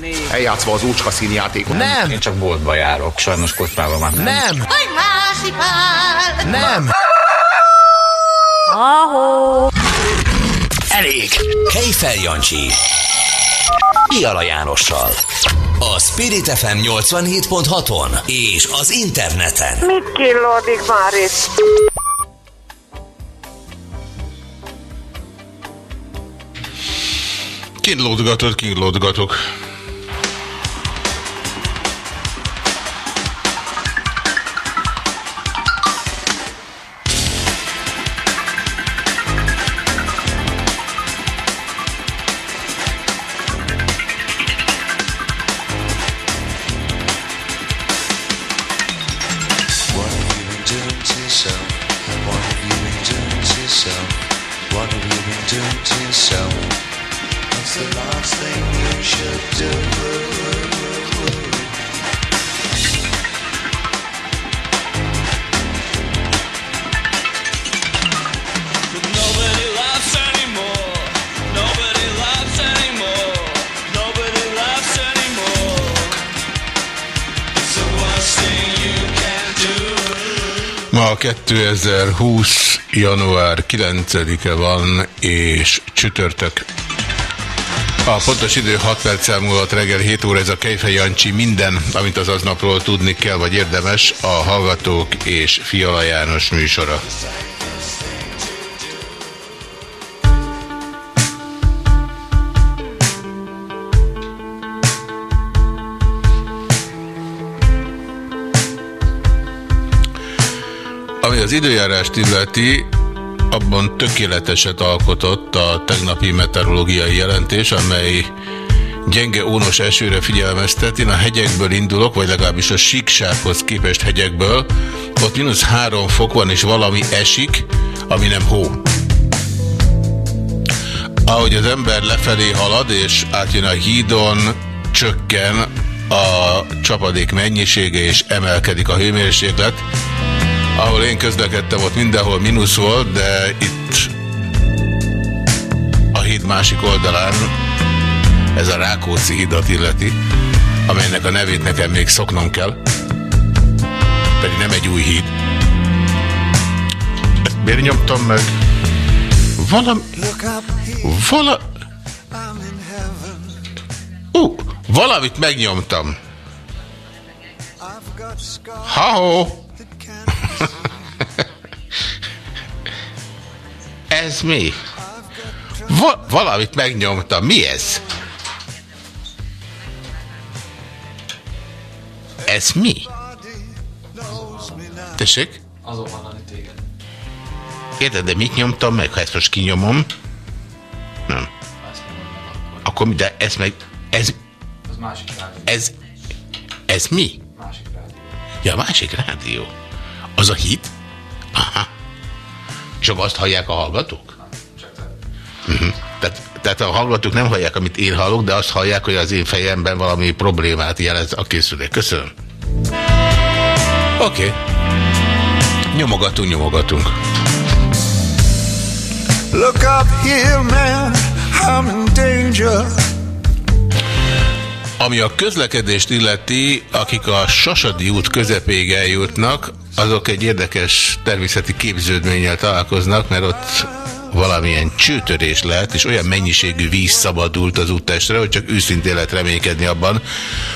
Négy. Eljátszva az úcska színjátékot. Nem! Én csak boltba járok, sajnos kocsmában már nem. Nem! Hogy másipál! Nem! Ahó! Elég! Kejfel Jancsi. Piala Jánossal. A Spirit FM 87.6-on és az interneten. Mit killódik már itt? Kínlódgatod, kínlódgatok. 2020. január 9-e van, és csütörtök. A pontos idő 6 perc múlott reggel 7 óra, ez a Kejfej Jancsi minden, amit az aznapról tudni kell, vagy érdemes, a Hallgatók és Fiala János műsora. Az időjárást illeti, abban tökéleteset alkotott a tegnapi meteorológiai jelentés, amely gyenge ónos esőre figyelmeztet. Én a hegyekből indulok, vagy legalábbis a síksághoz képest hegyekből. Ott mínusz három fok van, és valami esik, ami nem hó. Ahogy az ember lefelé halad, és átjön a hídon, csökken a csapadék mennyisége, és emelkedik a hőmérséklet. Ahol én közlekedtem, ott mindenhol mínusz volt, de itt a híd másik oldalán ez a Rákóczi hídat illeti, amelynek a nevét nekem még szoknom kell, pedig nem egy új híd. Ezt miért nyomtam meg? Valami... Vala... Ú, valamit megnyomtam. Ha-ho! Ez mi? Va valamit megnyomtam. Mi ez? Ez mi? Tessék? Azon hallani téged. Érted, de mit nyomtam meg? Ha ezt most kinyomom? Nem. Akkor mi, de ez meg... Ez, Az másik rádió. ez, ez mi? Másik rádió. Ja, másik rádió. Az a hit? Aha. Akkor azt hallják a hallgatók? Csak te. Uh-huh. Tehát, tehát a hallgatók nem hallják, amit én hallok, de azt hallják, hogy az én fejemben valami problémát jelez a készülék. Köszönöm. Oké. Okay. Nyomogatunk, nyomogatunk. Look up here, man. I'm in danger. Ami a közlekedést illeti, akik a Sasadi út közepéig eljutnak, azok egy érdekes természeti képződménnyel találkoznak, mert ott valamilyen csőtörés lehet, és olyan mennyiségű víz szabadult az úttestre, hogy csak őszintén lehet reménykedni abban,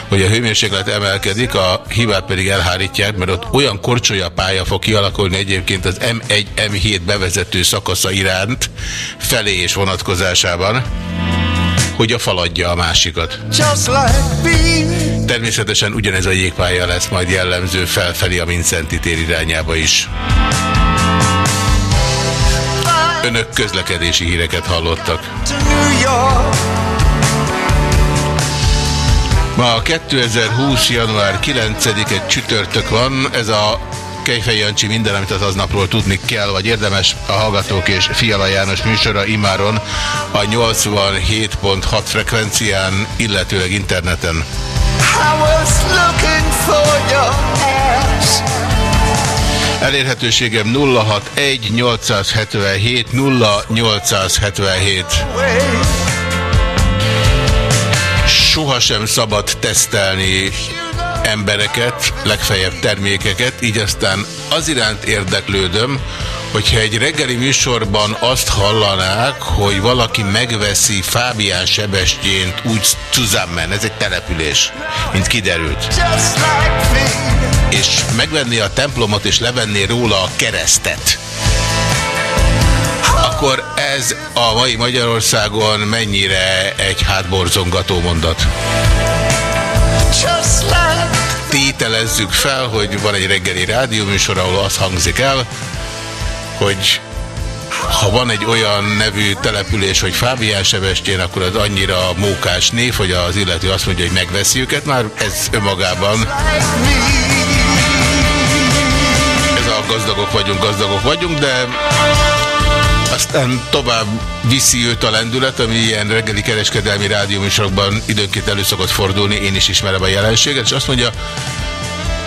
hogy a hőmérséklet emelkedik, a hibát pedig elhárítják, mert ott olyan korcsolya pálya fog kialakulni egyébként az M1, M7 bevezető szakasza iránt felé és vonatkozásában, hogy a faladja a másikat. Just like. Természetesen ugyanez a jégpálya lesz majd jellemző felfelé a Vincenti tér irányába is. Önök közlekedési híreket hallottak. Ma 2020. január 9-egy csütörtök van, ez a Kejfej Jancsi minden, amit az aznapról tudni kell, vagy érdemes a Hallgatók és Fiala János műsora imáron a 87.6 frekvencián, illetőleg interneten. Elérhetőségem 061 877 0877. Way. sohasem szabad tesztelni embereket, legfeljebb termékeket, így aztán az iránt érdeklődöm, hogyha egy reggeli műsorban azt hallanák, hogy valaki megveszi Fábián Sebestyént úgy Zusammen, ez egy település, mint kiderült, és megvenni a templomot és levenni róla a keresztet, akkor ez a mai Magyarországon mennyire egy hátborzongató mondat? Tételezzük fel, hogy van egy reggeli rádióműsor, ahol az hangzik el, hogy ha van egy olyan nevű település, hogy Fábián Sebestyén, akkor az annyira mókás név, hogy az illető azt mondja, hogy megveszi őket, már ez önmagában ez a gazdagok vagyunk, gazdagok vagyunk, de aztán tovább viszi őt a lendület, ami ilyen reggeli kereskedelmi rádióműsorokban időnként elő szokott fordulni, én is ismerem a jelenséget, és azt mondja,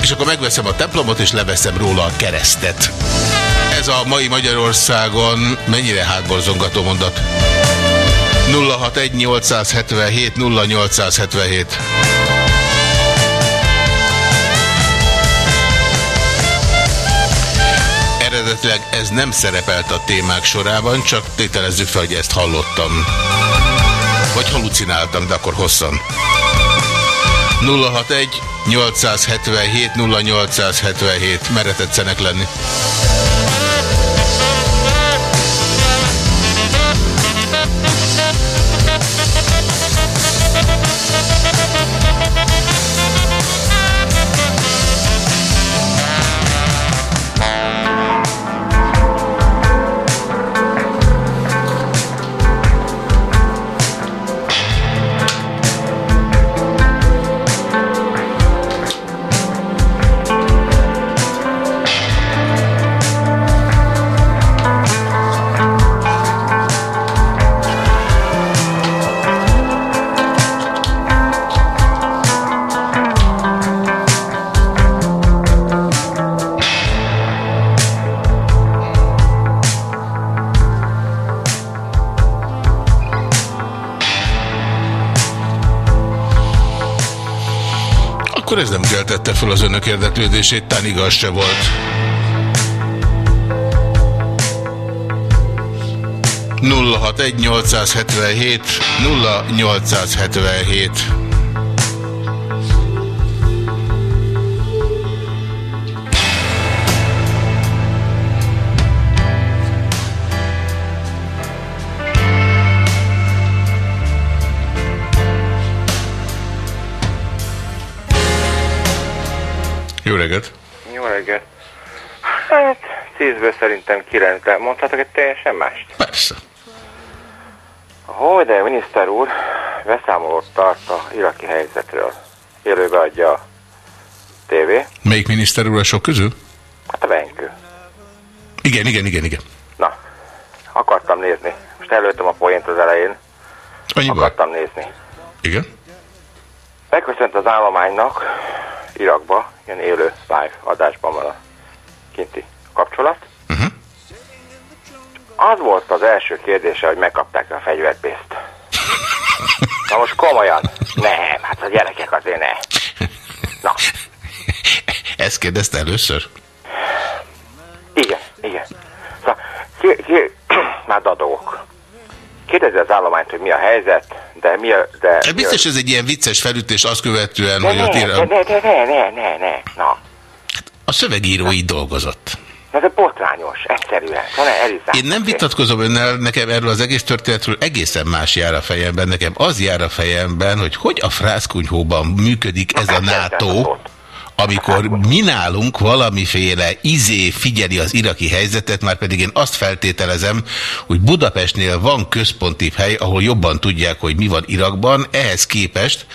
és akkor megveszem a templomot, és leveszem róla a keresztet. Ez a mai Magyarországon mennyire hátborzongató mondat? 061 877 0877 Eredetileg ez nem szerepelt a témák sorában, csak tételezzük fel, hogy ezt hallottam. Vagy halucináltam, de akkor hosszan. 061 877 0877 Merre lenni? Fel az önök érdeklődését, tán igaz se volt. 061 877 0877 reggelt! Jó reggelt. Hát, tízből szerintem kilenc, de mondhatok egy teljesen mást? Persze. Hogy de miniszter úr beszámolót tart a iraki helyzetről. Élőbe adja a tévé. Melyik miniszter úr a sok közül? Hát a Benkő. Igen, igen, igen, igen. Na, akartam nézni. Most előttem a poént az elején. Annyiban? Akartam nézni. Igen? Megköszönt az állománynak Irakba, ilyen élő live adásban van a kinti kapcsolat. Uh-huh. Az volt az első kérdése, hogy megkapták a fegyverpészt. Na most komolyan. Nem, hát a gyerekek azért ne. Na, Ezt kérdezte először? igen, igen. Szóval, ki, ki, már dadogok. Kérdezi az állományt, hogy mi a helyzet, de mi a... De, Hát mi biztos ez egy ilyen vicces felütés azt követően, a... hogy ne, ott ír... ne, ne, ne, ne, ne, ne, na. A szövegíró így dolgozott. Ez a botrányos, egyszerűen. Ne. Én nem vitatkozom önnel, nekem erről az egész történetről egészen más jár a fejemben. Nekem az jár a fejemben, hogy hogy a frászkunyhóban működik ez a NATO, amikor mi nálunk valamiféle izé figyeli az iraki helyzetet, már pedig én azt feltételezem, hogy Budapestnél van központi hely, ahol jobban tudják, hogy mi van Irakban. Ehhez képest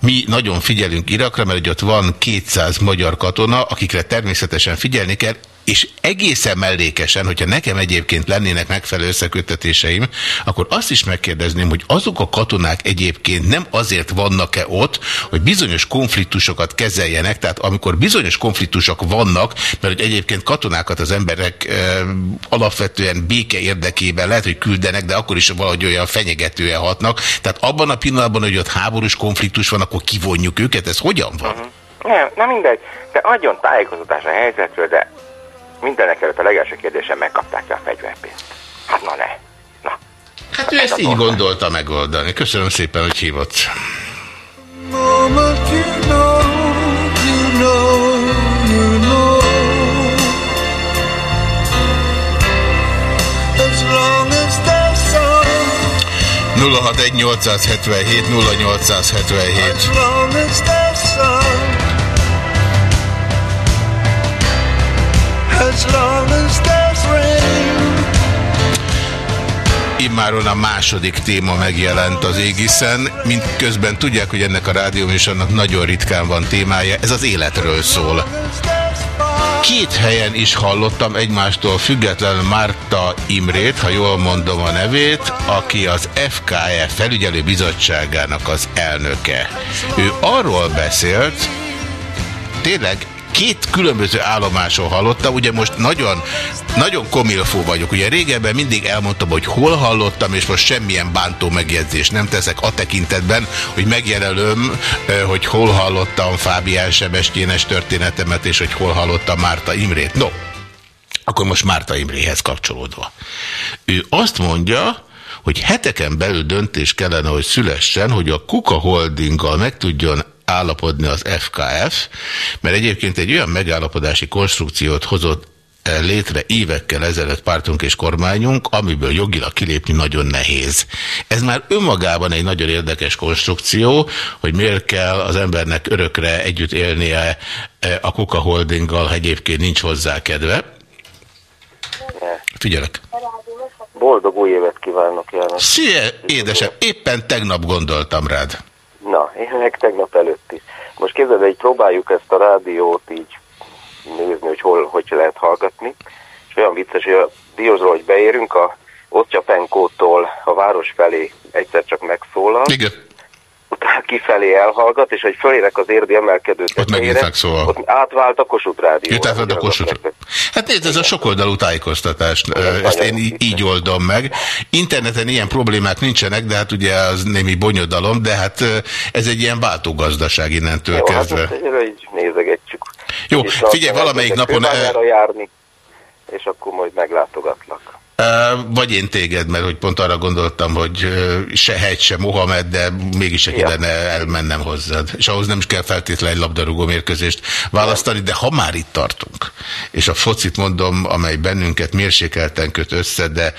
mi nagyon figyelünk Irakra, mert hogy ott van 200 magyar katona, akikre természetesen figyelni kell. És egészen mellékesen, hogyha nekem egyébként lennének megfelelő összeköttetéseim, akkor azt is megkérdezném, hogy azok a katonák egyébként nem azért vannak-e ott, hogy bizonyos konfliktusokat kezeljenek, tehát amikor bizonyos konfliktusok vannak, mert hogy egyébként katonákat az emberek e, alapvetően béke érdekében lehet, hogy küldenek, de akkor is valahogy olyan fenyegetően hatnak. Tehát abban a pillanatban, hogy ott háborús konfliktus van, akkor kivonjuk őket, ez hogyan van? Nem, na mindegy, de adjon tájékoztatás a helyzetről, de mindenek előtt a legelső kérdésem megkapták a fegyverpénzt. Hát na ne. Na. Hát ő ezt így gondolta megoldani. Köszönöm szépen, hogy hívott. moment you know, you know, you know. As long as there's sun, 061 877 0877 As. Immáron a második téma megjelent az égiszen, mint közben tudják, hogy ennek a rádióműsornak nagyon ritkán van témája, ez az életről szól. Két helyen is hallottam egymástól független Márta Imrét, ha jól mondom a nevét, aki az FKE felügyelő bizottságának az elnöke. Ő arról beszélt, tényleg két különböző állomáson hallottam, ugye most nagyon, nagyon komilfó vagyok, ugye régebben mindig elmondtam, hogy hol hallottam, és most semmilyen bántó megjegyzést nem teszek a tekintetben, hogy megjelölöm, hogy hol hallottam Fábián Sebestyénes történetemet, és hogy hol hallottam Márta Imrét. No, akkor most Márta Imréhez kapcsolódva. Ő azt mondja, hogy heteken belül döntés kellene, hogy szülessen, hogy a Kuka Holdinggal meg tudjon állapodni az FKF, mert egyébként egy olyan megállapodási konstrukciót hozott eh, létre évekkel ezelőtt pártunk és kormányunk, amiből jogilag kilépni nagyon nehéz. Ez már önmagában egy nagyon érdekes konstrukció, hogy miért kell az embernek örökre együtt élnie eh, a Kuka Holdinggal, ha egyébként nincs hozzá kedve. Figyelek! Boldog új évet kívánok, János. Szia, édesem, éppen tegnap gondoltam rád. Na, én meg tegnap előtt is. Most képzeld, hogy próbáljuk ezt a rádiót így nézni, hogy hol, hogy lehet hallgatni. És olyan vicces, hogy a Diózról, hogy beérünk, a Osztyapenkótól a város felé egyszer csak megszólal. Igen. Kifelé elhallgat, és hogy fölérek az érdi emelkedő Ott megint megszólal. Ott átvált a Kossuth Rádió. Jött át a Kossuth. Hát nézd, ez a sokoldalú tájékoztatás, ezt én így oldom meg. Interneten ilyen problémák nincsenek, de hát ugye az némi bonyodalom, de hát ez egy ilyen váltógazdaság innentől Jó, hát kezdve. így nézegetjük. Jó, figyelj, valamelyik napon... Járni, és akkor majd meglátogatlak. Vagy én téged, mert hogy pont arra gondoltam, hogy se hegy, se Mohamed, de mégis se kellene elmennem hozzád. És ahhoz nem is kell feltétlenül egy labdarúgó mérkőzést választani, de ha már itt tartunk, és a focit mondom, amely bennünket mérsékelten köt össze, de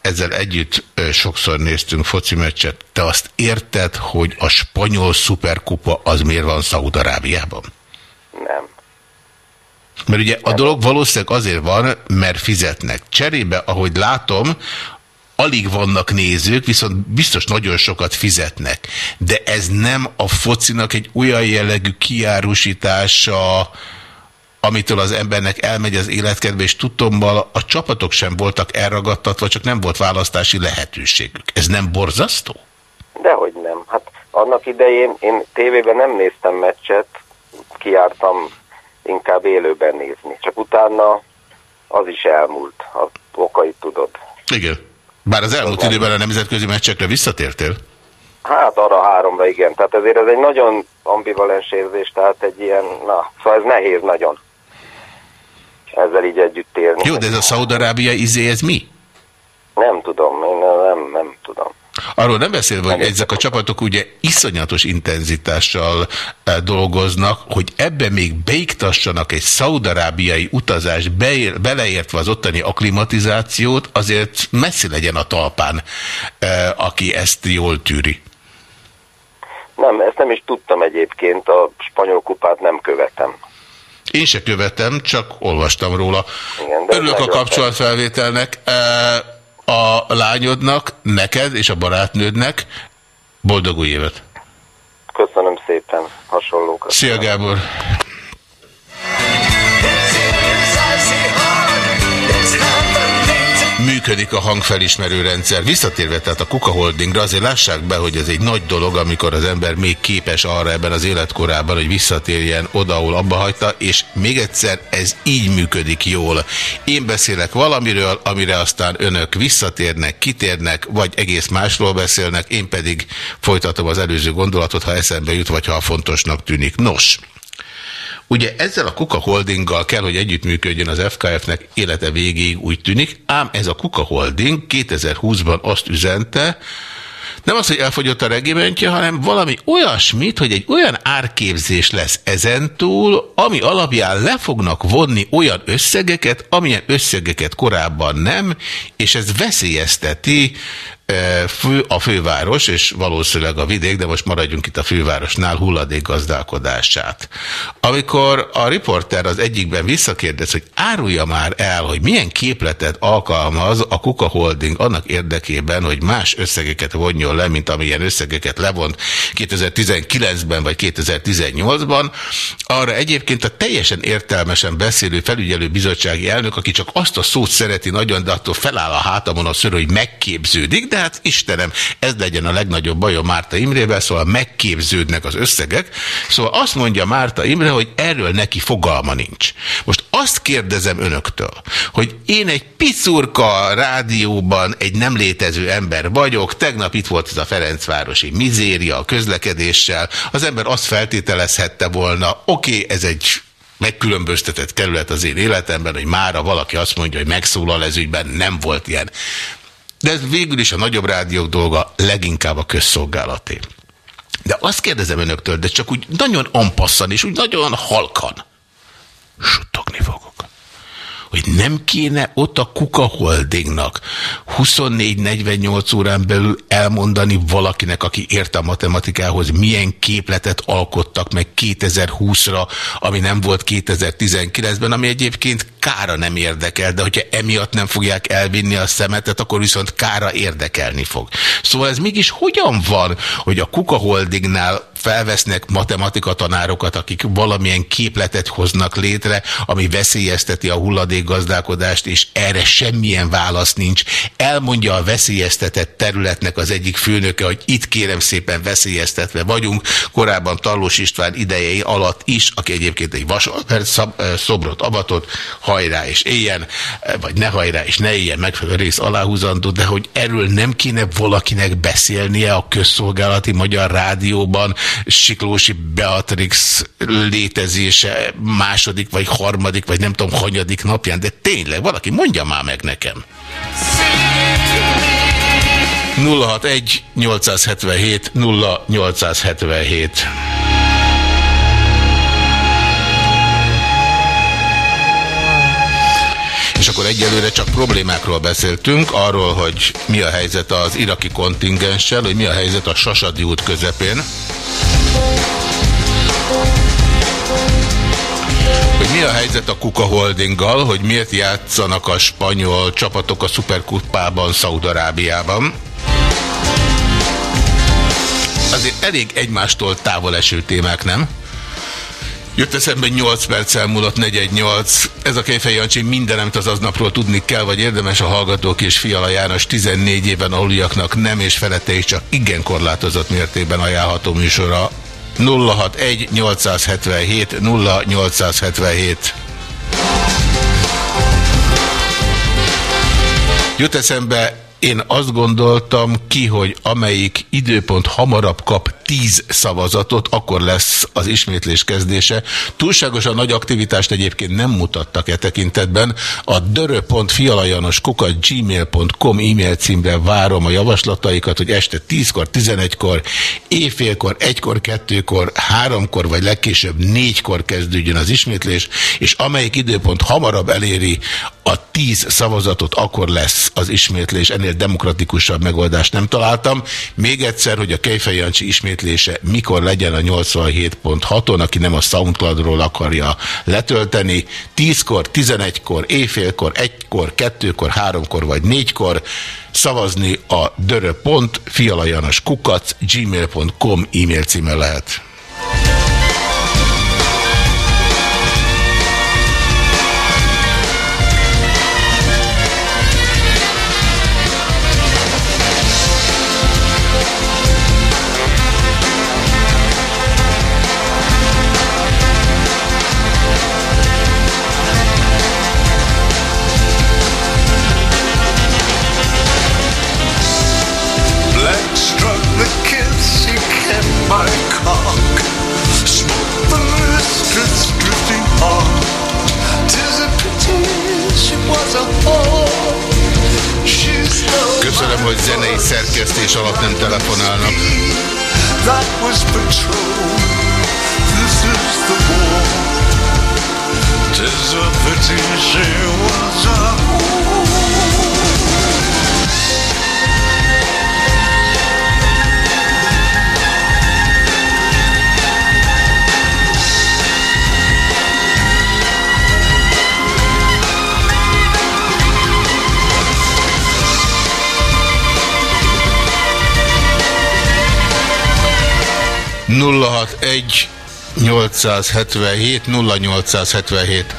ezzel együtt sokszor néztünk foci meccset. Te azt érted, hogy a spanyol szuperkupa az miért van Szaúd-Arábiában? Nem. Mert ugye a dolog valószínűleg azért van, mert fizetnek. Cserébe, ahogy látom, alig vannak nézők, viszont biztos nagyon sokat fizetnek. De ez nem a focinak egy olyan jellegű kiárusítása, amitől az embernek elmegy az életkedve, és tudtommal a csapatok sem voltak elragadtatva, csak nem volt választási lehetőségük. Ez nem borzasztó? Dehogy nem. Hát annak idején én tévében nem néztem meccset, kiártam inkább élőben nézni. Csak utána az is elmúlt. A okait tudod. Igen. Bár az elmúlt időben a nemzetközi meccsekre visszatértél? Hát arra háromra igen. Tehát ezért ez egy nagyon ambivalens érzés, tehát egy ilyen, na, szóval ez nehéz nagyon ezzel így együtt élni. Jó, de ez a Szaudarábia izé, ez mi? Nem tudom, én nem, nem tudom. Arról nem beszélve, hogy ezek a csapatok ugye iszonyatos intenzitással eh, dolgoznak, hogy ebbe még beiktassanak egy szaudarábiai utazás, beér, beleértve az ottani aklimatizációt, azért messzi legyen a talpán, eh, aki ezt jól tűri. Nem, ezt nem is tudtam egyébként, a spanyol kupát nem követem. Én se követem, csak olvastam róla. Igen, Örülök a kapcsolatfelvételnek. Eh, A lányodnak, neked és a barátnődnek boldog új évet. Köszönöm szépen, hasonlókat. Szia Gábor! It's Működik a hangfelismerő rendszer. Visszatérve tehát a Kuka Holdingra, azért lássák be, hogy ez egy nagy dolog, amikor az ember még képes arra ebben az életkorában, hogy visszatérjen oda, ahol abba hagyta, és még egyszer ez így működik jól. Én beszélek valamiről, amire aztán önök visszatérnek, kitérnek, vagy egész másról beszélnek, én pedig folytatom az előző gondolatot, ha eszembe jut, vagy ha fontosnak tűnik. Nos, Ugye ezzel a Kuka Holdinggal kell, hogy együttműködjön az FKF-nek élete végéig úgy tűnik, ám ez a Kuka Holding 2020-ban azt üzente, nem az, hogy elfogyott a regimentje, hanem valami olyasmit, hogy egy olyan árképzés lesz ezentúl, ami alapján le fognak vonni olyan összegeket, amilyen összegeket korábban nem, és ez veszélyezteti fő, a főváros, és valószínűleg a vidék, de most maradjunk itt a fővárosnál, hulladék gazdálkodását. Amikor a riporter az egyikben visszakérdez, hogy árulja már el, hogy milyen képletet alkalmaz a Kuka Holding annak érdekében, hogy más összegeket vonjon le, mint amilyen összegeket levont 2019-ben vagy 2018-ban, arra egyébként a teljesen értelmesen beszélő felügyelő bizottsági elnök, aki csak azt a szót szereti nagyon, de attól feláll a hátamon a ször, hogy megképződik, de de hát Istenem, ez legyen a legnagyobb bajom Márta Imrével, szóval megképződnek az összegek. Szóval azt mondja Márta Imre, hogy erről neki fogalma nincs. Most azt kérdezem önöktől, hogy én egy picurka rádióban egy nem létező ember vagyok, tegnap itt volt ez a Ferencvárosi mizéria a közlekedéssel, az ember azt feltételezhette volna, oké, okay, ez egy megkülönböztetett kerület az én életemben, hogy mára valaki azt mondja, hogy megszólal ez ügyben, nem volt ilyen. De ez végül is a nagyobb rádiók dolga, leginkább a közszolgálaté. De azt kérdezem önöktől, de csak úgy nagyon ampasszan és úgy nagyon halkan. Suttogni fogok hogy nem kéne ott a Kuka Holdingnak 24-48 órán belül elmondani valakinek, aki ért a matematikához, milyen képletet alkottak meg 2020-ra, ami nem volt 2019-ben, ami egyébként kára nem érdekel, de hogyha emiatt nem fogják elvinni a szemetet, akkor viszont kára érdekelni fog. Szóval ez mégis hogyan van, hogy a Kuka Holdingnál felvesznek matematika tanárokat, akik valamilyen képletet hoznak létre, ami veszélyezteti a hulladékgazdálkodást, és erre semmilyen válasz nincs. Elmondja a veszélyeztetett területnek az egyik főnöke, hogy itt kérem szépen veszélyeztetve vagyunk. Korábban Tallós István idejei alatt is, aki egyébként egy vasalpert szobrot avatott, hajrá és éljen, vagy ne hajrá és ne éljen megfelelő rész aláhúzandó, de hogy erről nem kéne valakinek beszélnie a közszolgálati magyar rádióban, Siklósi Beatrix létezése második, vagy harmadik, vagy nem tudom, hanyadik napján, de tényleg valaki mondja már meg nekem. 061 877 0877 És akkor egyelőre csak problémákról beszéltünk, arról, hogy mi a helyzet az iraki kontingenssel, hogy mi a helyzet a Sasadi út közepén. Hogy mi a helyzet a Kuka Holdinggal, hogy miért játszanak a spanyol csapatok a szuperkupában Szaudarábiában. Azért elég egymástól távol eső témák, nem? Jött eszembe 8 perc elmúlott 418. Ez a Kejfej Jancsi minden, amit az aznapról tudni kell, vagy érdemes a Hallgatók és Fiala János 14 éven aluliaknak nem és felette is csak igen korlátozott mértékben ajánlható műsora. 061 877 0877 Jut eszembe én azt gondoltam ki, hogy amelyik időpont hamarabb kap 10 szavazatot, akkor lesz az ismétlés kezdése. Túlságosan nagy aktivitást egyébként nem mutattak e tekintetben. A dörö.fialajanoskukat gmail.com e-mail címre várom a javaslataikat, hogy este 10-kor, 11-kor, éjfélkor, 1-kor, 2-kor, 3-kor, vagy legkésőbb 4-kor kezdődjön az ismétlés, és amelyik időpont hamarabb eléri a 10 szavazatot, akkor lesz az ismétlés. Ennél demokratikusabb megoldást nem találtam. Még egyszer, hogy a Kejfej Jancsi ismétlése mikor legyen a 87.6-on, aki nem a Soundcloudról akarja letölteni. 10-kor, 11-kor, éjfélkor, 1-kor, 2-kor, 3-kor vagy 4-kor szavazni a dörö.fialajanoskukac gmail.com e-mail címe lehet. Zenei szerkesztés alatt nem telefonálnak. Tis a pity she was a nulla hat egy 877 0877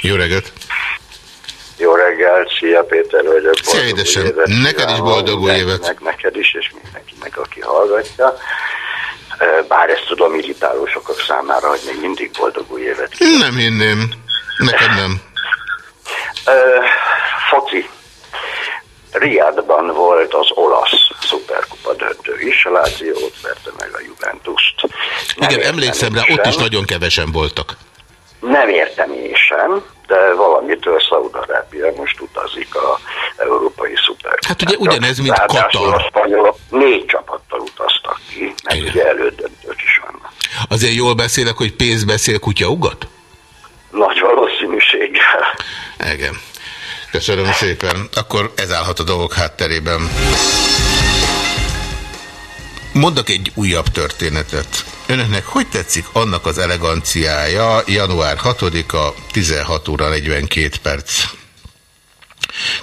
Jó reggelt! Jó reggelt, szia Péter vagyok. Szia, édesem. évet Neked is boldog új évet. Neked is, és mindenkinek, aki hallgatja. Bár ezt tudom irritáló sokak számára, hogy még mindig boldog új évet kívánok. Nem hinném. Neked nem. Foci. Riadban volt az olasz szuperkupa döntő is, a Lazio ott verte meg a Juventust. Nem Igen, emlékszem rá, ott is nagyon kevesen voltak. Nem értem én sem, de valamitől Szaudarábia most utazik a európai szuper. Hát ugye ugyanez, mint Katar. a spanyolok négy csapattal utaztak ki, meg Igen. ugye elődöntők is vannak. Azért jól beszélek, hogy pénz beszél, kutya ugat? Nagy valószínűséggel. Igen. Köszönöm szépen. Akkor ez állhat a dolgok hátterében. Mondok egy újabb történetet. Önöknek hogy tetszik annak az eleganciája január 6-a 16 óra 42 perc?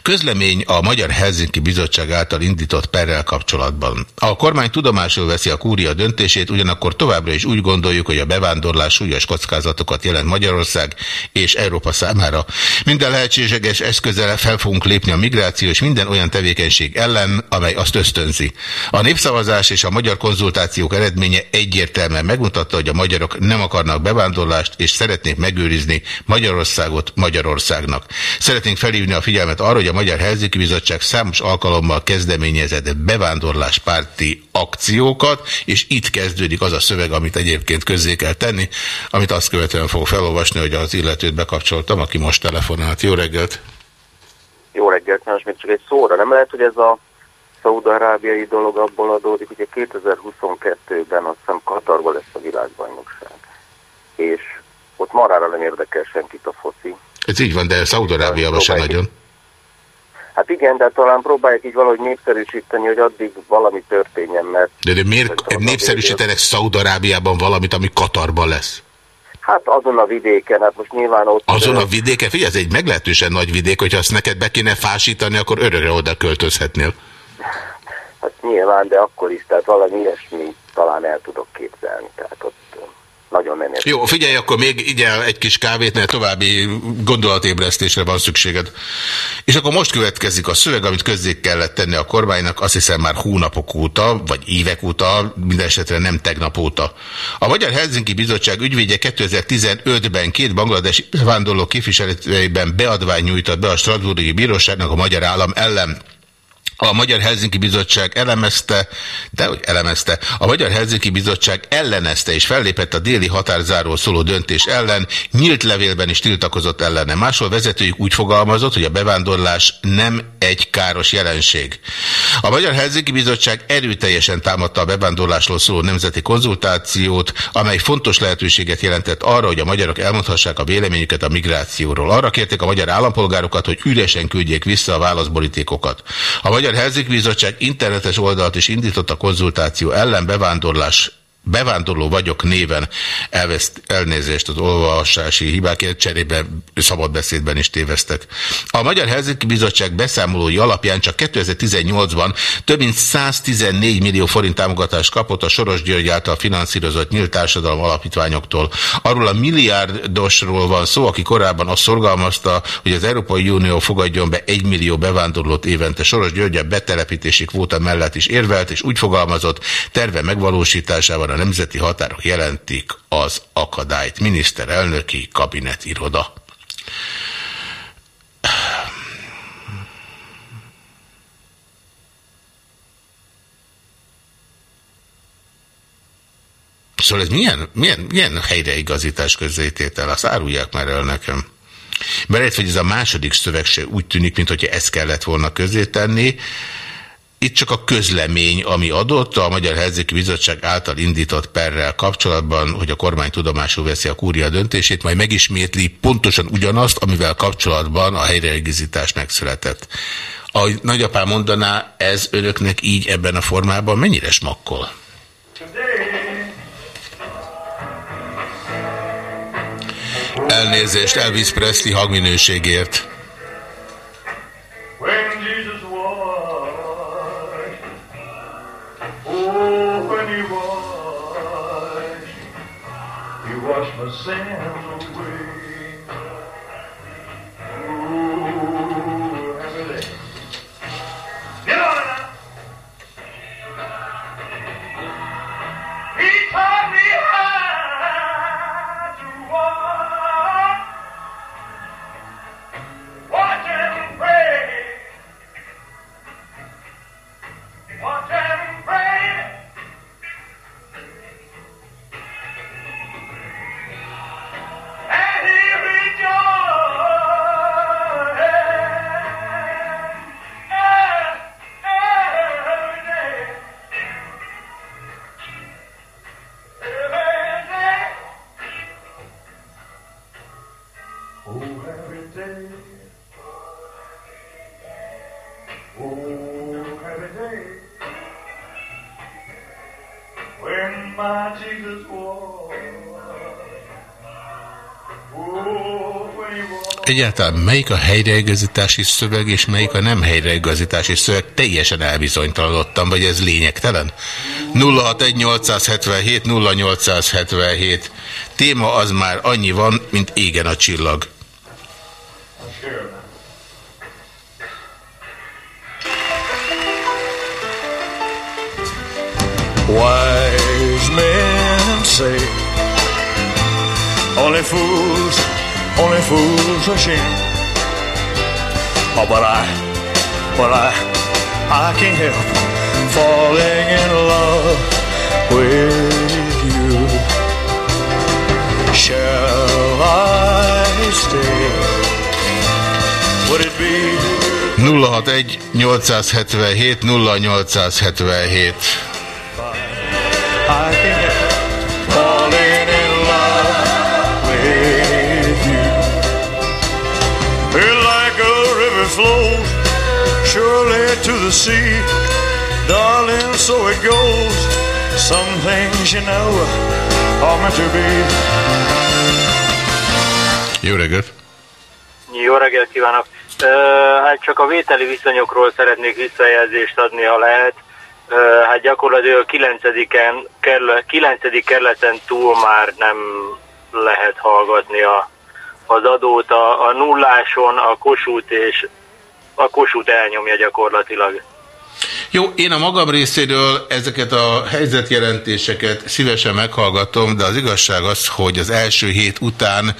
Közlemény a Magyar Helsinki Bizottság által indított perrel kapcsolatban. A kormány tudomásul veszi a kúria döntését, ugyanakkor továbbra is úgy gondoljuk, hogy a bevándorlás súlyos kockázatokat jelent Magyarország és Európa számára. Minden lehetséges eszközzel fel fogunk lépni a migráció és minden olyan tevékenység ellen, amely azt ösztönzi. A népszavazás és a magyar konzultációk eredménye egyértelműen megmutatta, hogy a magyarok nem akarnak bevándorlást, és szeretnék megőrizni Magyarországot Magyarországnak. Szeretnénk felhívni a figyelmet arra, hogy a Magyar Helsinki Bizottság számos alkalommal kezdeményezett bevándorláspárti akciókat, és itt kezdődik az a szöveg, amit egyébként közzé kell tenni, amit azt követően fog felolvasni, hogy az illetőt bekapcsoltam, aki most telefonált. Jó reggelt! Jó reggelt, most még csak egy szóra. Nem lehet, hogy ez a szaudarábiai dolog abból adódik, hogy 2022-ben azt hiszem Katarban lesz a világbajnokság. És ott marára nem érdekel senkit a foci. Ez így van, de Szaudarábiában se Próbáljuk. nagyon. Hát igen, de talán próbálják így valahogy népszerűsíteni, hogy addig valami történjen, mert De, de miért népszerűsítenek Szaudarábiában valamit, ami Katarban lesz? hát azon a vidéken, hát most nyilván ott... Azon a vidéken, figyelj, ez egy meglehetősen nagy vidék, hogyha azt neked be kéne fásítani, akkor örökre oda költözhetnél. Hát nyilván, de akkor is, tehát valami ilyesmi talán el tudok képzelni, tehát ott nagyon értem. Jó, figyelj, akkor még igyel egy kis kávét, mert további gondolatébresztésre van szükséged. És akkor most következik a szöveg, amit közzé kellett tenni a kormánynak, azt hiszem már hónapok óta, vagy évek óta, minden esetre nem tegnap óta. A Magyar Helsinki Bizottság ügyvédje 2015-ben két bangladesi bevándorló képviseletében beadvány nyújtott be a Strasbourgi Bíróságnak a magyar állam ellen. A Magyar Helsinki Bizottság elemezte, de hogy elemezte, a Magyar Helsinki Bizottság ellenezte és fellépett a déli határzáró szóló döntés ellen, nyílt levélben is tiltakozott ellene. Máshol vezetőjük úgy fogalmazott, hogy a bevándorlás nem egy káros jelenség. A Magyar Helsinki Bizottság erőteljesen támadta a bevándorlásról szóló nemzeti konzultációt, amely fontos lehetőséget jelentett arra, hogy a magyarok elmondhassák a véleményüket a migrációról. Arra kérték a magyar állampolgárokat, hogy üresen küldjék vissza a válaszborítékokat. A Magyar Helsinki Bizottság internetes oldalt is indított a konzultáció ellen bevándorlás bevándorló vagyok néven elveszt, elnézést az olvasási hibákért, cserébe szabad beszédben is téveztek. A Magyar Helsinki Bizottság beszámolói alapján csak 2018-ban több mint 114 millió forint támogatást kapott a Soros György által finanszírozott nyílt társadalom alapítványoktól. Arról a milliárdosról van szó, aki korábban azt szorgalmazta, hogy az Európai Unió fogadjon be egy millió bevándorlót évente. Soros György a betelepítési kvóta mellett is érvelt, és úgy fogalmazott, terve megvalósításában a nemzeti határok jelentik az akadályt. Miniszterelnöki kabinetiroda. Szóval ez milyen, milyen, milyen helyreigazítás közzététel? Azt árulják már el nekem. Mert hogy ez a második szöveg se úgy tűnik, mintha ezt kellett volna közzétenni. tenni. Itt csak a közlemény, ami adott a Magyar Helyzéki Bizottság által indított perrel kapcsolatban, hogy a kormány tudomásul veszi a kúria döntését, majd megismétli pontosan ugyanazt, amivel kapcsolatban a helyreigazítás megszületett. Ahogy nagyapám mondaná, ez önöknek így ebben a formában mennyire smakkol? Elnézést Elvis Presley hangminőségért. a sin. Egyáltalán melyik a helyreigazítási szöveg, és melyik a nem helyreigazítási szöveg? Teljesen elbizonytalanodtam, vagy ez lényegtelen? 061 0877 Téma az már annyi van, mint égen a csillag. Wise men say only fools, only fools rush in. Oh, but I, but I, I can't help falling in love with you. Shall I stay? Would it be 061 877 0877 I can't to the sea, darling. So it goes. Some things you know are meant to be. Jó reggelt! Jó reggelt kívánok! Ö, hát csak a vételi viszonyokról szeretnék visszajelzést adni, ha lehet. Ö, hát gyakorlatilag a 9. Kerle, 9. kerületen túl már nem lehet hallgatni a, az adót. A, a nulláson a kosút és a kosút elnyomja gyakorlatilag. Jó, én a magam részéről ezeket a helyzetjelentéseket szívesen meghallgatom, de az igazság az, hogy az első hét után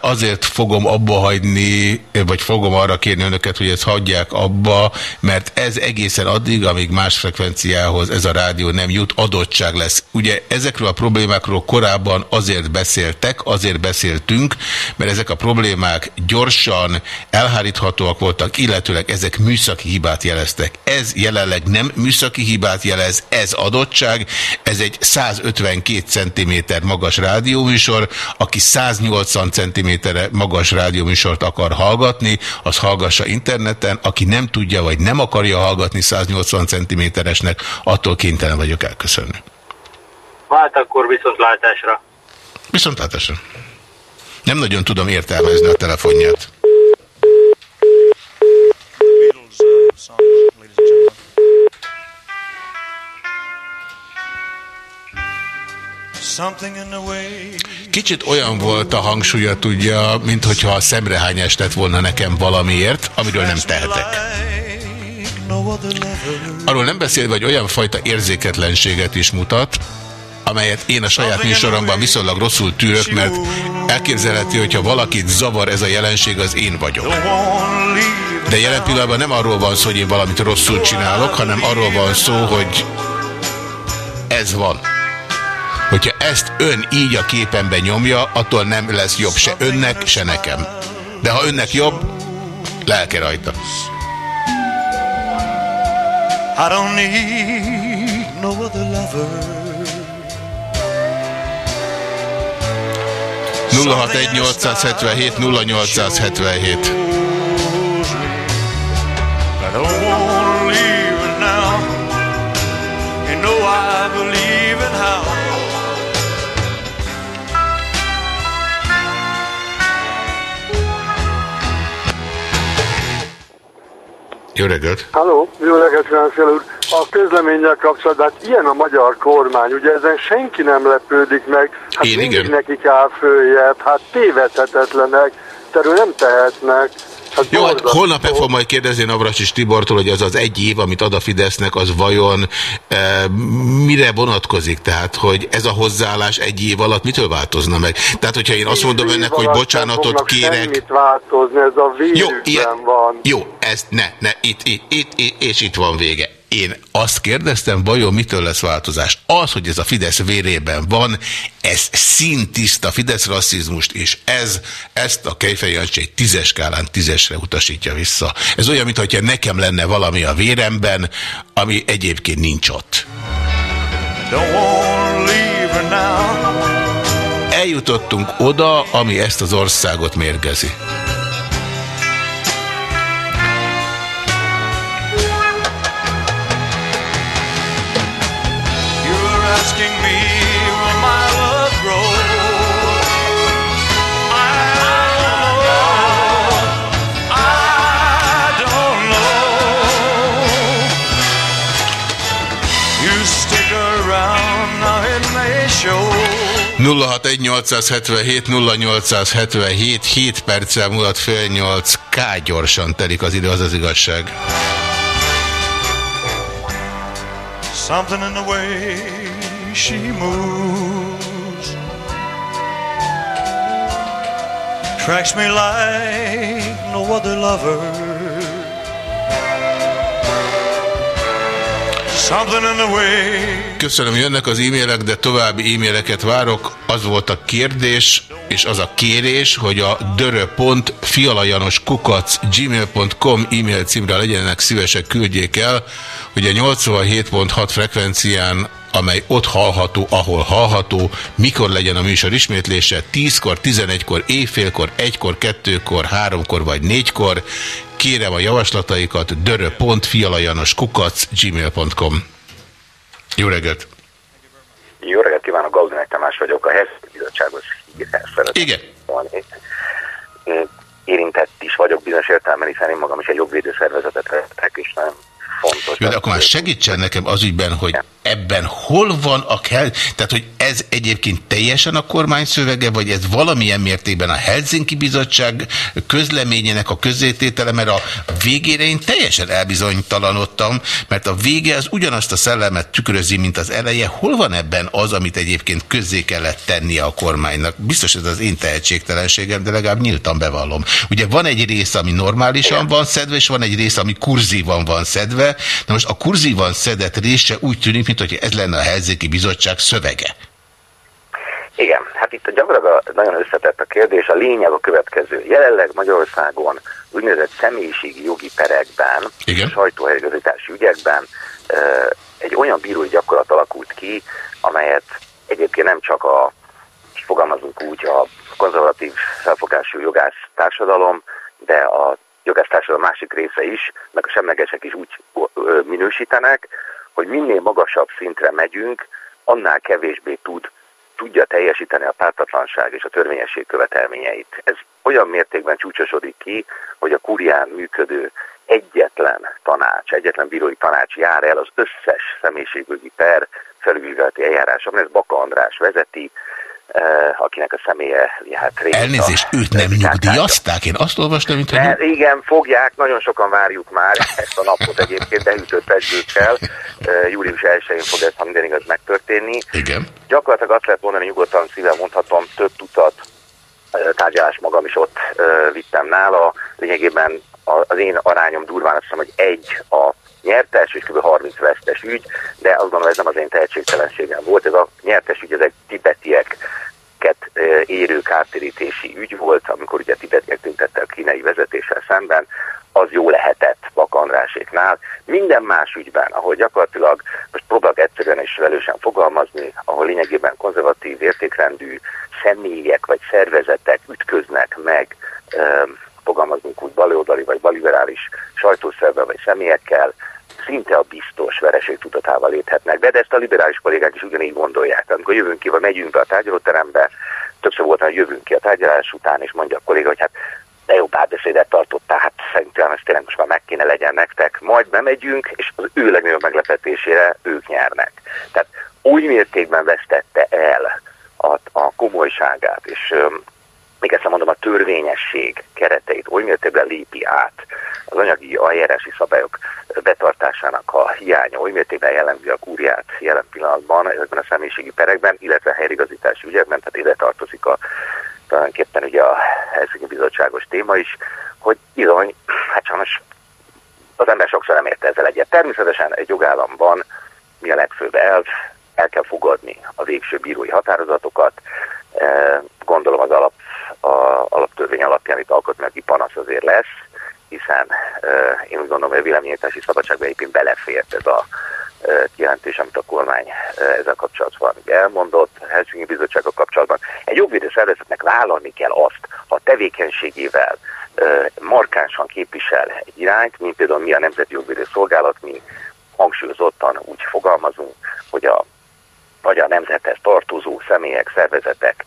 azért fogom abba hagyni, vagy fogom arra kérni önöket, hogy ezt hagyják abba, mert ez egészen addig, amíg más frekvenciához ez a rádió nem jut, adottság lesz. Ugye ezekről a problémákról korábban azért beszéltek, azért beszéltünk, mert ezek a problémák gyorsan elháríthatóak voltak, illetőleg ezek műszaki hibát jeleztek. Ez jelenleg nem műszaki hibát jelez, ez adottság, ez egy 152 cm magas rádióműsor, aki 180 cm magas rádióműsort akar hallgatni, az hallgassa interneten, aki nem tudja vagy nem akarja hallgatni 180 cm-esnek, attól kénytelen vagyok elköszönni. Hát akkor viszontlátásra. Viszontlátásra. Nem nagyon tudom értelmezni a telefonját. In the way Kicsit olyan volt a hangsúlya, tudja, mint hogyha a szemrehányást tett volna nekem valamiért, amiről nem tehetek. Arról nem beszélve, hogy olyan fajta érzéketlenséget is mutat, amelyet én a saját műsoromban viszonylag rosszul tűrök, mert elképzelhető, hogyha valakit zavar ez a jelenség, az én vagyok. De jelen pillanatban nem arról van szó, hogy én valamit rosszul csinálok, hanem arról van szó, hogy ez van. Hogyha ezt ön így a képenben nyomja, attól nem lesz jobb se önnek, se nekem. De ha önnek jobb, lelke rajta. I don't need no other lover. 061 877 0877. I don't wanna leave it now. You know I believe Jó reggelt! Halló, jó reggelt kívánok, Szél úr. A közleménnyel kapcsolatban, hát ilyen a magyar kormány, ugye ezen senki nem lepődik meg, hát Én mindig igen. nekik áll följebb, hát tévedhetetlenek, erről nem tehetnek. Hát Jó, hát holnap meg fog majd kérdezni Navracsis Tibortól, hogy az az egy év, amit ad a Fidesznek, az vajon e, mire vonatkozik? Tehát, hogy ez a hozzáállás egy év alatt mitől változna meg? Tehát, hogyha én azt mondom önnek, hogy bocsánatot kérek... Változni, ez a Jó, ilyen, van. jó, ez ne, ne, itt, itt, itt, itt, és itt van vége. Én azt kérdeztem, vajon mitől lesz változás? Az, hogy ez a Fidesz vérében van, ez szintiszta Fidesz rasszizmust, és ez, ezt a Kejfej egy tízes skálán tízesre utasítja vissza. Ez olyan, mintha nekem lenne valami a véremben, ami egyébként nincs ott. Eljutottunk oda, ami ezt az országot mérgezi. 061 0877 7 perccel múlott fél 8 K gyorsan telik az idő, az az igazság. Something in the way she moves tracks me like no other lover. Köszönöm, jönnek az e-mailek, de további e-maileket várok. Az volt a kérdés, és az a kérés, hogy a dörö.fialajanoskukac gmail.com e-mail címre legyenek szívesek küldjék el, hogy a 87.6 frekvencián amely ott hallható, ahol hallható, mikor legyen a műsor ismétlése, 10-kor, 11-kor, éjfélkor, 1-kor, 2-kor, 3-kor vagy 4-kor. Kérem a javaslataikat dörö.fialajanoskukac gmail.com Jó reggelt! Jó reggelt kívánok, Gaudinek Tamás vagyok, a Bizottságos hírhez Igen. Érintett is vagyok bizonyos értelemben, hiszen én magam is egy jogvédő szervezetet vezetek, és nagyon fontos. Jó, de akkor már segítsen nekem az ügyben, hogy ebben hol van a kell, tehát hogy ez egyébként teljesen a kormány szövege, vagy ez valamilyen mértékben a Helsinki Bizottság közleményének a közzététele, mert a végére én teljesen elbizonytalanodtam, mert a vége az ugyanazt a szellemet tükrözi, mint az eleje. Hol van ebben az, amit egyébként közzé kellett tennie a kormánynak? Biztos ez az én tehetségtelenségem, de legalább nyíltan bevallom. Ugye van egy rész, ami normálisan van szedve, és van egy rész, ami kurzívan van szedve. Na most a kurzívan szedett része úgy tűnik, mint hogy ez lenne a Helsinki Bizottság szövege. Igen, hát itt gyakorlatilag nagyon összetett a kérdés. A lényeg a következő. Jelenleg Magyarországon úgynevezett személyiségi jogi perekben, Igen. sajtóhelyigazítási ügyekben egy olyan bírói gyakorlat alakult ki, amelyet egyébként nem csak a, fogalmazunk úgy, a konzervatív felfogású jogász társadalom, de a jogász társadalom másik része is, meg a semlegesek is úgy minősítenek, hogy minél magasabb szintre megyünk, annál kevésbé tud tudja teljesíteni a pártatlanság és a törvényesség követelményeit. Ez olyan mértékben csúcsosodik ki, hogy a kurián működő egyetlen tanács, egyetlen bírói tanács jár el az összes személyiségügyi per felülvizsgálati eljárás, amely ezt Baka András vezeti, akinek a személye hát régóta- Elnézést, őt nem nyugdíjazták? Én azt olvastam, mint hogy... mert igen, fogják, nagyon sokan várjuk már ezt a napot egyébként beütött pesgőkkel. Uh, Július 1-én fog ez, ha minden igaz, megtörténni. Igen. Gyakorlatilag azt lehet mondani, nyugodtan szívem mondhatom, több tucat uh, tárgyalás magam is ott vittem nála. Lényegében az én arányom durván azt hiszem, hogy egy a nyertes és kb. 30 vesztes ügy, de azt gondolom ez nem az én tehetségtelenségem volt, ez a nyertes ügy, ez egy tibetiek érő kártérítési ügy volt, amikor ugye tibetiek tüntettek kínai vezetéssel szemben, az jó lehetett Bak Andráséknál. Minden más ügyben, ahol gyakorlatilag, most próbálok egyszerűen és velősen fogalmazni, ahol lényegében konzervatív értékrendű személyek vagy szervezetek ütköznek meg, fogalmazunk úgy baloldali vagy baliberális sajtószerve vagy személyekkel, szinte a biztos vereség tudatával léphetnek be, de ezt a liberális kollégák is ugyanígy gondolják. Amikor jövünk ki, vagy megyünk be a tárgyalóterembe, többször volt, hogy jövünk ki a tárgyalás után, és mondja a kolléga, hogy hát de jó párbeszédet tartottál, hát szerintem ez tényleg most már meg kéne legyen nektek. Majd bemegyünk, és az ő legnagyobb meglepetésére ők nyernek. Tehát úgy mértékben vesztette el a, a komolyságát, és még ezt mondom, a törvényesség kereteit oly mértékben lépi át az anyagi eljárási szabályok betartásának a hiánya, oly mértékben jellemzi a kúriát jelen pillanatban ezekben a személyiségi perekben, illetve a helyreigazítási ügyekben, tehát ide tartozik a tulajdonképpen ugye a Helsinki Bizottságos téma is, hogy bizony, hát sajnos az ember sokszor nem érte ezzel egyet. Természetesen egy jogállamban mi a legfőbb elv, el kell fogadni a végső bírói határozatokat, gondolom az alap a alaptörvény alapján itt alkotmányi panasz azért lesz, hiszen uh, én úgy gondolom, hogy a véleményítási szabadságban egyébként belefért ez a uh, kijelentés, amit a kormány ezzel kapcsolatban elmondott, Helsinki Bizottsággal kapcsolatban. Egy jogvédő szervezetnek vállalni kell azt, ha a tevékenységével markánsan képvisel egy irányt, mint például mi a Nemzeti Jogvédő Szolgálat, mi hangsúlyozottan úgy fogalmazunk, hogy a vagy a nemzethez tartozó személyek, szervezetek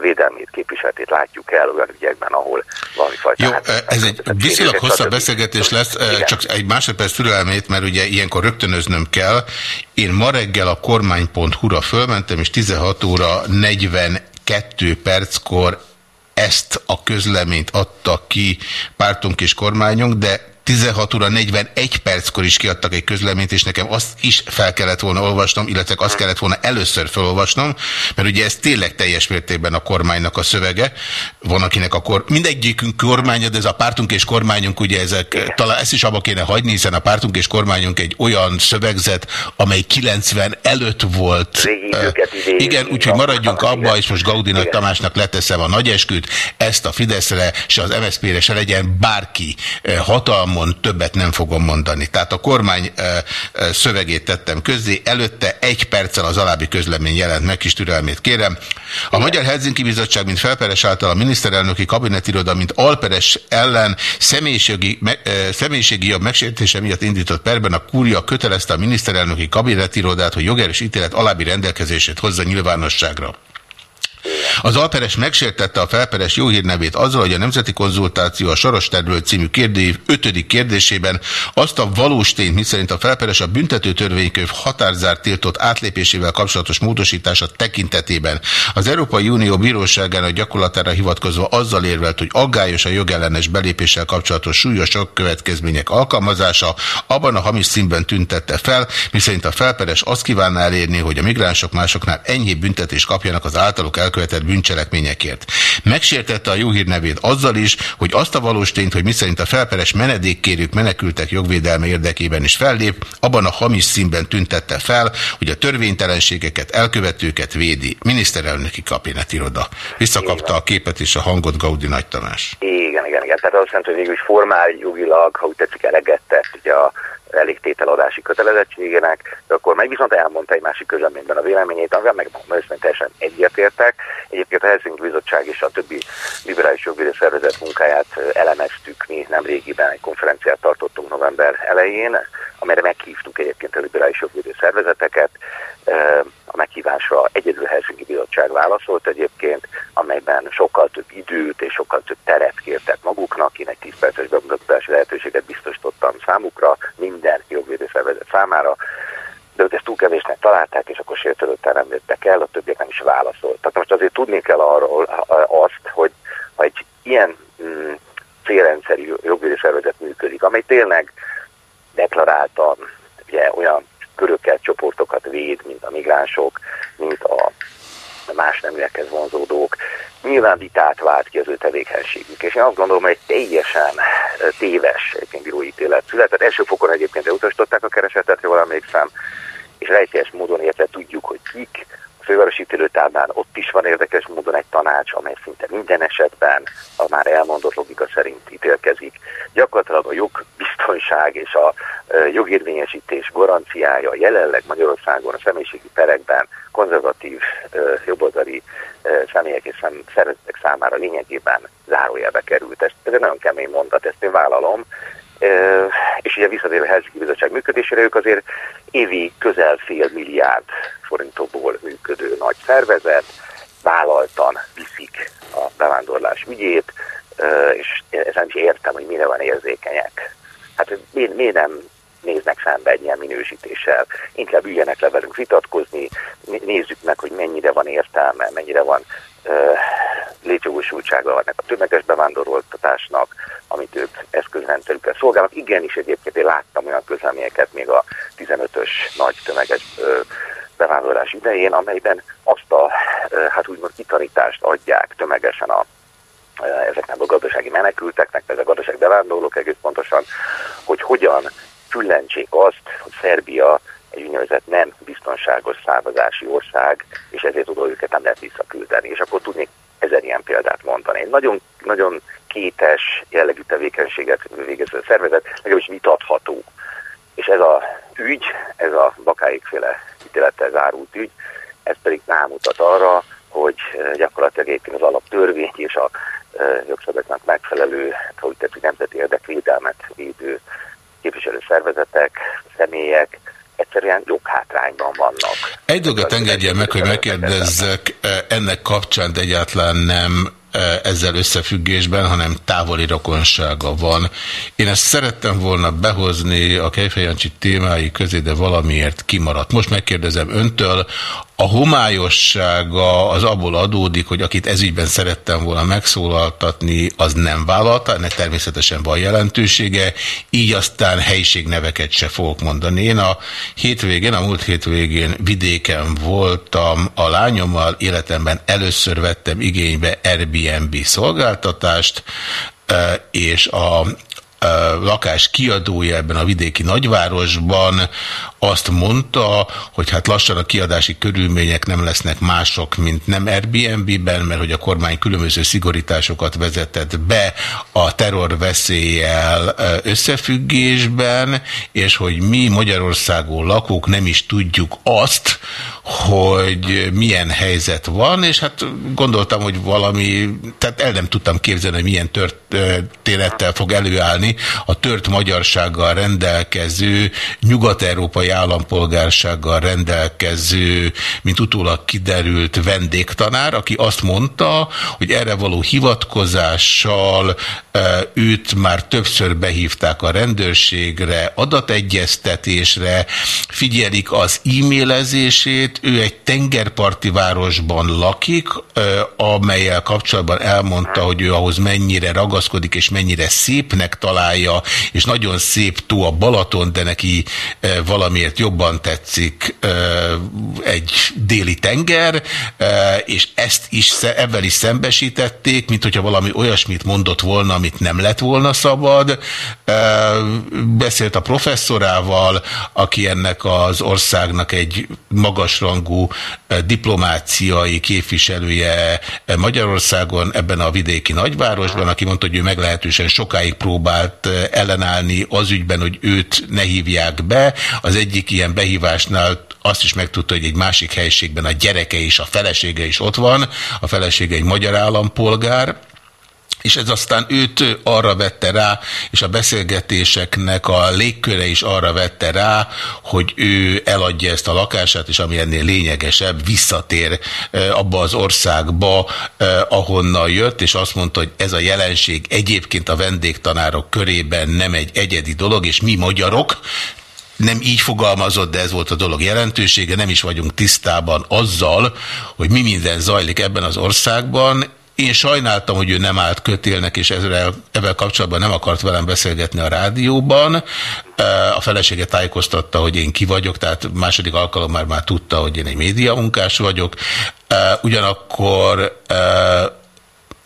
védelmét, képviseletét látjuk el olyan ügyekben, ahol valami fajta... Jó, hát, ez egy viszonylag hosszabb beszélgetés lesz, Igen. csak egy másodperc türelmét, mert ugye ilyenkor rögtönöznöm kell. Én ma reggel a kormány.hu-ra fölmentem, és 16 óra 42 perckor ezt a közleményt adta ki pártunk és kormányunk, de 16 óra 41 perckor is kiadtak egy közleményt, és nekem azt is fel kellett volna olvasnom, illetve azt kellett volna először felolvasnom, mert ugye ez tényleg teljes mértékben a kormánynak a szövege. Van akinek a kor... Mindegyikünk kormánya, de ez a pártunk és kormányunk, ugye ezek, talán ezt is abba kéne hagyni, hiszen a pártunk és kormányunk egy olyan szövegzet, amely 90 előtt volt. Uh, igen, úgyhogy maradjunk abba, és most Gaudinak Tamásnak leteszem a nagyesküt, ezt a Fideszre, és az MSZP-re se legyen bárki hatalma, számon többet nem fogom mondani. Tehát a kormány szövegét tettem közzé, előtte egy perccel az alábbi közlemény jelent meg, kis türelmét kérem. A Magyar Helsinki Bizottság, mint felperes által a miniszterelnöki kabinetiroda, mint alperes ellen személyiségi, me, személyiségi jobb megsértése miatt indított perben a kúria kötelezte a miniszterelnöki kabinetirodát, hogy jogerős ítélet alábbi rendelkezését hozza nyilvánosságra. Az Alperes megsértette a felperes jóhírnevét azzal, hogy a Nemzeti Konzultáció a Soros Terület című kérdév ötödik kérdésében azt a valós tényt, miszerint a felperes a büntető törvénykönyv határzárt tiltott átlépésével kapcsolatos módosítása tekintetében. Az Európai Unió bíróságának gyakorlatára hivatkozva azzal érvelt, hogy aggályos a jogellenes belépéssel kapcsolatos súlyos következmények alkalmazása, abban a hamis színben tüntette fel, miszerint a felperes azt kívánná elérni, hogy a migránsok másoknál enyhébb büntetést kapjanak az általuk el elkövetett bűncselekményekért. Megsértette a jó nevét azzal is, hogy azt a valós tényt, hogy miszerint a felperes menedékkérők menekültek jogvédelme érdekében is fellép, abban a hamis színben tüntette fel, hogy a törvénytelenségeket, elkövetőket védi. Miniszterelnöki kabinetiroda. Visszakapta a képet és a hangot Gaudi Nagy Tamás. Igen, igen, igen. Tehát azt jelenti, hogy végül formál jogilag, ha úgy tetszik, eleget ugye a elégtételadási kötelezettségének, de akkor meg viszont elmondta egy másik közleményben a véleményét, amivel meg őszintén teljesen egyetértek. Egyébként a Helsinki Bizottság és a többi liberális jogvédő szervezet munkáját elemeztük mi nem régiben, egy konferenciát tartottunk november elején, amelyre meghívtuk egyébként a liberális jogvédő szervezeteket. A meghívásra egyedül Helsinki Bizottság válaszolt egyébként, amelyben sokkal több időt és sokkal több teret kértek maguknak. Én egy 10 perces bemutatási lehetőséget biztosítottam számukra, minden jogvédő szervezet számára, de ők ezt túl kevésnek találták, és akkor sértődöttel nem jöttek el, a többiek nem is válaszoltak. Most azért tudni kell arról azt, hogy ha egy ilyen mm, célrendszerű jogvédő szervezet működik, amely tényleg deklaráltan ugye, olyan köröket, csoportokat véd, mint a migránsok, mint a más neműekhez vonzódók, nyilván vitát vált ki az ő tevékenységük. És én azt gondolom, hogy egy teljesen téves egyébként bírói ítélet született. Első fokon egyébként elutasították a keresetet, jól emlékszem, és rejtélyes módon érte tudjuk, hogy kik. Fővárosi ítélőtárnál ott is van érdekes módon egy tanács, amely szinte minden esetben a már elmondott logika szerint ítélkezik. Gyakorlatilag a jogbiztonság és a jogérvényesítés garanciája jelenleg Magyarországon a személyiségi perekben konzervatív jobboldali személyek és szem, szervezetek számára lényegében zárójelbe került. Ez, ez egy nagyon kemény mondat, ezt én vállalom. És ugye visszatérve a Helsinki Bizottság működésére, ők azért évi közel fél milliárd forintokból működő nagy szervezet, vállaltan viszik a bevándorlás ügyét, és ezen is értem, hogy mire van érzékenyek. Hát miért, miért nem néznek szembe egy ilyen minősítéssel. Inkább üljenek le velünk vitatkozni, né- nézzük meg, hogy mennyire van értelme, mennyire van létjogosultsága ennek a tömeges bevándoroltatásnak, amit ők eszközrendszerükkel szolgálnak. Igenis egyébként én láttam olyan közleményeket még a 15-ös nagy tömeges bevándorlás idején, amelyben azt a, hát úgymond kitanítást adják tömegesen a ezeknek a gazdasági menekülteknek, meg a gazdasági bevándorlók egész pontosan, hogy hogyan füllentsék azt, hogy Szerbia egy úgynevezett nem biztonságos származási ország, és ezért oda őket nem lehet visszaküldeni. És akkor tudnék ezer ilyen példát mondani. Egy nagyon, nagyon kétes jellegű tevékenységet végező szervezet, legalábbis vitatható. És ez a ügy, ez a bakáikféle ítélettel zárult ügy, ez pedig rámutat arra, hogy eh, gyakorlatilag egyébként az alaptörvény és a eh, jogszabályoknak megfelelő, hogy nemzeti érdekvédelmet védő képviselő szervezetek, személyek egyszerűen joghátrányban vannak. Egy dolgot engedjen meg, hogy megkérdezzek eh, ennek kapcsán, de egyáltalán nem eh, ezzel összefüggésben, hanem távoli rokonsága van. Én ezt szerettem volna behozni a Kejfejancsi témái közé, de valamiért kimaradt. Most megkérdezem öntől, a homályossága az abból adódik, hogy akit ezügyben szerettem volna megszólaltatni, az nem vállalta, ennek természetesen van jelentősége, így aztán helyiségneveket se fogok mondani. Én a hétvégén, a múlt hétvégén vidéken voltam a lányommal, életemben először vettem igénybe Airbnb szolgáltatást, eh, és a lakás kiadója ebben a vidéki nagyvárosban azt mondta, hogy hát lassan a kiadási körülmények nem lesznek mások, mint nem Airbnb-ben, mert hogy a kormány különböző szigorításokat vezetett be a terrorveszéllyel összefüggésben, és hogy mi Magyarországon lakók nem is tudjuk azt, hogy milyen helyzet van, és hát gondoltam, hogy valami, tehát el nem tudtam képzelni, hogy milyen történettel fog előállni a tört magyarsággal rendelkező, nyugat-európai állampolgársággal rendelkező, mint utólag kiderült vendégtanár, aki azt mondta, hogy erre való hivatkozással őt már többször behívták a rendőrségre, adategyeztetésre, figyelik az e-mailezését, ő egy tengerparti városban lakik, amelyel kapcsolatban elmondta, hogy ő ahhoz mennyire ragaszkodik, és mennyire szépnek találja, és nagyon szép tó a Balaton, de neki valamiért jobban tetszik egy déli tenger, és ezt is, ebben is szembesítették, mint hogyha valami olyasmit mondott volna, amit nem lett volna szabad. Beszélt a professzorával, aki ennek az országnak egy magasrangú diplomáciai képviselője Magyarországon, ebben a vidéki nagyvárosban, aki mondta, hogy ő meglehetősen sokáig próbált ellenállni az ügyben, hogy őt ne hívják be. Az egyik ilyen behívásnál azt is megtudta, hogy egy másik helységben a gyereke és a felesége is ott van. A felesége egy magyar állampolgár, és ez aztán őt arra vette rá, és a beszélgetéseknek a légköre is arra vette rá, hogy ő eladja ezt a lakását, és ami ennél lényegesebb, visszatér abba az országba, ahonnan jött, és azt mondta, hogy ez a jelenség egyébként a vendégtanárok körében nem egy egyedi dolog, és mi magyarok, nem így fogalmazott, de ez volt a dolog jelentősége, nem is vagyunk tisztában azzal, hogy mi minden zajlik ebben az országban, Én sajnáltam, hogy ő nem állt kötélnek, és ezzel, ezzel kapcsolatban nem akart velem beszélgetni a rádióban. A felesége tájékoztatta, hogy én ki vagyok, tehát második alkalom már már tudta, hogy én egy médiamunkás vagyok. Ugyanakkor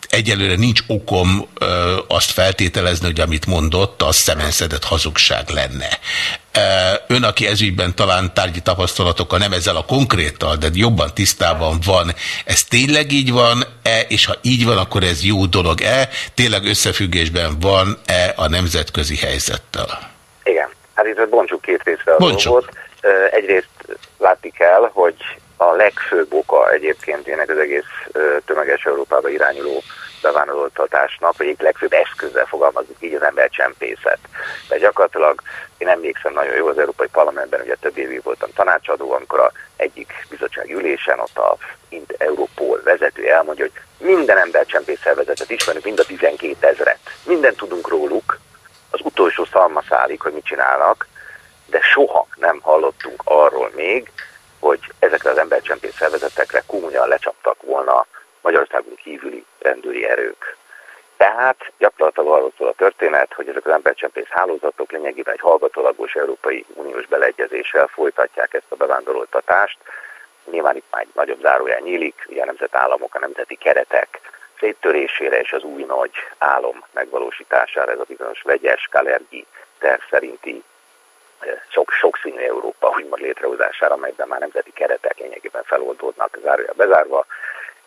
egyelőre nincs okom ö, azt feltételezni, hogy amit mondott, az szemenszedett hazugság lenne. Ön, aki ezügyben talán tárgyi tapasztalatokkal, nem ezzel a konkréttal, de jobban tisztában van, ez tényleg így van-e, és ha így van, akkor ez jó dolog-e, tényleg összefüggésben van-e a nemzetközi helyzettel? Igen, hát itt bontsuk két részre a Bontsuk. dolgot. Egyrészt látni kell, hogy a legfőbb oka egyébként ennek az egész tömeges Európába irányuló bevándoroltatásnak, vagy egyik legfőbb eszközzel fogalmazunk így az embercsempészet. Mert gyakorlatilag én emlékszem nagyon jó, az Európai Parlamentben ugye több évig voltam tanácsadó, amikor a egyik bizottsági ülésen ott a Europol vezető elmondja, hogy minden embercsempész szervezetet ismerünk, mind a 12 ezret. Mindent tudunk róluk, az utolsó szalmaszálig, hogy mit csinálnak, de soha nem hallottunk arról még, hogy ezekre az embercsempész szervezetekre komolyan lecsaptak volna Magyarországon kívüli rendőri erők. Tehát gyakorlatilag arról szól a történet, hogy ezek az embercsempész hálózatok lényegében egy hallgatólagos Európai Uniós beleegyezéssel folytatják ezt a bevándoroltatást. Nyilván itt már egy nagyobb zárójel nyílik, ugye a nemzetállamok, a nemzeti keretek széttörésére és az új nagy álom megvalósítására, ez a bizonyos vegyes, kalergi terv szerinti sok, sokszínű Európa úgymond létrehozására, amelyben már nemzeti keretek lényegében feloldódnak, zárója bezárva.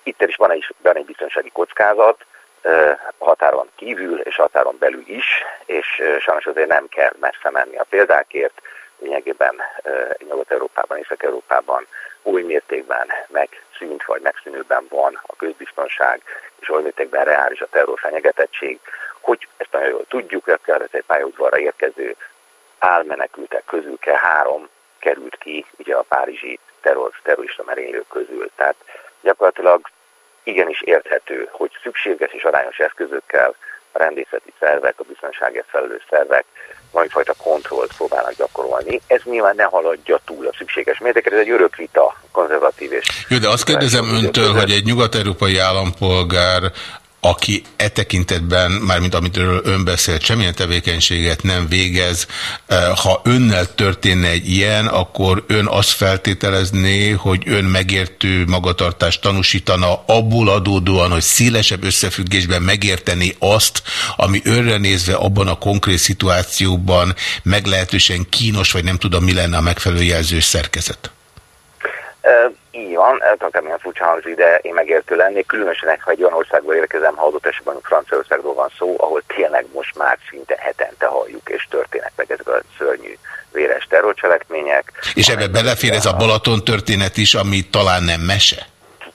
Itt is van egy, van egy biztonsági kockázat, határon kívül és határon belül is, és sajnos azért nem kell messze menni a példákért. Lényegében Nyugat-Európában, Észak-Európában új mértékben megszűnt vagy megszűnőben van a közbiztonság, és oly mértékben reális a terrorfenyegetettség, hogy ezt nagyon jól tudjuk, hogy a egy pályaudvarra érkező álmenekültek közül kell három került ki ugye a párizsi terror, terrorista merénylők közül. Tehát gyakorlatilag igenis érthető, hogy szükséges és arányos eszközökkel a rendészeti szervek, a biztonságért felelős szervek valamifajta kontrollt próbálnak gyakorolni. Ez nyilván ne haladja túl a szükséges mértéket, ez egy örök vita, konzervatív és... Jó, de azt kérdezem öntől, hogy egy nyugat-európai állampolgár aki e tekintetben, mármint amitől ön beszélt, semmilyen tevékenységet nem végez. Ha önnel történne egy ilyen, akkor ön azt feltételezné, hogy ön megértő magatartást tanúsítana abból adódóan, hogy szélesebb összefüggésben megérteni azt, ami önre nézve abban a konkrét szituációban meglehetősen kínos, vagy nem tudom, mi lenne a megfelelő jelzős szerkezet. Uh, így van, akármilyen furcsa hangzik, de én megértő lennék, különösen, ha egy olyan országból érkezem, ha adott esetben Franciaországról van szó, ahol tényleg most már szinte hetente halljuk, és történnek meg ezek a szörnyű véres terrorcselekmények. És ebbe belefér ez a Balaton történet is, ami talán nem mese?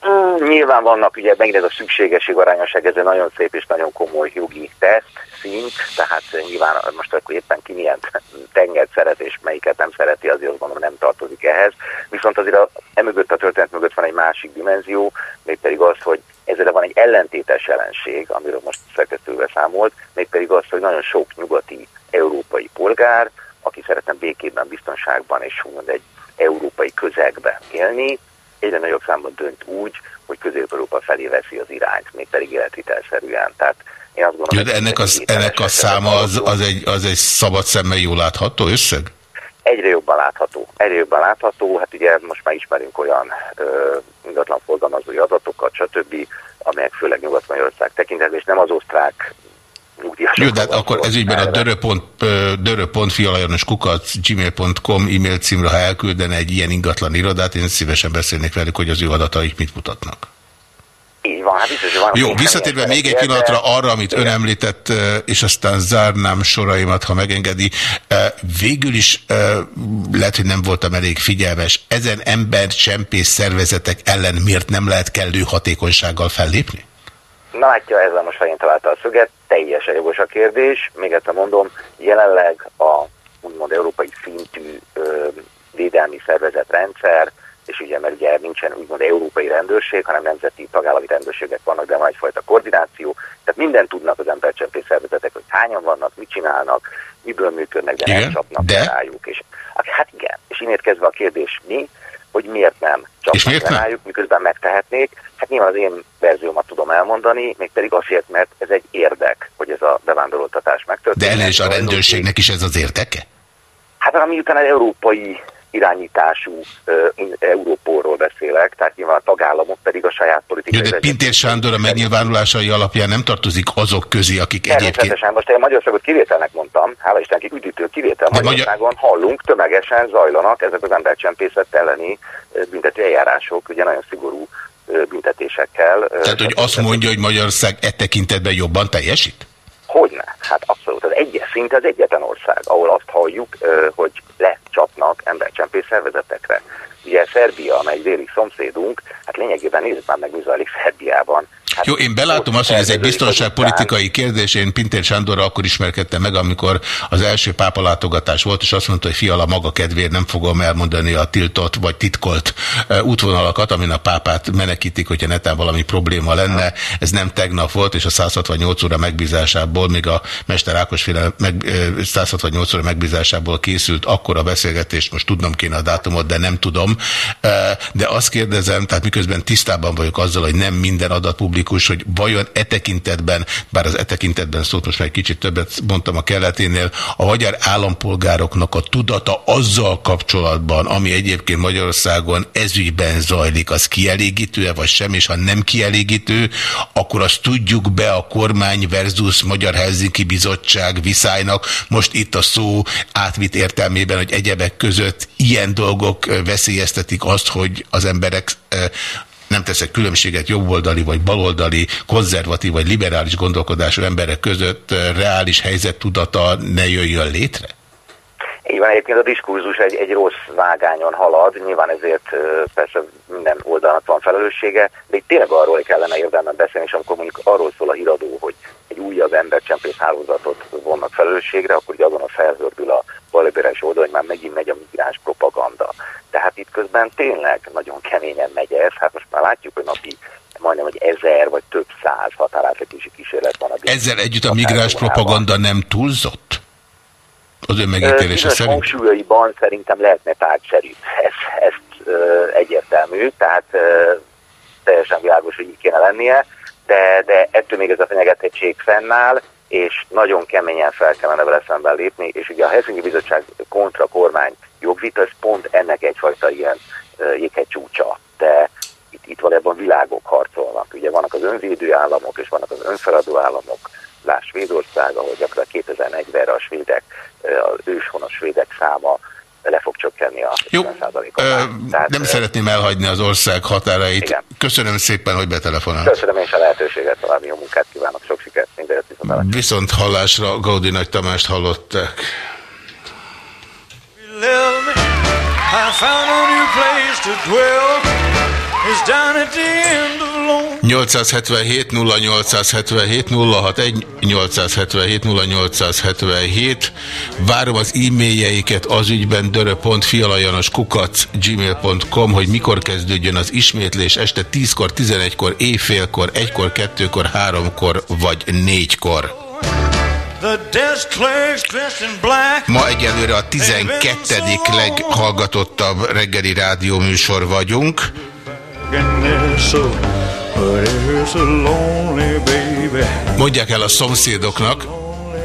Mm, nyilván vannak, ugye megint ez a szükségesség arányosság, ez egy nagyon szép és nagyon komoly jogi teszt, szint, tehát nyilván most akkor éppen ki milyen tengert szeret és melyiket nem szereti, azért azt gondolom nem tartozik ehhez. Viszont azért a, emögött a történet mögött van egy másik dimenzió, mégpedig az, hogy ezzel van egy ellentétes jelenség, amiről most szerkesztővel számolt, mégpedig az, hogy nagyon sok nyugati európai polgár, aki szeretne békében, biztonságban és úgymond egy európai közegbe élni, egyre nagyobb számban dönt úgy, hogy Közép-Európa felé veszi az irányt, mégpedig életvitelszerűen. Tehát én azt gondolom, de ennek, az, ennek a száma az, az, egy, az egy szabad szemmel jól látható összeg? Egyre jobban látható. Egyre jobban látható. Hát ugye most már ismerünk olyan ö, ingatlan forgalmazói adatokat, stb., amelyek főleg Nyugat-Magyarország tekintetben, és nem az osztrák jó, de hát akkor ez ügyben a dörö.fialajanos kukat gmail.com e-mail címre, ha elküldene egy ilyen ingatlan irodát, én szívesen beszélnék velük, hogy az ő adataik mit mutatnak. Így van, hát biztos, van. Jó, visszatérve még egy pillanatra arra, amit ön említett, és aztán zárnám soraimat, ha megengedi. Végül is lehet, hogy nem voltam elég figyelmes. Ezen ember csempész szervezetek ellen miért nem lehet kellő hatékonysággal fellépni? Na látja, ezzel most fején találta a szöget, teljesen jogos a kérdés. Még egyszer mondom, jelenleg a úgymond európai szintű ö, védelmi szervezetrendszer, és ugye, mert ugye nincsen úgymond európai rendőrség, hanem nemzeti tagállami rendőrségek vannak, de van egyfajta koordináció. Tehát mindent tudnak az embercsempész szervezetek, hogy hányan vannak, mit csinálnak, miből működnek, de igen, nem csapnak de? rájuk. És, hát igen, és innét kezdve a kérdés mi, hogy miért nem csapnak rájuk, miközben megtehetnék. Hát nyilván az én verziómat tudom elmondani, mégpedig azért, mert ez egy érdek, hogy ez a bevándoroltatás megtörténik. De ennél is a rendőrségnek is ez az érteke? Hát ami után egy európai irányítású uh, Európóról beszélek, tehát nyilván a tagállamok pedig a saját politikai... Jó, de Pintér Sándor a megnyilvánulásai alapján nem tartozik azok közé, akik egyébként... Most én Magyarországot kivételnek mondtam, hála Isten, ki üdítő kivétel De Magyarországon hallunk, tömegesen zajlanak ezek az embercsempészet elleni büntető eljárások, ugye nagyon szigorú büntetésekkel. Tehát, hogy azt mondja, hogy Magyarország e tekintetben jobban teljesít? Hogyne? Hát abszolút. Az egyes szint az egyetlen ország, ahol azt halljuk, hogy lecsapnak embercsempész szervezetekre. Ugye Szerbia, amely déli szomszédunk, hát lényegében nézzük már meg, mi zajlik Szerbiában. Hát Jó, én belátom azt, hogy ez egy biztonságpolitikai kérdés. Én Pintér Sándorra akkor ismerkedtem meg, amikor az első pápalátogatás volt, és azt mondta, hogy fiala maga kedvéért nem fogom elmondani a tiltott vagy titkolt eh, útvonalakat, amin a pápát menekítik, hogyha netán valami probléma lenne. Ez nem tegnap volt, és a 168 óra megbízásából, még a Mester Ákos féle meg, eh, 168 óra megbízásából készült akkor a beszélgetést, most tudnom kéne a dátumot, de nem tudom. Eh, De azt kérdezem, tehát miközben tisztában vagyok azzal, hogy nem minden adat publikus, hogy vajon e tekintetben, bár az e tekintetben szót most már egy kicsit többet mondtam a keleténél, a magyar állampolgároknak a tudata azzal kapcsolatban, ami egyébként Magyarországon ezügyben zajlik, az kielégítő-e vagy sem, és ha nem kielégítő, akkor azt tudjuk be a kormány versus Magyar Helsinki Bizottság viszálynak, most itt a szó átvitt értelmében, hogy egyebek között ilyen dolgok ö, veszélyeztetik azt, hogy az emberek nem teszek különbséget jobboldali vagy baloldali, konzervatív vagy liberális gondolkodású emberek között reális helyzettudata ne jöjjön létre? Így van, egyébként a diskurzus egy, egy rossz vágányon halad, nyilván ezért persze minden oldalnak van felelőssége, de itt tényleg arról kellene érdemben beszélni, és amikor mondjuk arról szól a híradó, hogy egy újabb embercsempész hálózatot vonnak felelősségre, akkor ugye azon a felhördül a balliberális oldal, hogy már megint megy a migráns propaganda. Tehát itt közben tényleg nagyon keményen megy ez, hát most már látjuk, hogy napi majdnem, hogy ezer vagy több száz határátletési kísérlet van. A Ezzel együtt a migráns propaganda nem túlzott? Az ön megítélése szerint? hangsúlyaiban szerintem lehetne tárgyszerű. Ez, ezt ö, egyértelmű, tehát ö, teljesen világos, hogy így kéne lennie, de, de ettől még ez a fenyegetettség fennáll, és nagyon keményen fel kellene vele szemben lépni, és ugye a Helsinki Bizottság kontra kormány jogvita, ez pont ennek egyfajta ilyen jéghegy csúcsa, de itt, itt valójában világok harcolnak. Ugye vannak az önvédő államok, és vannak az önfeladó államok, Lás Svédország, ahol gyakorlatilag 2040-re a svédek, az őshonos svédek száma le fog csökkenni a Jó, 50%-on. Ö, Tehát, nem ö, szeretném elhagyni az ország határait. Igen. Köszönöm szépen, hogy betelefonált. Köszönöm és a lehetőséget, további jó munkát kívánok, sok sikert, mindent viszont Viszont hallásra Gaudi Nagy Tamást hallották. Me. I found a new place to dwell. It's down at the end of Lone 877 0877 061 877 0877 Várom az e-mailjeiket az ügyben dörö.fialajanos kukac gmail.com, hogy mikor kezdődjön az ismétlés este 10-kor, 11-kor, éjfélkor, 1-kor, 2-kor, 3-kor vagy 4-kor. Ma egyelőre a 12. leghallgatottabb reggeli rádióműsor vagyunk. Mondják el a szomszédoknak,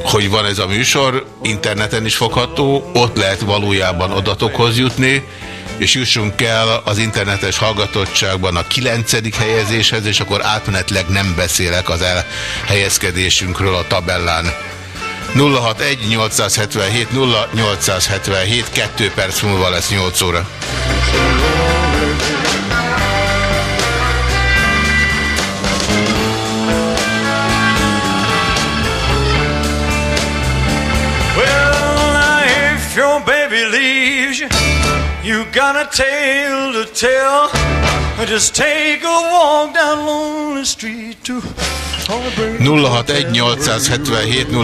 hogy van ez a műsor, interneten is fogható, ott lehet valójában adatokhoz jutni, és jussunk el az internetes hallgatottságban a kilencedik helyezéshez, és akkor átmenetleg nem beszélek az elhelyezkedésünkről a tabellán. 061 877 0877 2 perc múlva lesz 8 óra. You got a tale to tell. Just take a walk down lonely street to heartbreak. 061 877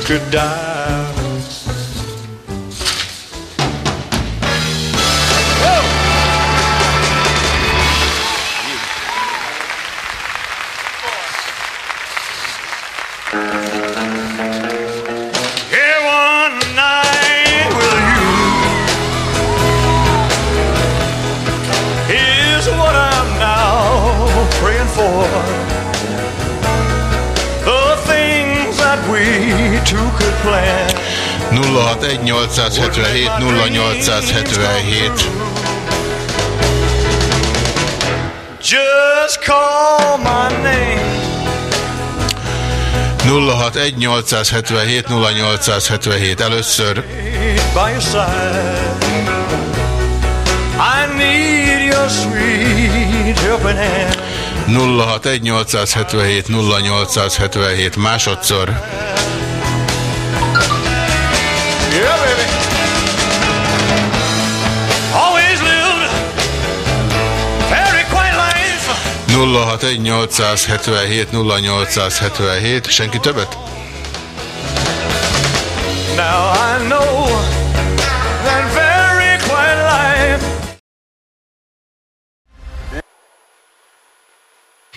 0877 061 877 0877 Just call my name. 061 877 0877 először. I need your sweet helping hand. 061 877 0877 másodszor. 061 877 0877 senki többet? Now I know that very quiet life.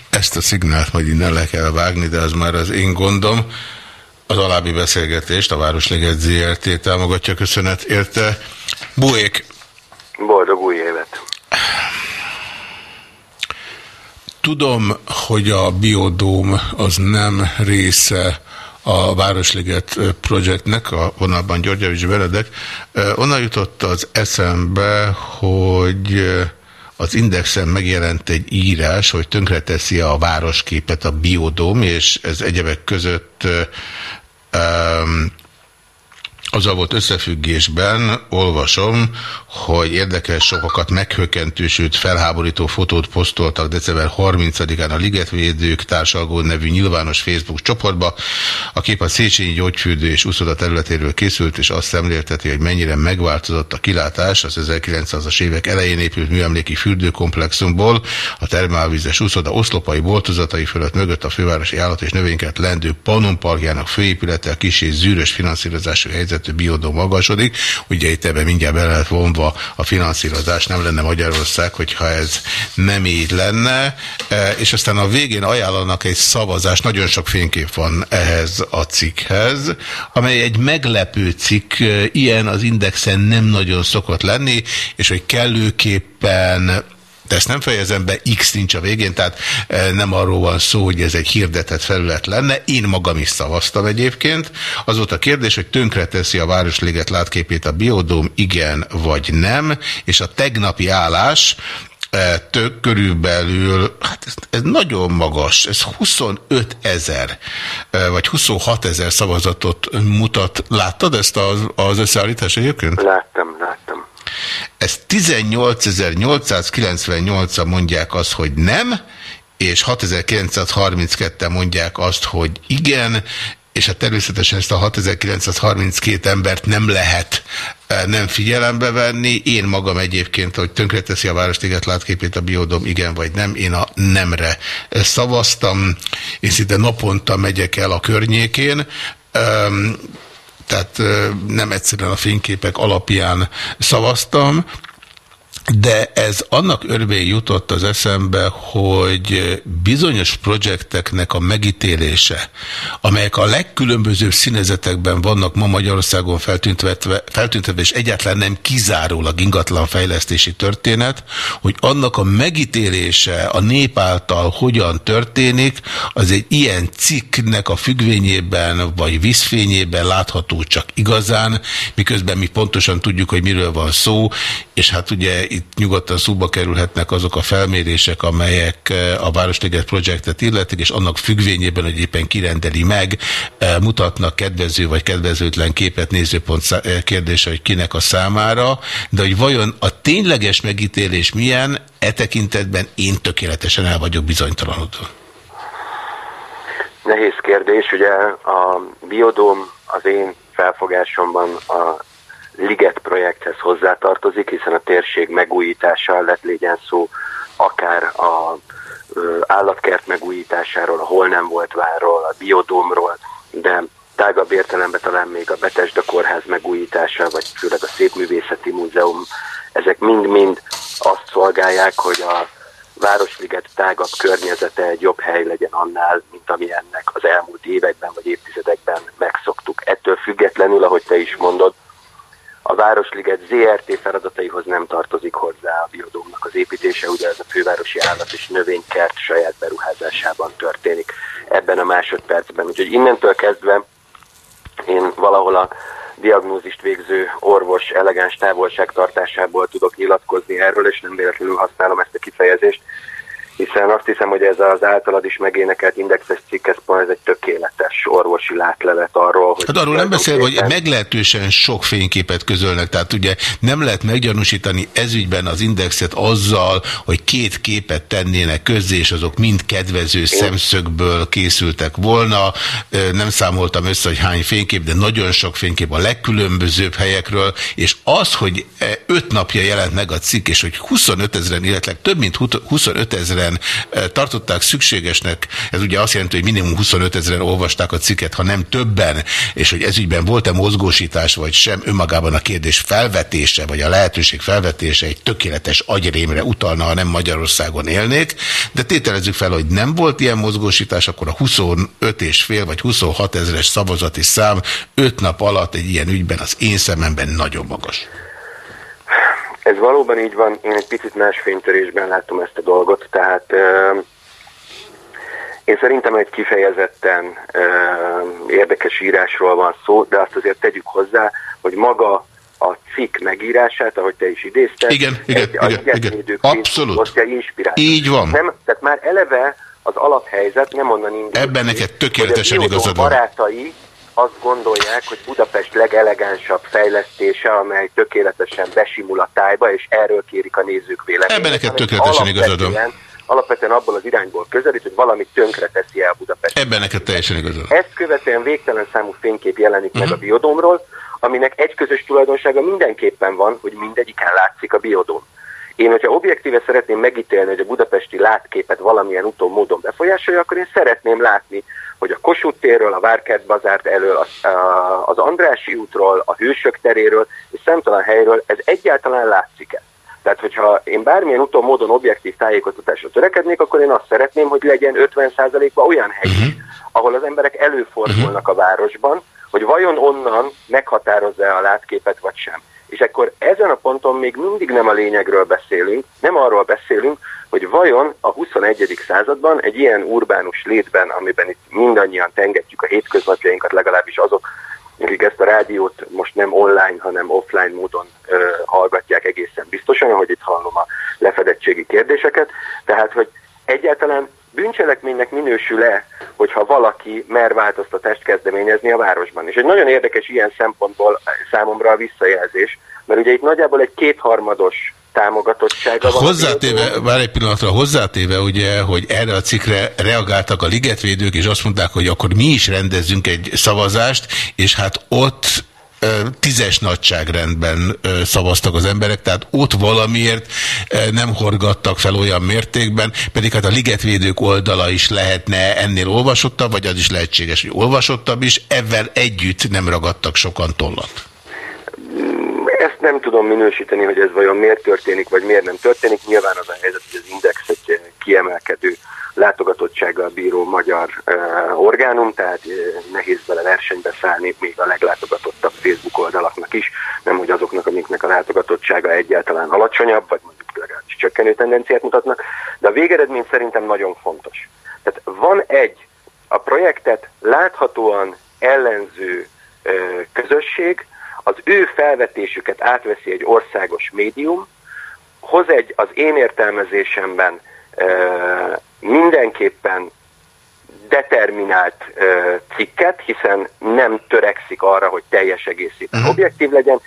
Ezt a szignált majd innen le kell vágni, de az már az én gondom. Az alábbi beszélgetést a Városliget ZRT támogatja, köszönet érte. Buék, Boldog új évet! Tudom, hogy a biodóm az nem része a Városliget projektnek, a vonalban Györgyevics Benedek. Onnan jutott az eszembe, hogy az Indexen megjelent egy írás, hogy tönkreteszi a városképet a biodóm, és ez egyebek között azzal volt összefüggésben, olvasom, hogy érdekes sokakat meghökkentő, sőt felháborító fotót posztoltak december 30-án a Ligetvédők társalgó nevű nyilvános Facebook csoportba. A kép a Széchenyi gyógyfürdő és úszoda területéről készült, és azt szemlélteti, hogy mennyire megváltozott a kilátás az 1900-as évek elején épült műemléki fürdőkomplexumból, a termálvizes úszoda oszlopai boltozatai fölött mögött a fővárosi állat és növényket lendő Pannonparkjának főépülete a kis és zűrös finanszírozású helyzetű biodó magasodik. Ugye itt ebben mindjárt be lehet vonva a finanszírozás, nem lenne Magyarország, hogyha ez nem így lenne. E, És aztán a végén ajánlanak egy szavazást, nagyon sok fénykép van ehhez a cikkhez, amely egy meglepő cikk, e, ilyen az indexen nem nagyon szokott lenni, és hogy kellőképpen de ezt nem fejezem be, X nincs a végén, tehát e, nem arról van szó, hogy ez egy hirdetett felület lenne. Én magam is szavaztam egyébként. Az volt a kérdés, hogy tönkreteszi a Városliget látképét a biodóm, igen vagy nem, és a tegnapi állás, e, tök körülbelül, hát ez, ez nagyon magas, ez 25 ezer, e, vagy 26 ezer szavazatot mutat. Láttad ezt az, az összeállítást egyébként? Láttam, láttam. Ez 18.898-a mondják azt, hogy nem, és 6.932-en mondják azt, hogy igen, és hát természetesen ezt a 6932 embert nem lehet eh, nem figyelembe venni. Én magam egyébként, hogy tönkreteszi a Városliget látképét a biodom, igen vagy nem, én a nemre szavaztam. Én szinte naponta megyek el a környékén. Tehát nem egyszerűen a fényképek alapján szavaztam, de ez annak örvé jutott az eszembe, hogy bizonyos projekteknek a megítélése, amelyek a legkülönbözőbb színezetekben vannak ma Magyarországon feltüntetve, feltüntetve és egyáltalán nem kizárólag ingatlan fejlesztési történet, hogy annak a megítélése a nép által hogyan történik, az egy ilyen cikknek a függvényében vagy vízfényében látható csak igazán, miközben mi pontosan tudjuk, hogy miről van szó, és hát ugye itt nyugodtan szóba kerülhetnek azok a felmérések, amelyek eh, a Városliget projektet illetik, és annak függvényében, hogy éppen kirendeli meg, eh, mutatnak kedvező vagy kedvezőtlen képet nézőpont eh, kérdése, hogy kinek a számára, de hogy vajon a tényleges megítélés milyen, e tekintetben én tökéletesen el vagyok bizonytalanodva. Nehéz kérdés, ugye a biodóm az én felfogásomban a Liget projekthez hozzátartozik, hiszen a térség megújítása lett legyen szó akár a állatkert megújításáról, a hol nem volt várról, a biodómról, de tágabb értelemben talán még a Betesda kórház megújítása, vagy főleg a Szépművészeti Múzeum, ezek mind-mind azt szolgálják, hogy a Városliget tágabb környezete egy jobb hely legyen annál, mint ami ennek az elmúlt években vagy évtizedekben megszoktuk. Ettől függetlenül, ahogy te is mondod, a Városliget ZRT feladataihoz nem tartozik hozzá a biodómnak az építése, ugye ez a fővárosi állat és növénykert saját beruházásában történik ebben a másodpercben. Úgyhogy innentől kezdve én valahol a diagnózist végző orvos elegáns távolságtartásából tudok nyilatkozni erről, és nem véletlenül használom ezt a kifejezést, hiszen azt hiszem, hogy ez az általad is megénekelt indexes cikk, ez ez egy tökéletes orvosi látlelet arról, hogy... Hát arról nem beszél, hogy meglehetősen sok fényképet közölnek, tehát ugye nem lehet meggyanúsítani ezügyben az indexet azzal, hogy két képet tennének közzé, és azok mind kedvező Én... szemszögből készültek volna. Nem számoltam össze, hogy hány fénykép, de nagyon sok fénykép a legkülönbözőbb helyekről, és az, hogy öt napja jelent meg a cikk, és hogy 25 ezeren, illetve több mint 25 ezeren ezeren tartották szükségesnek, ez ugye azt jelenti, hogy minimum 25 ezeren olvasták a cikket, ha nem többen, és hogy ezügyben volt-e mozgósítás, vagy sem, önmagában a kérdés felvetése, vagy a lehetőség felvetése egy tökéletes agyrémre utalna, ha nem Magyarországon élnék, de tételezzük fel, hogy nem volt ilyen mozgósítás, akkor a 25 és fél, vagy 26 ezeres szavazati szám 5 nap alatt egy ilyen ügyben az én szememben nagyon magas. Ez valóban így van, én egy picit más fénytörésben látom ezt a dolgot, tehát euh, én szerintem egy kifejezetten euh, érdekes írásról van szó, de azt azért tegyük hozzá, hogy maga a cikk megírását, ahogy te is idézted, igen, igen, egy, igen, igen. abszolút, így van. Nem, tehát már eleve az alaphelyzet nem onnan indul. Ebben neked tökéletesen igazad van. barátai azt gondolják, hogy Budapest legelegánsabb fejlesztése, amely tökéletesen besimul a tájba, és erről kérik a nézők véleményét. Ebben neked tökéletesen igazad van. Alapvetően abból az irányból közelít, hogy valamit tönkre teszi el Budapest. Ebben neked teljesen igazad. Ezt követően végtelen számú fénykép jelenik uh -huh. meg a mhm. biodómról, aminek egy közös tulajdonsága mindenképpen van, hogy mindegyiken látszik a biodóm. Én, hogyha objektíve szeretném megítélni, hogy a budapesti látképet valamilyen úton módon befolyásolja, akkor én szeretném látni, hogy a Kossuth térről, a Várkert bazárt elől, az Andrási útról, a Hősök teréről és szemtelen helyről ez egyáltalán látszik-e? Tehát, hogyha én bármilyen úton módon objektív tájékoztatásra törekednék, akkor én azt szeretném, hogy legyen 50%-ban olyan hely, uh-huh. ahol az emberek előfordulnak a városban, hogy vajon onnan meghatározza a látképet, vagy sem. És akkor ezen a ponton még mindig nem a lényegről beszélünk, nem arról beszélünk, hogy vajon a 21. században egy ilyen urbánus létben, amiben itt mindannyian tengetjük a hétköznapjainkat, legalábbis azok, akik ezt a rádiót most nem online, hanem offline módon ö, hallgatják egészen biztosan, ahogy itt hallom a lefedettségi kérdéseket. Tehát, hogy egyáltalán bűncselekménynek minősül-e, hogyha valaki mer változtatást kezdeményezni a városban. És egy nagyon érdekes ilyen szempontból számomra a visszajelzés, mert ugye itt nagyjából egy kétharmados támogatottsága van. Hozzátéve, vár egy pillanatra, hozzátéve ugye, hogy erre a cikre reagáltak a ligetvédők, és azt mondták, hogy akkor mi is rendezzünk egy szavazást, és hát ott tízes nagyságrendben szavaztak az emberek, tehát ott valamiért nem horgattak fel olyan mértékben, pedig hát a ligetvédők oldala is lehetne ennél olvasottabb, vagy az is lehetséges, hogy olvasottabb is, ezzel együtt nem ragadtak sokan tollat. Ezt nem tudom minősíteni, hogy ez vajon miért történik, vagy miért nem történik. Nyilván az a helyzet, hogy az Index egy kiemelkedő látogatottsággal bíró magyar uh, orgánum, tehát uh, nehéz vele versenybe szállni még a leglátogatottabb Facebook oldalaknak is, nem hogy azoknak, amiknek a látogatottsága egyáltalán alacsonyabb, vagy mondjuk legalábbis csökkenő tendenciát mutatnak, de a végeredmény szerintem nagyon fontos. Tehát van egy a projektet láthatóan ellenző uh, közösség, az ő felvetésüket átveszi egy országos médium, hoz egy az én értelmezésemben mindenképpen determinált cikket, hiszen nem törekszik arra, hogy teljes egészében uh-huh. objektív legyen,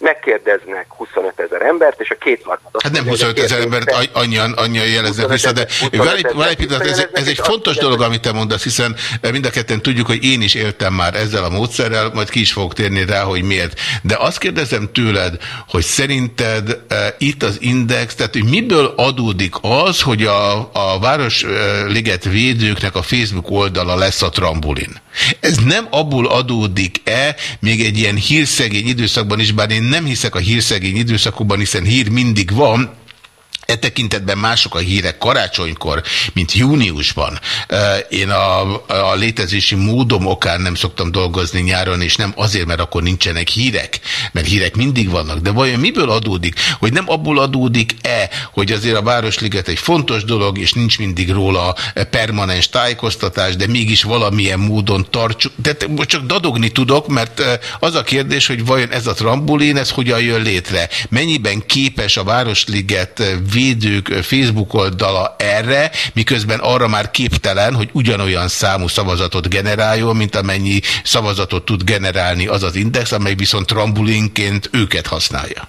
megkérdeznek 25 ezer embert, és a két kétharmad... Hát nem 25 ezer embert annyian, annyian jeleznek vissza, de van egy pillanat, ez, ez egy fontos dolog, amit te mondasz, hiszen mind a ketten tudjuk, hogy én is éltem már ezzel a módszerrel, majd ki is fogok térni rá, hogy miért. De azt kérdezem tőled, hogy szerinted e, itt az index, tehát hogy miből adódik az, hogy a, a Városliget védőknek a Facebook oldala lesz a trambulin? Ez nem abból adódik-e, még egy ilyen hírszegény időszakban is, bár én nem hiszek a hírszegény időszakokban, hiszen hír mindig van, E tekintetben mások a hírek karácsonykor, mint júniusban. Én a, a létezési módom okán nem szoktam dolgozni nyáron, és nem azért, mert akkor nincsenek hírek, mert hírek mindig vannak. De vajon miből adódik? Hogy nem abból adódik-e, hogy azért a Városliget egy fontos dolog, és nincs mindig róla permanens tájékoztatás, de mégis valamilyen módon tartsuk. De csak dadogni tudok, mert az a kérdés, hogy vajon ez a trambulin, ez hogyan jön létre? Mennyiben képes a Városliget védők Facebook oldala erre, miközben arra már képtelen, hogy ugyanolyan számú szavazatot generáljon, mint amennyi szavazatot tud generálni az az index, amely viszont trambulinként őket használja.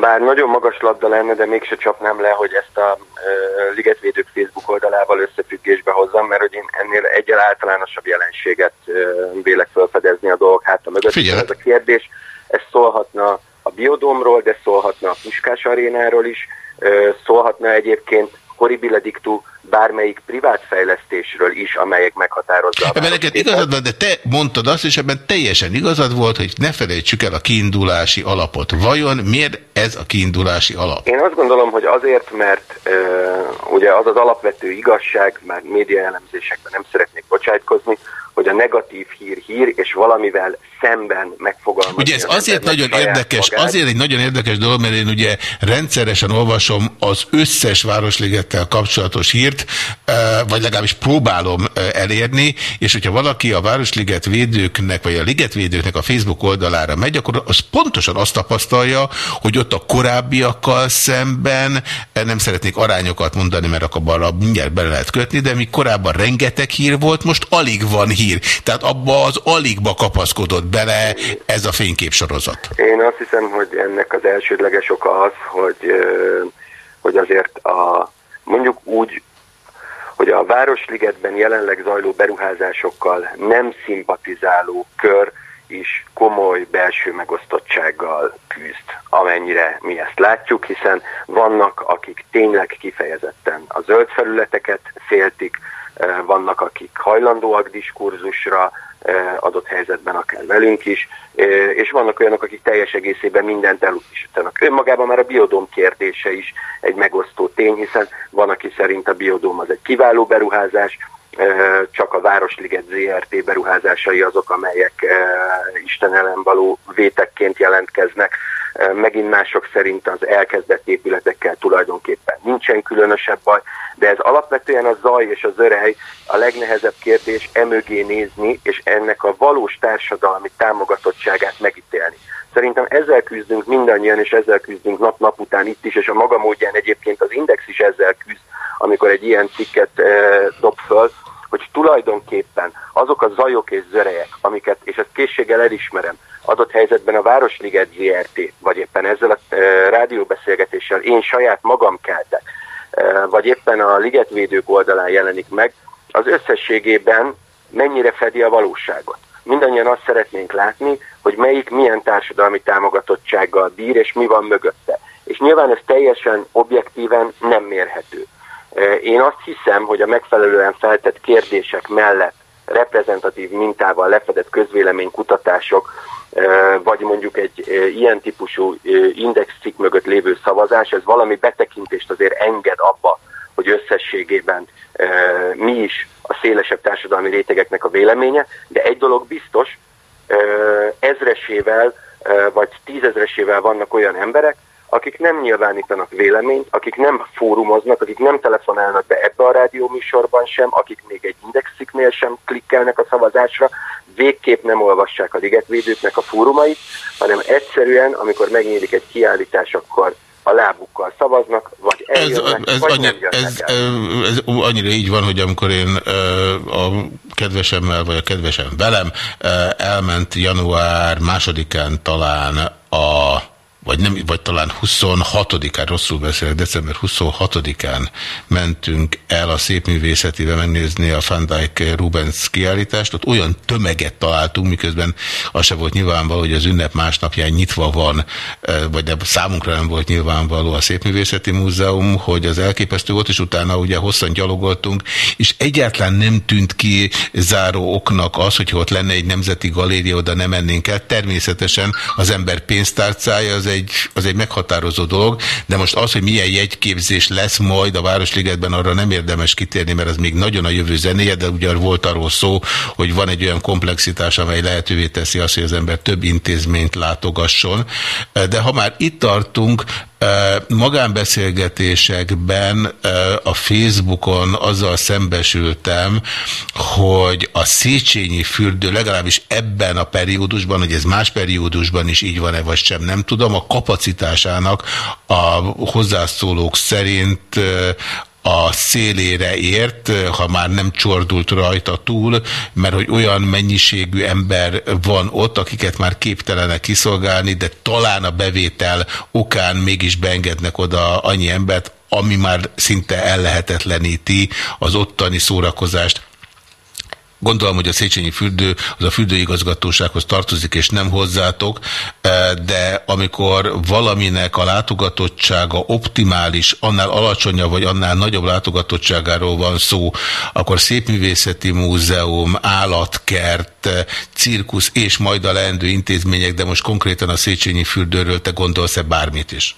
Bár nagyon magas labda lenne, de mégse csapnám le, hogy ezt a uh, Ligetvédők Facebook oldalával összefüggésbe hozzam, mert hogy én ennél egyel általánosabb jelenséget uh, vélek felfedezni a dolgok háta mögött. Figyelek. Ez a kérdés, ez szólhatna a Biodomról, de szólhatna a Puskás arénáról is, szólhatna egyébként Horribile Dictu bármelyik privát fejlesztésről is, amelyek meghatározza a Ebben neked igazad van, de te mondtad azt, és ebben teljesen igazad volt, hogy ne felejtsük el a kiindulási alapot. Vajon miért ez a kiindulási alap? Én azt gondolom, hogy azért, mert uh, ugye az az alapvető igazság, már média elemzésekben nem szeretnék bocsájtkozni, hogy a negatív hír hír, és valamivel szemben megfogalmazni. Ugye ez az azért nagyon érdekes, magát. azért egy nagyon érdekes dolog, mert én ugye rendszeresen olvasom az összes Városligettel kapcsolatos hírt, vagy legalábbis próbálom elérni, és hogyha valaki a Városliget védőknek, vagy a ligetvédőknek a Facebook oldalára megy, akkor az pontosan azt tapasztalja, hogy ott a korábbiakkal szemben, nem szeretnék arányokat mondani, mert akkor mindjárt bele lehet kötni, de mi korábban rengeteg hír volt, most alig van hír. Tehát abba az aligba kapaszkodott bele ez a fényképsorozat. Én azt hiszem, hogy ennek az elsődleges oka az, hogy, hogy azért a, mondjuk úgy, hogy a Városligetben jelenleg zajló beruházásokkal nem szimpatizáló kör is komoly belső megosztottsággal küzd, amennyire mi ezt látjuk, hiszen vannak, akik tényleg kifejezetten a zöld felületeket féltik, eh, vannak, akik hajlandóak diskurzusra, adott helyzetben akár velünk is, és vannak olyanok, akik teljes egészében mindent elutasítanak. Önmagában már a biodóm kérdése is egy megosztó tény, hiszen van, aki szerint a biodóm az egy kiváló beruházás, csak a Városliget ZRT beruházásai azok, amelyek Isten ellen való vétekként jelentkeznek. Megint mások szerint az elkezdett épületekkel tulajdonképpen nincsen különösebb baj, de ez alapvetően a zaj és az örej a legnehezebb kérdés emögé nézni, és ennek a valós társadalmi támogatottságát megítélni. Szerintem ezzel küzdünk mindannyian, és ezzel küzdünk nap-nap után itt is, és a maga módján egyébként az Index is ezzel küzd, amikor egy ilyen cikket e, dob föl, hogy tulajdonképpen azok a zajok és zörejek, amiket, és ezt készséggel elismerem, adott helyzetben a Városliget ZRT, vagy éppen ezzel a rádióbeszélgetéssel én saját magam keltek, vagy éppen a ligetvédők oldalán jelenik meg, az összességében mennyire fedi a valóságot. Mindannyian azt szeretnénk látni, hogy melyik milyen társadalmi támogatottsággal bír, és mi van mögötte. És nyilván ez teljesen objektíven nem mérhető. Én azt hiszem, hogy a megfelelően feltett kérdések mellett reprezentatív mintával lefedett közvéleménykutatások, vagy mondjuk egy ilyen típusú indexcikk mögött lévő szavazás, ez valami betekintést azért enged abba, hogy összességében mi is a szélesebb társadalmi rétegeknek a véleménye, de egy dolog biztos, ezresével vagy tízezresével vannak olyan emberek, akik nem nyilvánítanak véleményt, akik nem fórumoznak, akik nem telefonálnak be ebbe a rádióműsorban sem, akik még egy indexiknél sem klikkelnek a szavazásra, végképp nem olvassák a ligetvédőknek a fórumait, hanem egyszerűen, amikor megnyílik egy kiállítás, akkor a lábukkal szavaznak, vagy Ez, eljönnek, ez, vagy annyi, nem ez, el. ez annyira így van, hogy amikor én a kedvesemmel, vagy a kedvesem velem elment január másodikán talán a vagy, nem, vagy talán 26-án, rosszul beszélek, december 26-án mentünk el a Szépművészetibe megnézni a Van Dyck Rubens kiállítást, ott olyan tömeget találtunk, miközben az se volt nyilvánvaló, hogy az ünnep másnapján nyitva van, eh, vagy de számunkra nem volt nyilvánvaló a Szépművészeti Múzeum, hogy az elképesztő volt, és utána ugye hosszan gyalogoltunk, és egyáltalán nem tűnt ki záró oknak az, hogyha ott lenne egy nemzeti galéria, oda nem mennénk el. Természetesen az ember pénztárcája az egy egy, az egy meghatározó dolog, de most az, hogy milyen jegyképzés lesz majd a Városligetben, arra nem érdemes kitérni, mert az még nagyon a jövő zenéje, de ugye volt arról szó, hogy van egy olyan komplexitás, amely lehetővé teszi azt, hogy az ember több intézményt látogasson. De ha már itt tartunk, magánbeszélgetésekben a Facebookon azzal szembesültem, hogy a Széchenyi fürdő legalábbis ebben a periódusban, hogy ez más periódusban is így van-e vagy sem, nem tudom, a kapacitásának a hozzászólók szerint a szélére ért, ha már nem csordult rajta túl, mert hogy olyan mennyiségű ember van ott, akiket már képtelenek kiszolgálni, de talán a bevétel okán mégis beengednek oda annyi embert, ami már szinte ellehetetleníti az ottani szórakozást. Gondolom, hogy a Széchenyi fürdő az a fürdőigazgatósághoz tartozik, és nem hozzátok, eh, de amikor valaminek a látogatottsága optimális, annál alacsonyabb vagy annál nagyobb látogatottságáról van szó, akkor Szépművészeti Múzeum, állatkert, eh, cirkusz és majd a leendő intézmények, de most konkrétan a Széchenyi fürdőről te gondolsz-e bármit is?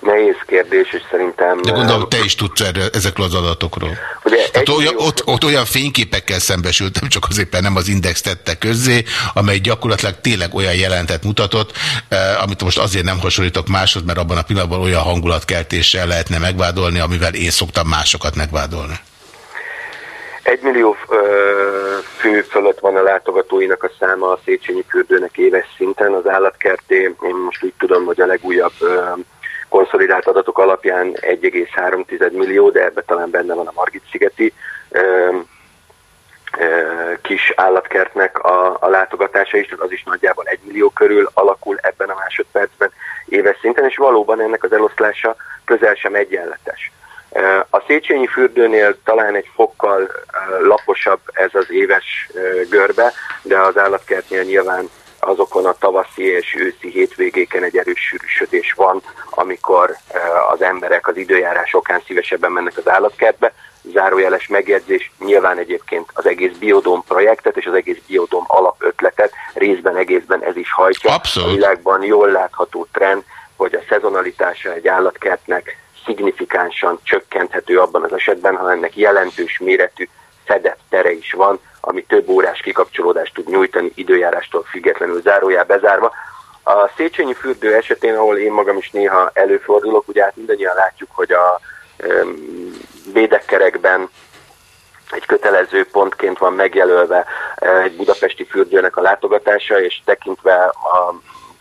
Nehéz kérdés, és szerintem... De gondolom, te is tudsz erre, ezekről az adatokról. Ugye Tehát olyan, ott, ott olyan fényképekkel szembesültem, csak azért, mert nem az Index tette közzé, amely gyakorlatilag tényleg olyan jelentet mutatott, eh, amit most azért nem hasonlítok máshoz, mert abban a pillanatban olyan hangulatkeltéssel lehetne megvádolni, amivel én szoktam másokat megvádolni. Egy millió fő fölött van a látogatóinak a száma a Széchenyi fürdőnek éves szinten. Az állatkerté, én most úgy tudom, hogy a legújabb konszolidált adatok alapján 1,3 millió, de ebben talán benne van a Margit-szigeti kis állatkertnek a, a látogatása is, az is nagyjából 1 millió körül alakul ebben a másodpercben éves szinten, és valóban ennek az eloszlása közel sem egyenletes. A Széchenyi fürdőnél talán egy fokkal laposabb ez az éves görbe, de az állatkertnél nyilván azokon a tavaszi és őszi hétvégéken egy erős sűrűsödés van, amikor az emberek az időjárás okán szívesebben mennek az állatkertbe. Zárójeles megjegyzés, nyilván egyébként az egész biodóm projektet és az egész biodóm alapötletet részben egészben ez is hajtja. Abszolút. A világban jól látható trend, hogy a szezonalitása egy állatkertnek szignifikánsan csökkenthető abban az esetben, ha ennek jelentős méretű fedett tere is van, ami több órás kikapcsolódást tud nyújtani időjárástól függetlenül zárójá bezárva. A Széchenyi fürdő esetén, ahol én magam is néha előfordulok, ugye hát mindannyian látjuk, hogy a védekkerekben egy kötelező pontként van megjelölve egy budapesti fürdőnek a látogatása, és tekintve a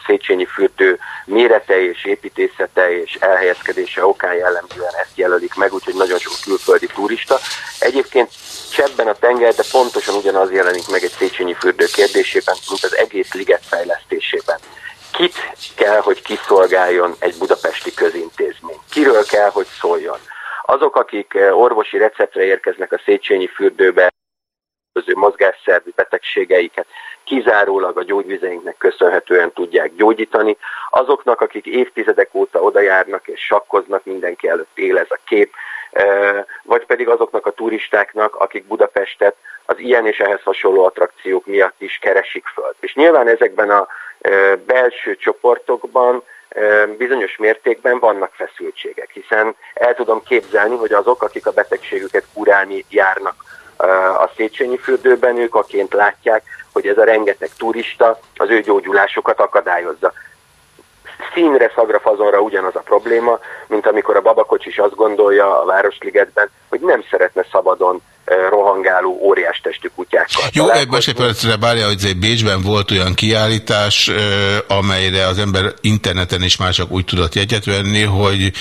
Széchenyi fürdő mérete és építészete és elhelyezkedése okán jellemzően ezt jelölik meg, úgyhogy nagyon sok külföldi turista. Egyébként csebben a tenger, de pontosan ugyanaz jelenik meg egy Széchenyi fürdő kérdésében, mint az egész liget fejlesztésében. Kit kell, hogy kiszolgáljon egy budapesti közintézmény? Kiről kell, hogy szóljon? Azok, akik orvosi receptre érkeznek a Széchenyi fürdőbe, mozgásszervi betegségeiket kizárólag a gyógyvizeinknek köszönhetően tudják gyógyítani. Azoknak, akik évtizedek óta odajárnak és sakkoznak, mindenki előtt él ez a kép, vagy pedig azoknak a turistáknak, akik Budapestet az ilyen és ehhez hasonló attrakciók miatt is keresik föl. És nyilván ezekben a belső csoportokban bizonyos mértékben vannak feszültségek, hiszen el tudom képzelni, hogy azok, akik a betegségüket kurálni járnak a Széchenyi fürdőben, ők aként látják, hogy ez a rengeteg turista az ő gyógyulásokat akadályozza. Színre, szagra, fazonra ugyanaz a probléma, mint amikor a babakocs is azt gondolja a Városligetben, hogy nem szeretne szabadon rohangáló óriás testű kutyákkal. Jó, egy másodpercre bárja, hogy Bécsben volt olyan kiállítás, amelyre az ember interneten is mások úgy tudott jegyet venni, hogy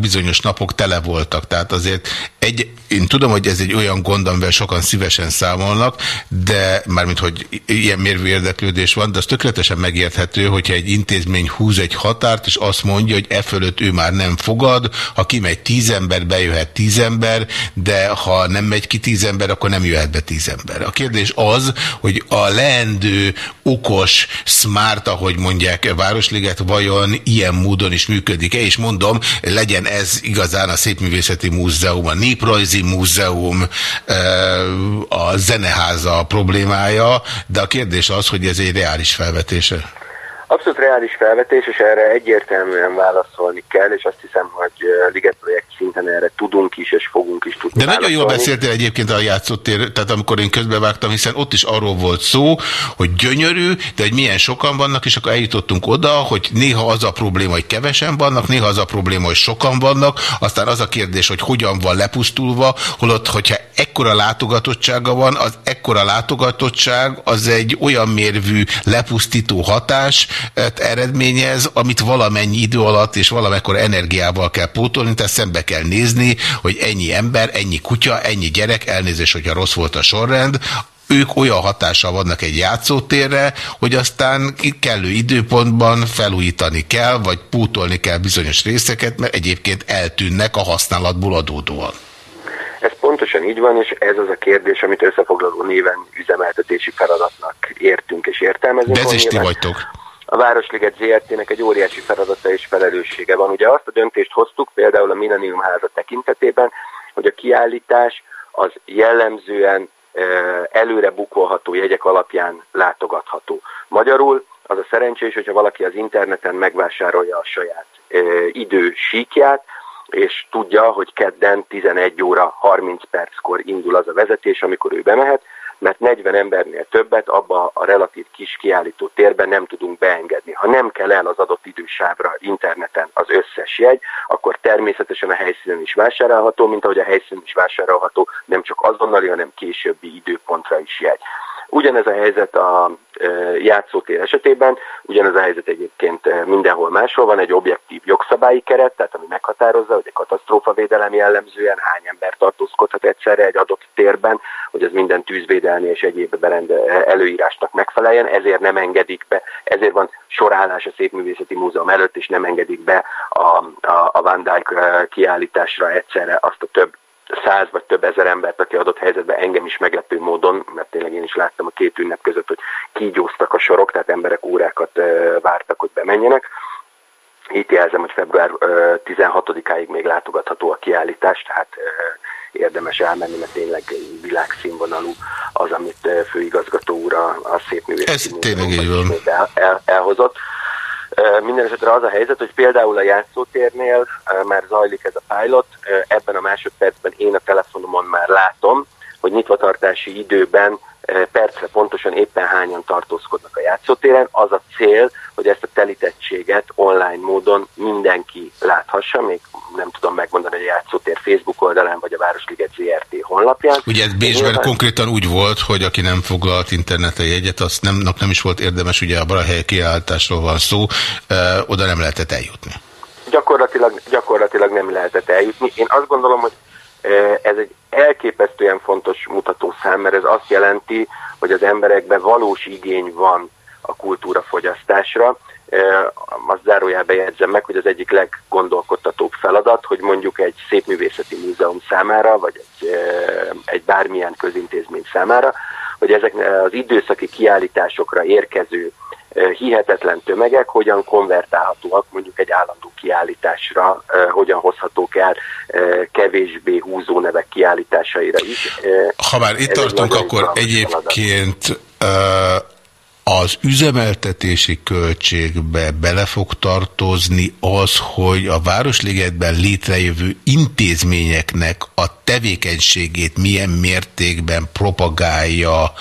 bizonyos napok tele voltak. Tehát azért egy, én tudom, hogy ez egy olyan gond, amivel sokan szívesen számolnak, de mármint, hogy ilyen mérvű érdeklődés van, de az tökéletesen megérthető, hogyha egy intézmény húz egy határt, és azt mondja, hogy e fölött ő már nem fogad, ha kimegy tíz ember, bejöhet tíz ember, de ha nem megy ki tíz ember, akkor nem jöhet be tíz ember. A kérdés az, hogy a leendő, okos, smart, ahogy mondják Városliget, vajon ilyen módon is működik-e, és mondom, legyen ez igazán a Szépművészeti Múzeum, a Néprajzi Múzeum, a Zeneháza problémája, de a kérdés az, hogy ez egy reális felvetése. Abszolút reális felvetés, és erre egyértelműen válaszolni kell, és azt hiszem, hogy ö, Liget projekt szinten erre tudunk is, és fogunk is tudni De nagyon jól válaszolni. beszéltél egyébként a játszótér, tehát amikor én közbevágtam, hiszen ott is arról volt szó, hogy gyönyörű, de hogy milyen sokan vannak, és akkor eljutottunk oda, hogy néha az a probléma, hogy kevesen vannak, néha az a probléma, hogy sokan vannak, aztán az a kérdés, hogy hogyan van lepusztulva, holott, hogyha ekkora látogatottsága van, az ekkora látogatottság az egy olyan mérvű lepusztító hatás eredményez, amit valamennyi idő alatt és valamekkor energiával kell pótolni, tehát szembe kell nézni, hogy ennyi ember, ennyi kutya, ennyi gyerek, elnézés, hogyha rossz volt a sorrend, ők olyan hatással vannak egy játszótérre, hogy aztán kellő időpontban felújítani kell, vagy pótolni kell bizonyos részeket, mert egyébként eltűnnek a használatból adódóan. Ez pontosan így van, és ez az a kérdés, amit összefoglaló néven üzemeltetési feladatnak értünk és értelmezünk. De ez is ti vagytok. A Városliget ZRT-nek egy óriási feladata és felelőssége van. Ugye azt a döntést hoztuk például a Millennium háza tekintetében, hogy a kiállítás az jellemzően e, előre bukolható jegyek alapján látogatható. Magyarul az a szerencsés, hogyha valaki az interneten megvásárolja a saját e, idő síkját, és tudja, hogy kedden 11 óra 30 perckor indul az a vezetés, amikor ő bemehet, mert 40 embernél többet abba a relatív kis kiállító térben nem tudunk beengedni. Ha nem kell el az adott idősávra interneten az összes jegy, akkor természetesen a helyszínen is vásárolható, mint ahogy a helyszínen is vásárolható nem csak azonnali, hanem későbbi időpontra is jegy. Ugyanez a helyzet a játszótér esetében, ugyanez a helyzet egyébként mindenhol máshol. Van, egy objektív jogszabályi keret, tehát ami meghatározza, hogy egy katasztrófavédelem jellemzően hány ember tartózkodhat egyszerre egy adott térben, hogy ez minden tűzvédelmi és egyéb berende, előírásnak megfeleljen, ezért nem engedik be, ezért van sorállás a Szépművészeti Múzeum előtt, és nem engedik be a, a, a Van e, kiállításra egyszerre azt a több száz vagy több ezer embert, aki adott helyzetben engem is meglepő módon, mert tényleg én is láttam a két ünnep között, hogy kígyóztak a sorok, tehát emberek órákat vártak, hogy bemenjenek. Itt jelzem, hogy február 16-áig még látogatható a kiállítás, tehát érdemes elmenni, mert tényleg világszínvonalú az, amit főigazgató úr a, a szép művészeti Ez tényleg így van. el, el, elhozott. Minden esetre az a helyzet, hogy például a játszótérnél már zajlik ez a pilot, ebben a másodpercben én a telefonomon már látom, hogy nyitvatartási időben percre pontosan éppen hányan tartózkodnak a játszótéren. Az a cél, hogy ezt a telítettséget online módon mindenki láthassa, még nem tudom megmondani, hogy a játszótér Facebook oldalán vagy a Városliget ZRT honlapján. Ugye ez Bécsben Nyilván- konkrétan úgy volt, hogy aki nem foglalt interneten jegyet, azt nem, nem is volt érdemes, ugye a Balahely kiállításról van szó, ö, oda nem lehetett eljutni. gyakorlatilag, gyakorlatilag nem lehetett eljutni. Én azt gondolom, hogy eh, ez egy elképesztően fontos mutatószám, mert ez azt jelenti, hogy az emberekben valós igény van a kultúrafogyasztásra. Eh, Azt zárójelbe jegyzem meg, hogy az egyik leggondolkodtatóbb feladat, hogy mondjuk egy szépművészeti múzeum számára, vagy egy, egy bármilyen közintézmény számára, hogy ezek az időszaki kiállításokra érkező hihetetlen tömegek hogyan konvertálhatóak mondjuk egy állandó kiállításra, hogyan hozhatók el kevésbé húzó nevek kiállításaira is. Ha már itt ez tartunk, akkor egyébként az üzemeltetési költségbe bele fog tartozni az, hogy a Városligetben létrejövő intézményeknek a tevékenységét milyen mértékben propagálja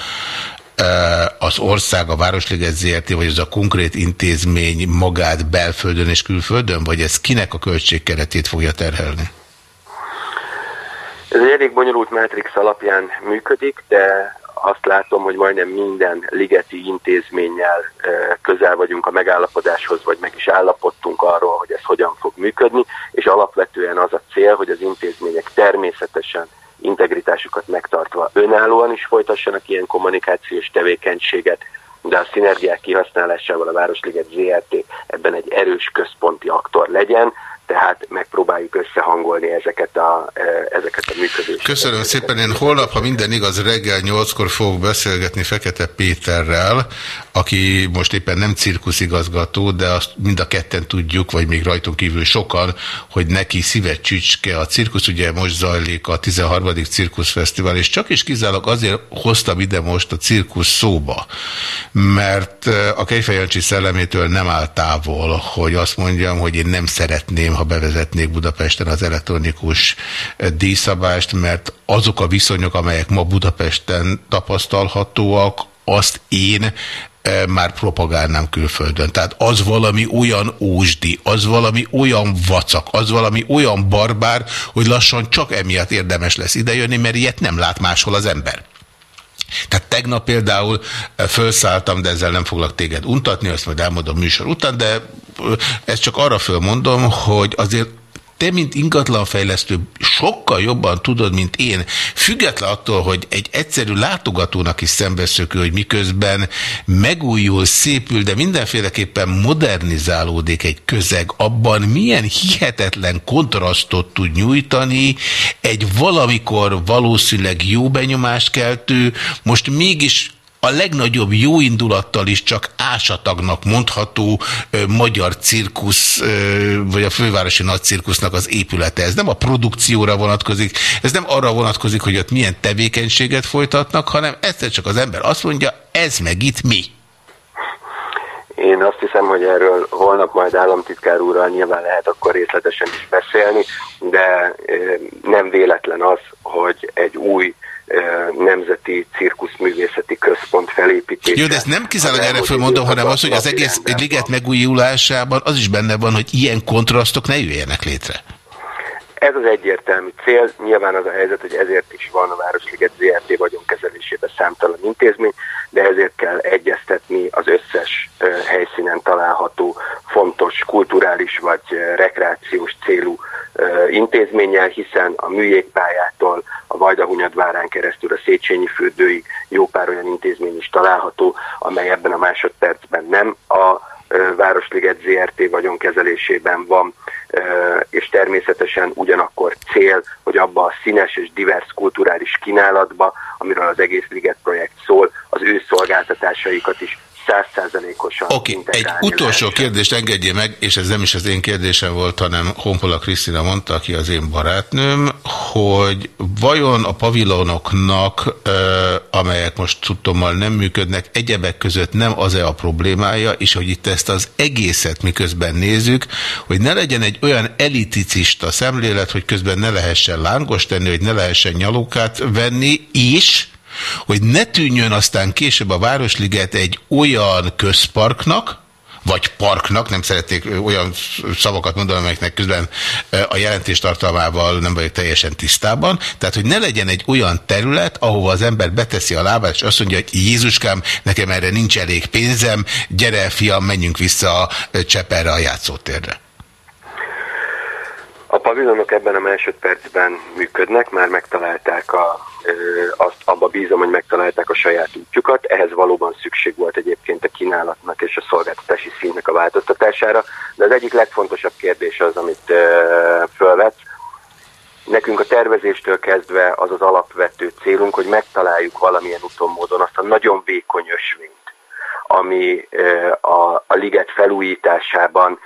az ország, a Városliget ZRT, vagy az a konkrét intézmény magát belföldön és külföldön, vagy ez kinek a költségkeretét fogja terhelni? Ez egy elég bonyolult Matrix alapján működik, de azt látom, hogy majdnem minden ligeti intézménnyel eh, közel vagyunk a megállapodáshoz, vagy meg is állapodtunk arról, hogy ez hogyan fog működni, és alapvetően az a cél, hogy az intézmények természetesen integritásukat megtartva. Önállóan is folytassanak ilyen kommunikációs tevékenységet, de a szinergiák kihasználásával a Városliget ZRT. ebben egy erős központi aktor legyen, tehát megpróbáljuk összehangolni ezeket a, eh, ezeket a működését. Köszönöm szépen. Én holnap, ha minden igaz, reggel 8-kor fogok beszélgetni Fekete Péterrel, aki most éppen nem cirkuszigazgató, de azt mind a ketten tudjuk, vagy még rajtunk kívül sokan, hogy neki szíve csücske a cirkusz. Ugye most zajlik a 13. cirkuszfesztivál, és csak is kizárólag azért hoztam ide most a cirkusz szóba, mert a Kejfejancsi szellemétől nem áll távol, hogy azt mondjam, hogy én nem szeretném, ha bevezetnék Budapesten az elektronikus díjszabást, mert azok a viszonyok, amelyek ma Budapesten tapasztalhatóak, azt én már propagálnám külföldön. Tehát az valami olyan ósdi, az valami olyan vacak, az valami olyan barbár, hogy lassan csak emiatt érdemes lesz idejönni, mert ilyet nem lát máshol az ember. Tehát tegnap például felszálltam, de ezzel nem foglak téged untatni, azt majd elmondom műsor után, de ezt csak arra fölmondom, hogy azért te, mint ingatlanfejlesztő, sokkal jobban tudod, mint én, független attól, hogy egy egyszerű látogatónak is szembeszökő, hogy miközben megújul, szépül, de mindenféleképpen modernizálódik egy közeg, abban milyen hihetetlen kontrasztot tud nyújtani egy valamikor valószínűleg jó benyomást keltő, most mégis a legnagyobb jó indulattal is csak ásatagnak mondható ö, magyar cirkusz, ö, vagy a fővárosi nagy cirkusznak az épülete. Ez nem a produkcióra vonatkozik, ez nem arra vonatkozik, hogy ott milyen tevékenységet folytatnak, hanem egyszer csak az ember azt mondja, ez meg itt mi. Én azt hiszem, hogy erről holnap majd államtitkár úrral nyilván lehet akkor részletesen is beszélni, de nem véletlen az, hogy egy új nemzeti cirkuszművészeti központ felépítése. Jó, de ezt nem kizárólag erre fölmondom, hanem az, hogy az egész liget megújulásában az is benne van, hogy ilyen kontrasztok ne jöjjenek létre. Ez az egyértelmű cél, nyilván az a helyzet, hogy ezért is van a Városliget ZRT vagyonkezelésében számtalan intézmény, de ezért kell egyeztetni az összes helyszínen található fontos kulturális vagy rekreációs célú intézménnyel, hiszen a műjégpályától a Vajdahunyadvárán keresztül a Széchenyi fürdőig jó pár olyan intézmény is található, amely ebben a másodpercben nem a Városliget ZRT vagyonkezelésében van, és természetesen ugyanakkor cél, hogy abba a színes és divers kulturális kínálatba, amiről az egész liget projekt szól, az ő szolgáltatásaikat is százszázalékosan Oké, okay, egy utolsó lehessen. kérdést engedje meg, és ez nem is az én kérdésem volt, hanem Honpola Krisztina mondta, aki az én barátnőm, hogy vajon a pavilonoknak, amelyek most tudtommal nem működnek, egyebek között nem az-e a problémája, és hogy itt ezt az egészet miközben nézzük, hogy ne legyen egy olyan eliticista szemlélet, hogy közben ne lehessen lángos tenni, hogy ne lehessen nyalókát venni, és hogy ne tűnjön aztán később a Városliget egy olyan közparknak, vagy parknak, nem szeretnék olyan szavakat mondani, amelyeknek közben a jelentés tartalmával nem vagyok teljesen tisztában. Tehát, hogy ne legyen egy olyan terület, ahova az ember beteszi a lábát, és azt mondja, hogy Jézuskám, nekem erre nincs elég pénzem, gyere fiam, menjünk vissza a Cseperre a játszótérre. A pavilonok ebben a másodpercben működnek, már megtalálták a, azt, abba bízom, hogy megtalálták a saját útjukat. Ehhez valóban szükség volt egyébként a kínálatnak és a szolgáltatási színnek a változtatására, de az egyik legfontosabb kérdés az, amit fölvetsz. Nekünk a tervezéstől kezdve az az alapvető célunk, hogy megtaláljuk valamilyen úton módon azt a nagyon vékony ösvényt, ami a, a liget felújításában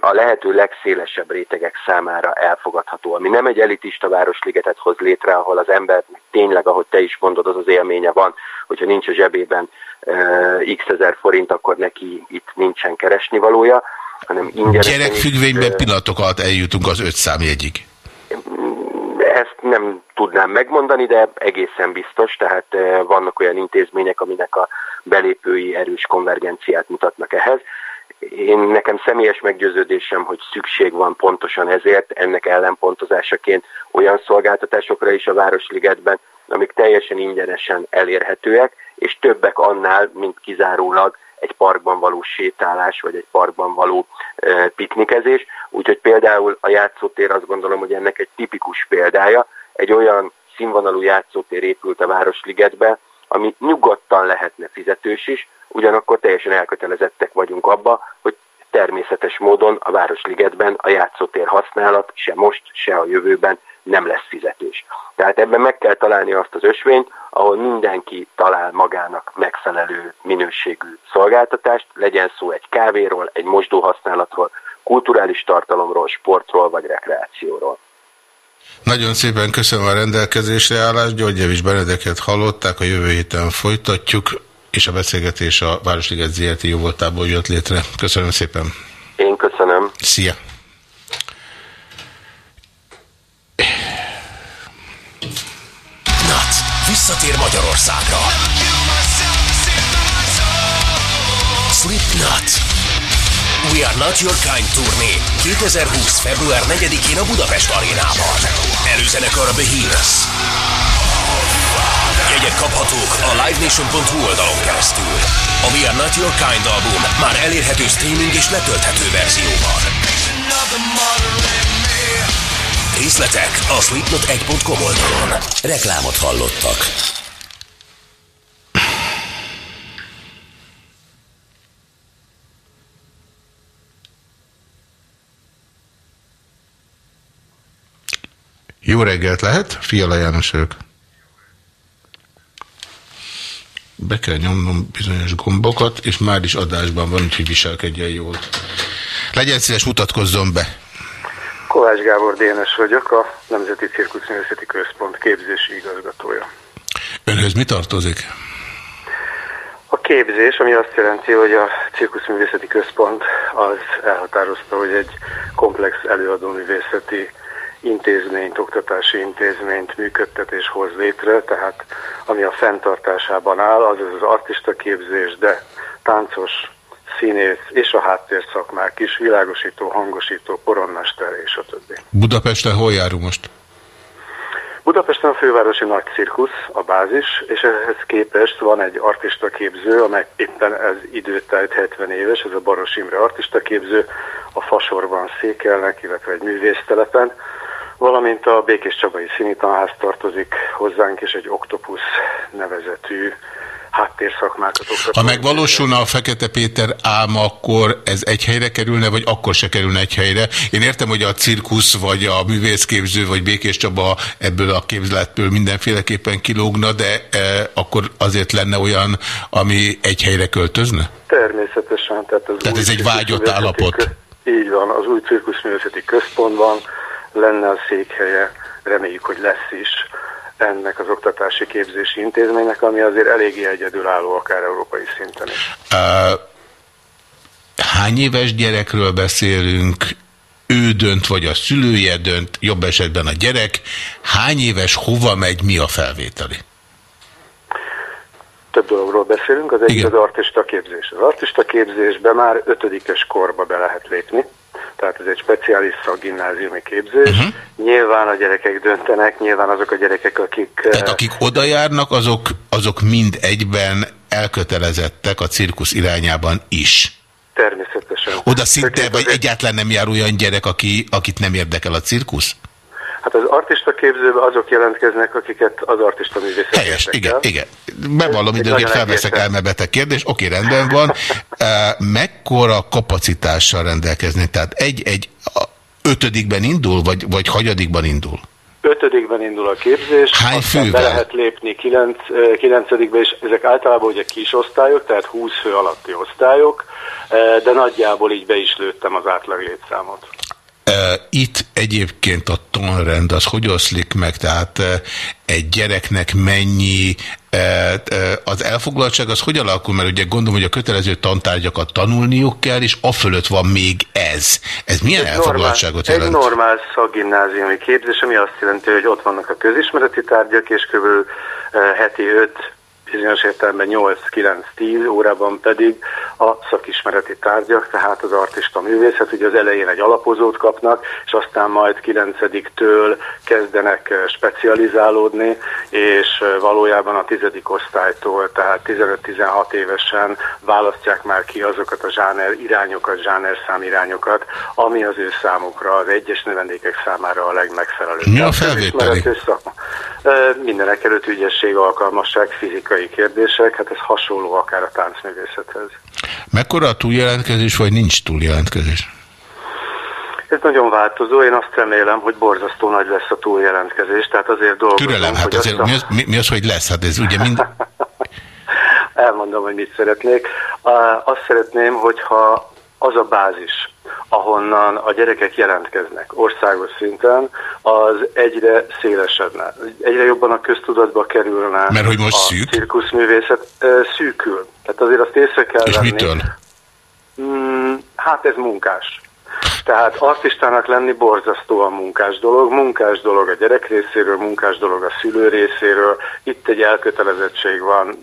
a lehető legszélesebb rétegek számára elfogadható, ami nem egy elitista városligetet hoz létre, ahol az ember tényleg, ahogy te is mondod, az az élménye van, hogyha nincs a zsebében uh, x ezer forint, akkor neki itt nincsen keresni valója, hanem ingyen. Gyerekfüggvényben pillanatok alatt eljutunk az öt számjegyig. Ezt nem tudnám megmondani, de egészen biztos, tehát vannak olyan intézmények, aminek a belépői erős konvergenciát mutatnak ehhez én nekem személyes meggyőződésem, hogy szükség van pontosan ezért, ennek ellenpontozásaként olyan szolgáltatásokra is a Városligetben, amik teljesen ingyenesen elérhetőek, és többek annál, mint kizárólag egy parkban való sétálás, vagy egy parkban való e, piknikezés. Úgyhogy például a játszótér azt gondolom, hogy ennek egy tipikus példája. Egy olyan színvonalú játszótér épült a Városligetbe, ami nyugodtan lehetne fizetős is, ugyanakkor teljesen elkötelezettek vagyunk abba, hogy természetes módon a Városligetben a játszótér használat se most, se a jövőben nem lesz fizetés. Tehát ebben meg kell találni azt az ösvényt, ahol mindenki talál magának megfelelő minőségű szolgáltatást, legyen szó egy kávéról, egy mosdóhasználatról, kulturális tartalomról, sportról vagy rekreációról. Nagyon szépen köszönöm a rendelkezésre állást, Györgyevics Benedeket hallották, a jövő héten folytatjuk, és a beszélgetés a Városliget ZRT jóvoltából jött létre. Köszönöm szépen. Én köszönöm. Szia. Nac, visszatér Magyarországra. Slipknot. We Are Not Your Kind turné 2020. február 4-én a Budapest arénában. Előzenekar a Behemoth. Jegyek kaphatók a livenation.hu oldalon keresztül. A We Are Not Your Kind album már elérhető streaming és letölthető verzióban. Részletek a slipknot1.com oldalon. Reklámot hallottak. Jó reggelt lehet, Fiala János vagyok. Be kell nyomnom bizonyos gombokat, és már is adásban van, úgyhogy viselkedjen jól. Legyen szíves, mutatkozzon be. Kovács Gábor Dénes vagyok, a Nemzeti Cirkuszművészeti Központ képzési igazgatója. Önhöz mi tartozik? A képzés, ami azt jelenti, hogy a Cirkuszművészeti Központ az elhatározta, hogy egy komplex előadóművészeti intézményt, oktatási intézményt működtet és hoz létre, tehát ami a fenntartásában áll, az az artista képzés, de táncos, színész és a háttérszakmák is, világosító, hangosító, poronmester és a többi. Budapesten hol járunk most? Budapesten a fővárosi nagy cirkusz, a bázis, és ehhez képest van egy artista képző, amely éppen ez időtájt 70 éves, ez a Baros Imre artista képző, a Fasorban székelnek, illetve egy művésztelepen, valamint a Békés Csabai Színitanház tartozik hozzánk, és egy Octopus nevezetű háttérszakmákat oktató. Ha megvalósulna a Fekete Péter álma, akkor ez egy helyre kerülne, vagy akkor se kerülne egy helyre? Én értem, hogy a cirkusz, vagy a művészképző, vagy Békés Csaba ebből a képzletből mindenféleképpen kilógna, de e, akkor azért lenne olyan, ami egy helyre költözne? Természetesen. Tehát, tehát ez egy vágyott állapot? Így van, az új cirkuszművészeti központban lenne a székhelye, reméljük, hogy lesz is ennek az oktatási képzési intézménynek, ami azért eléggé egyedülálló, akár európai szinten is. Uh, hány éves gyerekről beszélünk? Ő dönt, vagy a szülője dönt, jobb esetben a gyerek. Hány éves, hova megy, mi a felvételi? Több dologról beszélünk, az egyik az artista képzés. Az artista képzésbe már ötödikes korba be lehet lépni tehát ez egy speciális szakgimnáziumi képzés. Uh -huh. Nyilván a gyerekek döntenek, nyilván azok a gyerekek, akik... Tehát akik oda járnak, azok, azok mind egyben elkötelezettek a cirkusz irányában is. Természetesen. Oda szinte, vagy egyáltalán nem jár olyan gyerek, aki, akit nem érdekel a cirkusz? Hát az artista képzőben azok jelentkeznek, akiket az artista művészet Helyes, igen, igen. Bevallom időnként felveszek elmebeteg kérdés, oké, rendben van. Mekkora kapacitással rendelkezni? Tehát egy-egy ötödikben indul, vagy, vagy hagyadikban indul? Ötödikben indul a képzés. Hány fővel? Be lehet lépni kilenc, kilencedikbe, és ezek általában ugye kis osztályok, tehát 20 fő alatti osztályok, de nagyjából így be is lőttem az átlag létszámot. Itt egyébként a tanrend az hogy oszlik meg, tehát egy gyereknek mennyi az elfoglaltság az hogy alakul, mert ugye gondolom, hogy a kötelező tantárgyakat tanulniuk kell, és afölött van még ez. Ez milyen egy elfoglaltságot normál, jelent? Egy normál szakgimnáziumi képzés, ami azt jelenti, hogy ott vannak a közismereti tárgyak, és kb. heti 5 bizonyos értelemben 8-9-10 órában pedig a szakismereti tárgyak, tehát az artista művészet, ugye az elején egy alapozót kapnak, és aztán majd 9-től kezdenek eh, specializálódni, és eh, valójában a tizedik osztálytól, tehát 15-16 évesen választják már ki azokat a zsáner irányokat, zsánerszám irányokat, ami az ő számukra, az egyes növendékek számára a legmegfelelőbb. Mi a felvételi? Eh, mindenek előtt ügyesség, alkalmasság, fizikai etikai kérdések, hát ez hasonló akár a táncművészethez. Mekkora a túljelentkezés, vagy nincs túljelentkezés? Ez nagyon változó, én azt remélem, hogy borzasztó nagy lesz a túljelentkezés, tehát azért dolgozunk. Türelem, hát azért a- mi az, mi, mi az, hogy lesz? Hát ez ugye mind... Elmondom, hogy mit szeretnék. Azt szeretném, hogyha az a bázis, ahonnan a gyerekek jelentkeznek országos szinten, az egyre szélesedne. Egyre jobban a köztudatba kerülne Mert hogy most a szűk? cirkuszművészet. Szűkül. Tehát azért azt észre kell És venni. mitől? Mm, hát ez munkás. Tehát artistának lenni borzasztóan munkás dolog. Munkás dolog a gyerek részéről, munkás dolog a szülő részéről. Itt egy elkötelezettség van.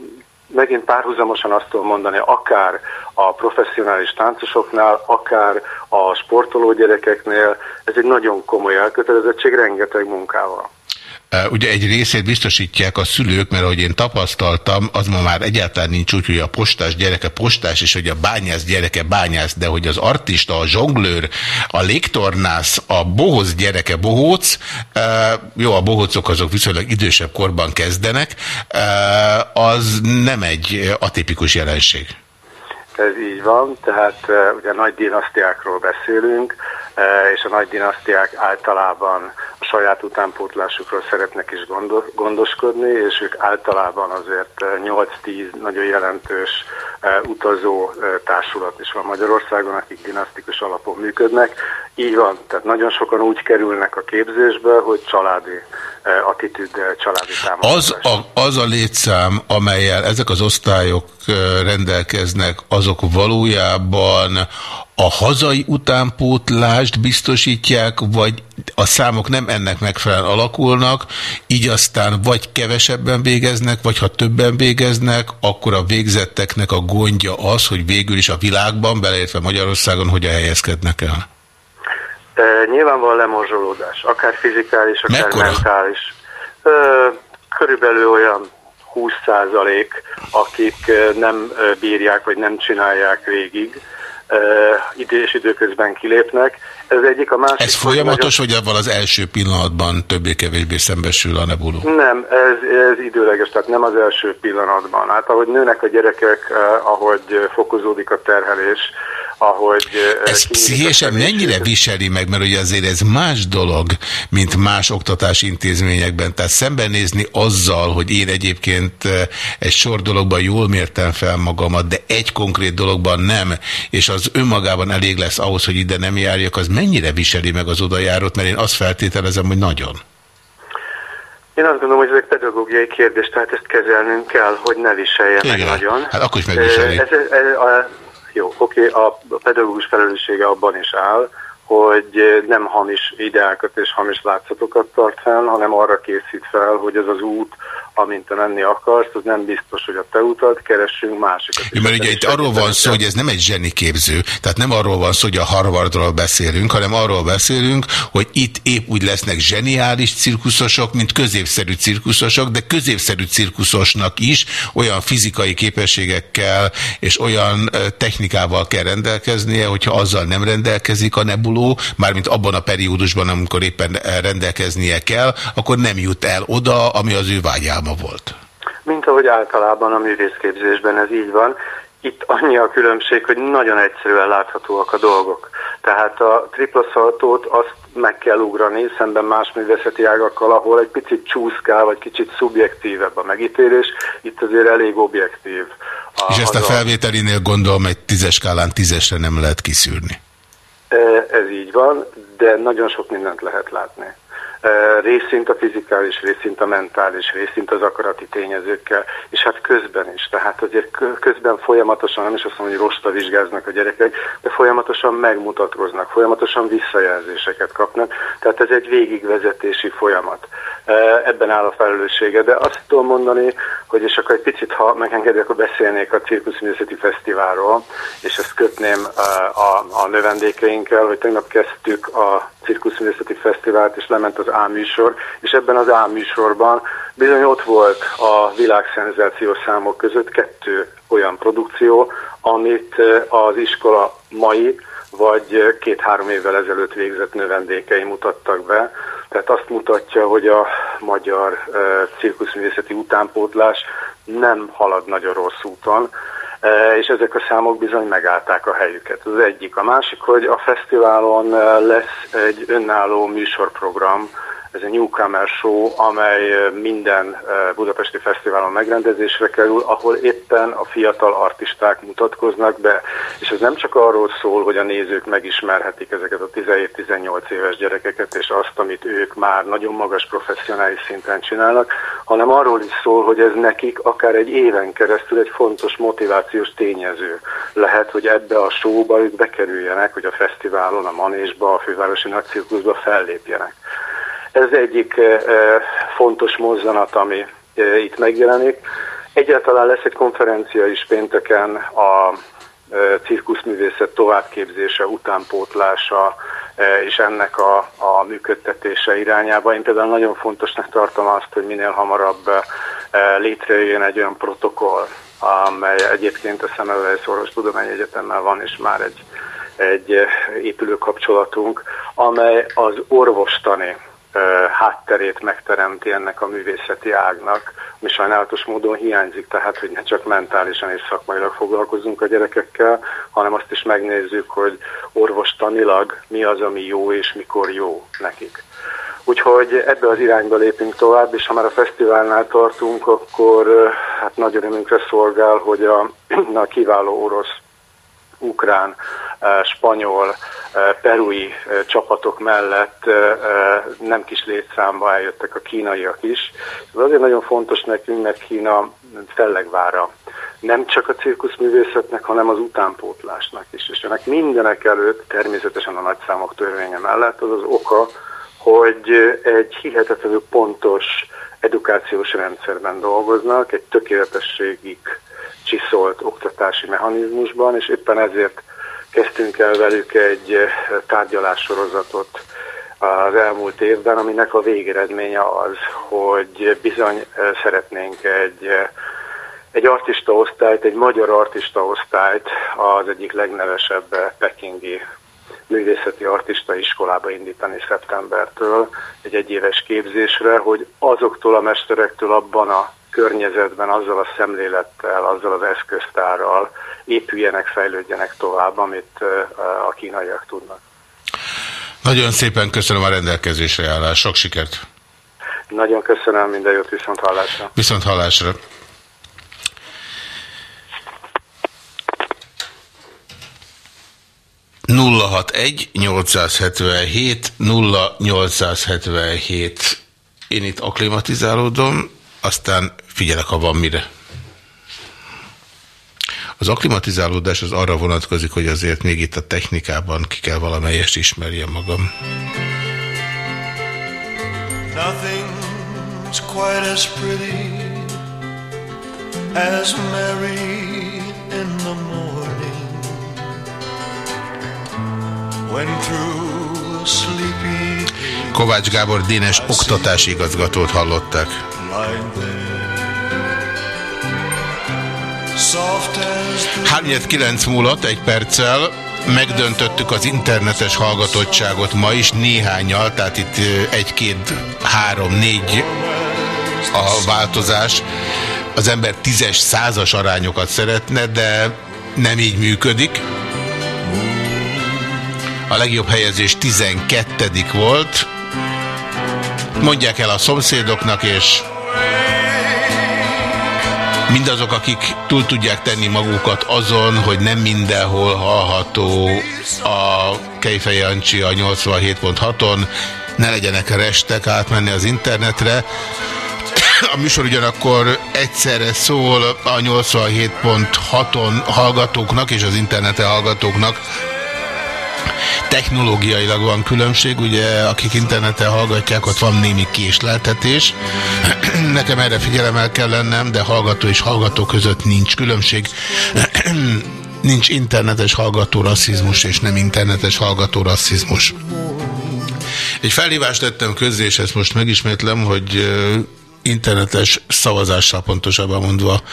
Megint párhuzamosan azt tudom mondani, akár a professzionális táncosoknál, akár a sportoló gyerekeknél, ez egy nagyon komoly elkötelezettség, rengeteg munkával. Ugye egy részét biztosítják a szülők, mert ahogy én tapasztaltam, az ma már egyáltalán nincs úgy, hogy a postás gyereke postás, és hogy a bányász gyereke bányász, de hogy az artista, a zsonglőr, a légtornász, a bohóc gyereke bohóc, jó, a bohócok azok viszonylag idősebb korban kezdenek, az nem egy atipikus jelenség. Ez így van, tehát ugye nagy dinasztiákról beszélünk, és a nagy dinasztiák általában a saját utánpótlásukról szeretnek is gondo- gondoskodni, és ők általában azért uh, 8-10 nagyon jelentős uh, utazó társulat is van Magyarországon, akik dinasztikus alapon működnek. Így van, tehát nagyon sokan úgy kerülnek a képzésbe, hogy családi attitűddel, családi támogatás. Az a, az a létszám, amelyel ezek az osztályok rendelkeznek, azok valójában a hazai utánpótlást biztosítják, vagy a számok nem ennek megfelelően alakulnak, így aztán vagy kevesebben végeznek, vagy ha többen végeznek, akkor a végzetteknek a gondja az, hogy végül is a világban, beleértve Magyarországon, hogyan helyezkednek el. E, nyilván van lemorzsolódás, akár fizikális, akár Mekkora? mentális. E, körülbelül olyan 20 százalék, akik nem bírják, vagy nem csinálják végig, idő és időközben kilépnek. Ez egyik, a másik... Ez hogy folyamatos, vagy avval az első pillanatban többé-kevésbé szembesül a nebuló? Nem, ez, ez időleges, tehát nem az első pillanatban. Hát ahogy nőnek a gyerekek, eh, ahogy fokozódik a terhelés, ahogy... eh, Ez pszichésen mennyire viseli meg, mert ugye azért ez más dolog, mint más oktatási intézményekben. Tehát szembenézni azzal, hogy én egyébként eh, egy sor dologban jól mértem fel magamat, de egy konkrét dologban nem, és az önmagában elég lesz ahhoz, hogy ide nem járjak, az mennyire viseli meg az odajárót, mert én azt feltételezem, hogy nagyon. Én azt gondolom, hogy ez egy pedagógiai kérdés, tehát ezt kezelnünk kell, hogy ne viselje meg Igen, nagyon. hát akkor is megviseli. Eh, Ez, ez, a, jó, oké, a, pedagógus felelőssége abban is áll, hogy nem hamis ideákat és hamis látszatokat tart fenn, hanem arra készít fel, hogy az az út, amint te menni akarsz, az nem biztos, hogy a te utad, keressünk másikat. Ja, mert ugye itt arról van szó, hogy ez nem egy zseniképző, tehát nem arról van szó, hogy a Harvardról beszélünk, hanem arról beszélünk, hogy itt épp úgy lesznek zseniális cirkuszosok, mint középszerű cirkuszosok, de középszerű cirkuszosnak is olyan fizikai képességekkel és olyan technikával kell rendelkeznie, hogyha azzal nem rendelkezik a nebuló, mármint abban a periódusban, amikor éppen eh, rendelkeznie kell, akkor nem jut el oda, ami az ő vágyálma volt. Mint ahogy általában a művészképzésben ez így van. Itt annyi a különbség, hogy nagyon egyszerűen láthatóak a dolgok. Tehát a tripla szaltót azt meg kell ugrani szemben más művészeti ágakkal, ahol egy picit csúszkál, vagy kicsit szubjektívebb a megítélés. Itt azért elég objektív. A, És ezt a felvételinél gondolom egy tízes skálán tízesre nem lehet kiszűrni. E, Ez így van, de nagyon sok mindent lehet látni. E, Részint a fizikális, részint a mentális, részint az akarati tényezőkkel, és hát közben is. Tehát azért kö- közben folyamatosan, nem is azt mondom, hogy rosta vizsgáznak a gyerekek, de folyamatosan megmutatkoznak, folyamatosan visszajelzéseket kapnak. Tehát ez egy végigvezetési folyamat. E, Ebben áll a felelőssége, de azt tudom mondani, hogy és akkor egy picit, ha megengedek, akkor beszélnék a Cirkuszművészeti Fesztiválról, és ezt kötném e, a, a növendékeinkkel, hogy tegnap kezdtük a Cirkuszművészeti Fesztivált, és lement az A műsor, és ebben az A bizony ott volt a világszenzációs számok között kettő olyan produkció, amit e, az iskola mai vagy két-három évvel ezelőtt végzett növendékei mutattak be. Tehát azt mutatja, hogy a magyar uh, cirkuszművészeti utánpótlás nem halad nagyon rossz úton. E, és ezek a számok bizony megállták a helyüket. Az egyik. A másik, hogy a fesztiválon e, lesz egy önálló műsorprogram, ez a Newcomer Show, amely minden budapesti fesztiválon megrendezésre kerül, ahol éppen a fiatal artisták mutatkoznak be, és ez nem csak arról szól, hogy a nézők megismerhetik ezeket a 17-18 éves gyerekeket, és azt, amit ők már nagyon magas professzionális szinten csinálnak, hanem arról is szól, hogy ez nekik akár egy éven keresztül egy fontos motivációs tényező. Lehet, hogy ebbe a showba ők bekerüljenek, hogy a fesztiválon, a Manésba, a fővárosi nagycirkuszba fellépjenek. Ez egyik fontos mozzanat, ami itt megjelenik. Egyáltalán lesz egy konferencia is pénteken a cirkuszművészet továbbképzése, utánpótlása és ennek a, a működtetése irányába. Én például nagyon fontosnak tartom azt, hogy minél hamarabb létrejöjjön egy olyan protokoll, amely egyébként a Szemelweis Orvos Tudományegyetemmel van, és már egy, egy épülő kapcsolatunk, amely az orvostani hátterét megteremti ennek a művészeti ágnak, ami sajnálatos módon hiányzik, tehát hogy ne csak mentálisan és szakmailag foglalkozunk a gyerekekkel, hanem azt is megnézzük, hogy orvostanilag mi az, ami jó és mikor jó nekik. Úgyhogy ebbe az irányba lépünk tovább, és ha már a fesztiválnál tartunk, akkor hát nagy örömünkre szolgál, hogy a, a kiváló orosz ukrán, spanyol, perui csapatok mellett nem kis létszámba eljöttek a kínaiak is. Ez azért nagyon fontos nekünk, mert Kína fellegvára nem csak a cirkuszművészetnek, hanem az utánpótlásnak is. És ennek mindenek előtt, természetesen a nagyszámok törvénye mellett, az az oka, hogy egy hihetetlenül pontos edukációs rendszerben dolgoznak, egy tökéletességig csiszolt oktatási mechanizmusban, és éppen ezért kezdtünk el velük egy eh, tárgyalássorozatot az elmúlt évben, aminek a végeredménye az, hogy bizony eh, szeretnénk egy, eh, egy artista osztályt, egy magyar artista osztályt az egyik legnevesebb pekingi művészeti artista iskolába indítani szeptembertől egy egyéves képzésre, hogy azoktól a mesterektől abban a környezetben, azzal a szemlélettel, azzal az eszköztárral épüljenek, fejlődjenek tovább, amit a kínaiak tudnak. Nagyon szépen köszönöm a rendelkezésre állás. Sok sikert! Nagyon köszönöm, minden jót, viszont hallásra. Viszont hallásra. nulla hat egy 877 0877 Én itt aklimatizálódom, aztán figyelek, ha van mire. Az aklimatizálódás az arra vonatkozik, hogy azért még itt a technikában ki kell valamelyest ismerjem magam. Nothing's quite as pretty as Mary in the morning when through Kovács Gábor Dénes oktatási igazgatót hallották. Hárnyed kilenc múlott egy perccel megdöntöttük az internetes hallgatottságot ma is néhányal, tehát itt egy-két, három, négy a változás. Az ember tízes, százas arányokat szeretne, de nem így működik. A legjobb helyezés 12. volt. Mondják el a szomszédoknak, és mindazok, akik túl tudják tenni magukat azon, hogy nem mindenhol hallható a Kejfej Jancsi a 87.6-on, ne legyenek restek átmenni az internetre. A műsor ugyanakkor egyszerre szól a 87.6-on hallgatóknak és az interneten hallgatóknak, Technológiailag van különbség, ugye akik interneten hallgatják, ott van némi késleltetés. Nekem erre figyelemmel kell lennem, de hallgató és hallgató között nincs különbség. nincs internetes hallgató rasszizmus és nem internetes hallgató rasszizmus. Egy felhívást tettem közzé, és ezt most megismétlem, hogy internetes szavazással pontosabban mondva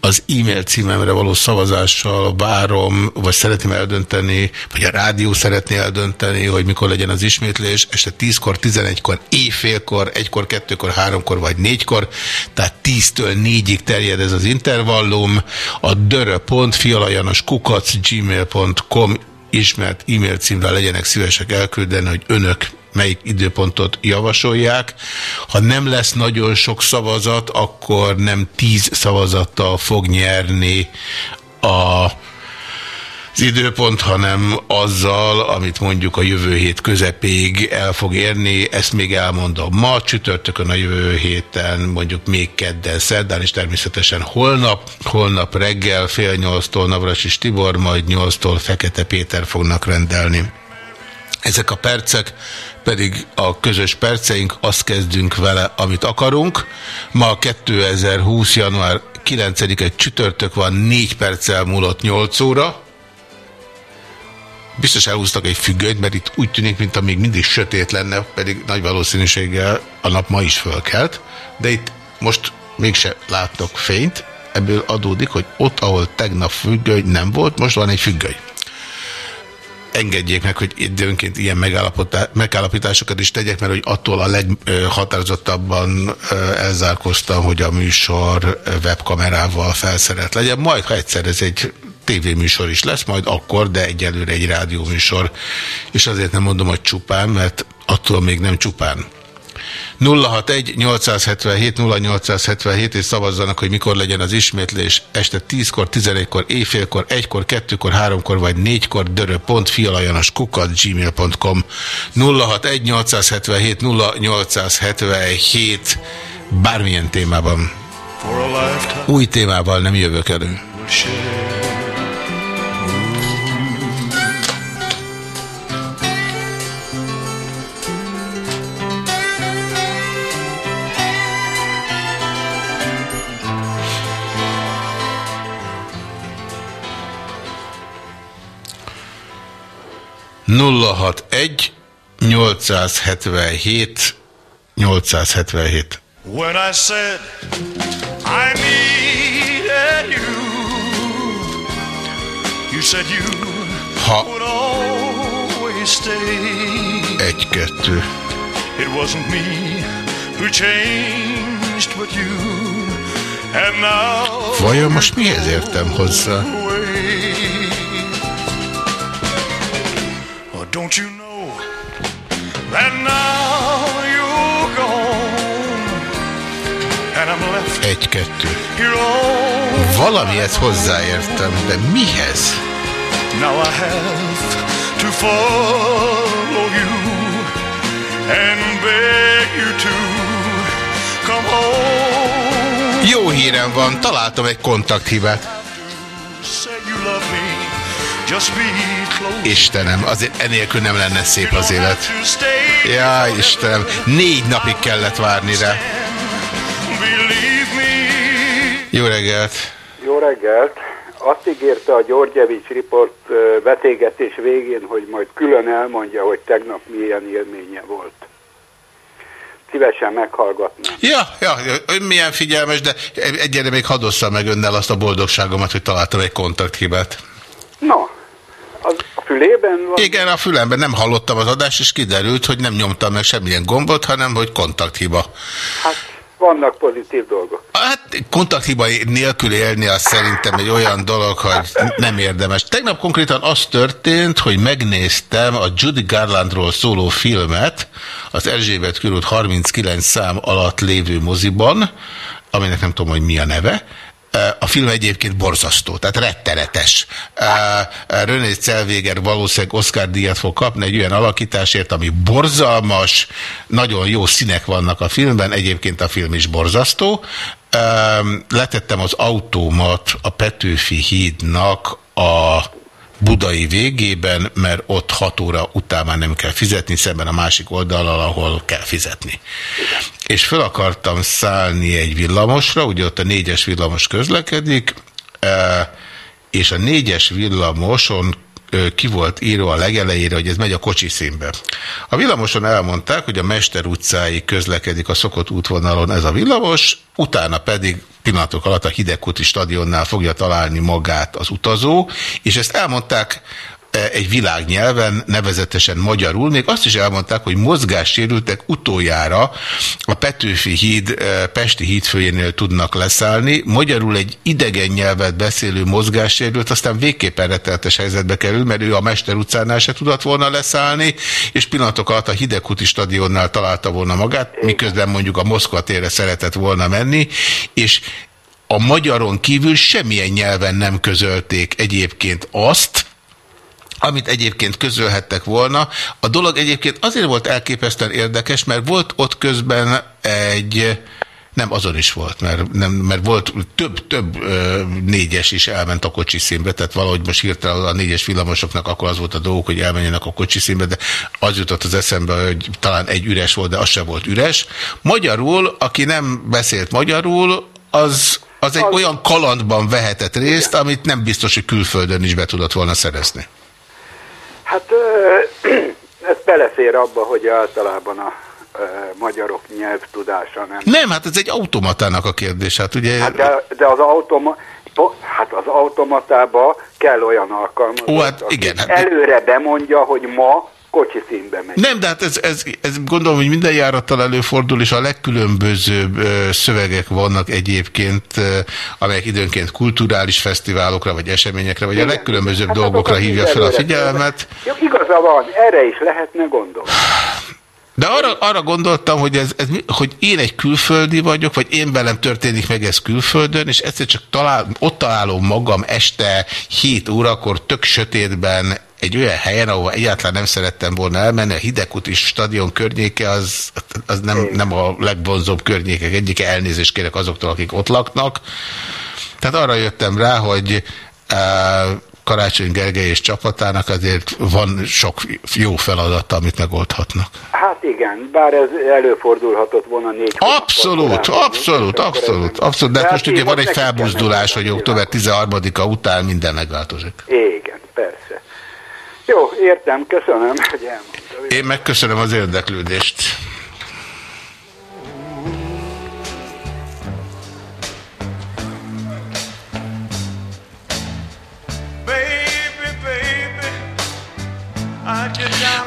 az e-mail címemre való szavazással várom, vagy szeretném eldönteni, vagy a rádió szeretné eldönteni, hogy mikor legyen az ismétlés, este 10-kor, 11-kor, éjfélkor, 1-kor, 2-kor, 3-kor vagy 4-kor, tehát 10-től 4-ig terjed ez az intervallum, a dörö.fialajanos kukac gmail.com ismert e-mail címre legyenek szívesek elküldeni, hogy önök melyik időpontot javasolják. Ha nem lesz nagyon sok szavazat, akkor nem tíz szavazattal fog nyerni a az időpont, hanem azzal, amit mondjuk a jövő hét közepéig el fog érni, ezt még elmondom ma, csütörtökön a jövő héten, mondjuk még kedden, szerdán, és természetesen holnap, holnap reggel fél nyolctól Navrasis Tibor, majd nyolctól Fekete Péter fognak rendelni. Ezek a percek pedig a közös perceink, azt kezdünk vele, amit akarunk. Ma 2020. január 9-e csütörtök van, 4 perccel múlott 8 óra. Biztos elhúztak egy függönyt, mert itt úgy tűnik, mint amíg mindig sötét lenne, pedig nagy valószínűséggel a nap ma is fölkelt, de itt most mégse láttok fényt, ebből adódik, hogy ott, ahol tegnap függöny nem volt, most van egy függöny engedjék meg, hogy időnként ilyen megállapításokat is tegyek, mert hogy attól a leghatározottabban elzárkoztam, hogy a műsor webkamerával felszerelt legyen. Majd, ha egyszer ez egy tévéműsor is lesz, majd akkor, de egyelőre egy rádióműsor. És azért nem mondom, hogy csupán, mert attól még nem csupán. 061 877 0877 és szavazzanak, hogy mikor legyen az ismétlés este 10-kor, 11-kor, éjfélkor, 1-kor, 2-kor, 3-kor vagy 4-kor dörö.fialajanos kukat gmail.com 061 877 0877 bármilyen témában. Új témával nem jövök elő. 061 877 877 When I said I needed you You said you ha. would always stay Egy, kettő It wasn't me who changed but you And now Vajon most mihez értem hozzá? Don't all Valamihez hozzáértem, de mihez? Now I have to follow you and beg you to come home. Jó hírem van, találtam egy kontakthibát. Istenem, azért enélkül nem lenne szép az élet. Ja, Istenem, négy napig kellett várni rá. Jó reggelt! Jó reggelt! Azt ígérte a Györgyevics Report vetégetés végén, hogy majd külön elmondja, hogy tegnap milyen élménye volt. Szívesen meghallgatnám. Ja, ja, ön milyen figyelmes, de egyre még hadosszam meg önnel azt a boldogságomat, hogy találtam egy kontakthibát. Na, az a fülében van? Igen, a fülemben nem hallottam az adást, és kiderült, hogy nem nyomtam meg semmilyen gombot, hanem hogy kontakthiba. Hát vannak pozitív dolgok. Hát kontakthiba nélkül élni az szerintem egy olyan dolog, hogy nem érdemes. Tegnap konkrétan az történt, hogy megnéztem a Judy Garlandról szóló filmet az Erzsébet körút 39 szám alatt lévő moziban, aminek nem tudom, hogy mi a neve, a film egyébként borzasztó, tehát rettenetes. René Zellweger valószínűleg Oscar díjat fog kapni egy olyan alakításért, ami borzalmas, nagyon jó színek vannak a filmben, egyébként a film is borzasztó. Letettem az autómat a Petőfi hídnak a budai végében, mert ott 6 óra után már nem kell fizetni, szemben a másik oldalal, ahol kell fizetni. És fel akartam szállni egy villamosra, ugye ott a négyes villamos közlekedik, és a négyes villamoson ki volt írva a legelejére, hogy ez megy a kocsi színbe. A villamoson elmondták, hogy a Mester utcáig közlekedik a szokott útvonalon ez a villamos, utána pedig pillanatok alatt a Hidegkuti stadionnál fogja találni magát az utazó, és ezt elmondták egy világnyelven, nevezetesen magyarul. Még azt is elmondták, hogy mozgássérültek utoljára a Petőfi híd, e, Pesti hídfőjénél tudnak leszállni. Magyarul egy idegen nyelvet beszélő mozgássérült, aztán végképpen retteltes helyzetbe kerül, mert ő a Mester utcánál se tudott volna leszállni, és pillanatok alatt a Hidegkuti stadionnál találta volna magát, miközben mondjuk a Moszkva térre szeretett volna menni, és a magyaron kívül semmilyen nyelven nem közölték egyébként azt, amit egyébként közölhettek volna. A dolog egyébként azért volt elképesztően érdekes, mert volt ott közben egy, nem azon is volt, mert, nem, mert volt több, több ö, négyes is elment a kocsi színbe, tehát valahogy most hirtelen a négyes villamosoknak akkor az volt a dolgok, hogy elmenjenek a kocsi színbe, de az jutott az eszembe, hogy talán egy üres volt, de az sem volt üres. Magyarul, aki nem beszélt magyarul, az, az egy olyan kalandban vehetett részt, amit nem biztos, hogy külföldön is be tudott volna szerezni. Hát ez belefér abba, hogy általában a magyarok nyelvtudása nem. Nem, hát ez egy automatának a kérdés. Hát ugye... Hát de, de az automa, hát az automatába kell olyan alkalmazott, Ó, hát igen, hát- előre bemondja, hogy ma kocsi színbe megy. Nem, de hát ez, ez, ez gondolom, hogy minden járattal előfordul, és a legkülönbözőbb ö, szövegek vannak egyébként, ö, amelyek időnként kulturális fesztiválokra, vagy eseményekre, vagy a legkülönbözőbb Hát dolgokra hívja fel a figyelmet. Jó, igaza van, erre is lehetne gondolni. De arra, arra gondoltam, hogy, ez, ez, hogy én egy külföldi vagyok, vagy én velem történik meg ez külföldön, és egyszer csak talál, ott találom magam este 7 órakor tök sötétben egy olyan helyen, ahol egyáltalán nem szerettem volna elmenni, a Hidegkuti stadion környéke az, az nem, nem a legvonzóbb környékek egyike, elnézést kérek azoktól, akik ott laknak. Tehát arra jöttem rá, hogy uh, Karácsony Gergely és csapatának azért van sok jó feladata, amit megoldhatnak. Hát igen, bár ez előfordulhatott volna négy Abszolút, abszolút, abszolút, abszolút. De hát De most hát ugye van egy felbuzdulás, hogy október 13-a után minden megváltozik. Igen, persze. Jó, értem, köszönöm, hogy elmondta. Én megköszönöm az érdeklődést.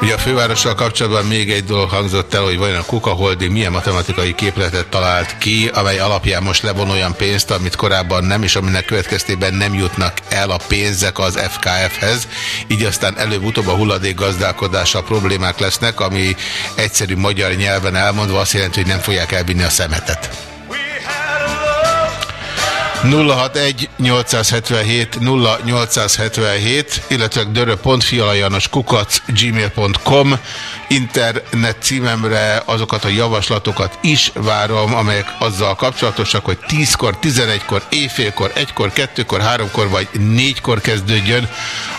Ugye a fővárossal kapcsolatban még egy dolog hangzott el, hogy vajon a Kuka Holding milyen matematikai képletet talált ki, amely alapján most levon olyan pénzt, amit korábban nem, és aminek következtében nem jutnak el a pénzek az FKF-hez, így aztán előbb-utóbb a hulladék gazdálkodással problémák lesznek, ami egyszerű magyar nyelven elmondva azt jelenti, hogy nem fogják elvinni a szemetet. 061 877 0877, illetve dörö.fialajanos kukac gmail.com internet címemre azokat a javaslatokat is várom, amelyek azzal kapcsolatosak, hogy 10-kor, 11-kor, éjfélkor, 1-kor, 2-kor, 3-kor vagy 4-kor kezdődjön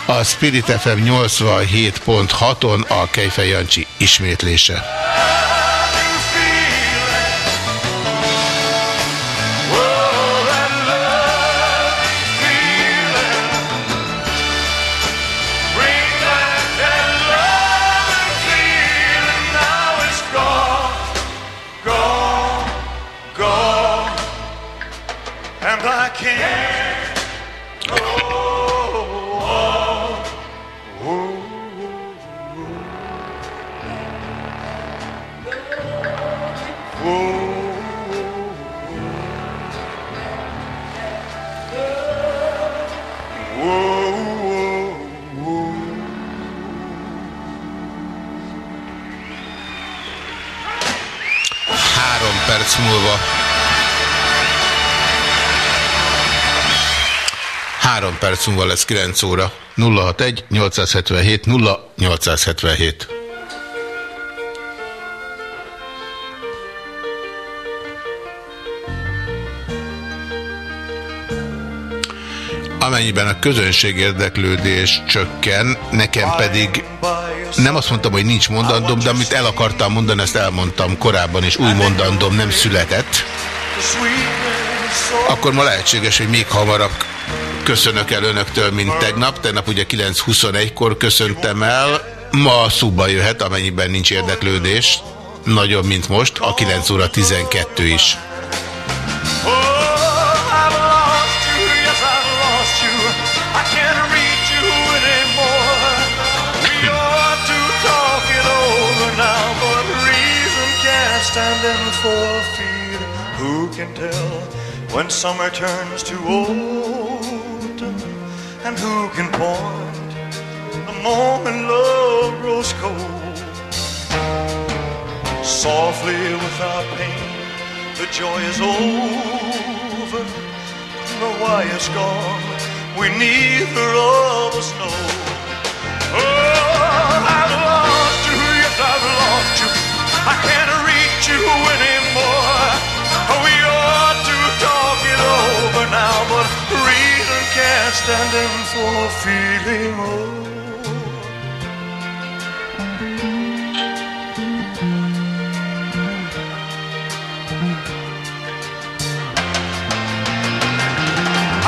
a Spirit FM 87.6-on a Kejfej Jancsi ismétlése. Három perc múlva lesz 9 óra. 061 877 0877. Amennyiben a közönség érdeklődés csökken, nekem pedig nem azt mondtam, hogy nincs mondandóm, de amit el akartam mondani, ezt elmondtam korábban, és új mondandóm nem született. akkor ma lehetséges, hogy még hamarabb köszönök el önöktől, mint tegnap. Tegnap ugye 9.21-kor köszöntem el. Ma szóba jöhet, amennyiben nincs érdeklődés. Nagyon, mint most, a 9 óra 12 is. Who can tell when summer turns to autumn? And who can point the moment love grows cold? Softly without pain, the joy is over. The why is gone, we neither of us know. Oh, I've lost you, yes, I've lost you. I can't reach you anymore. Can't stand in for feeling old.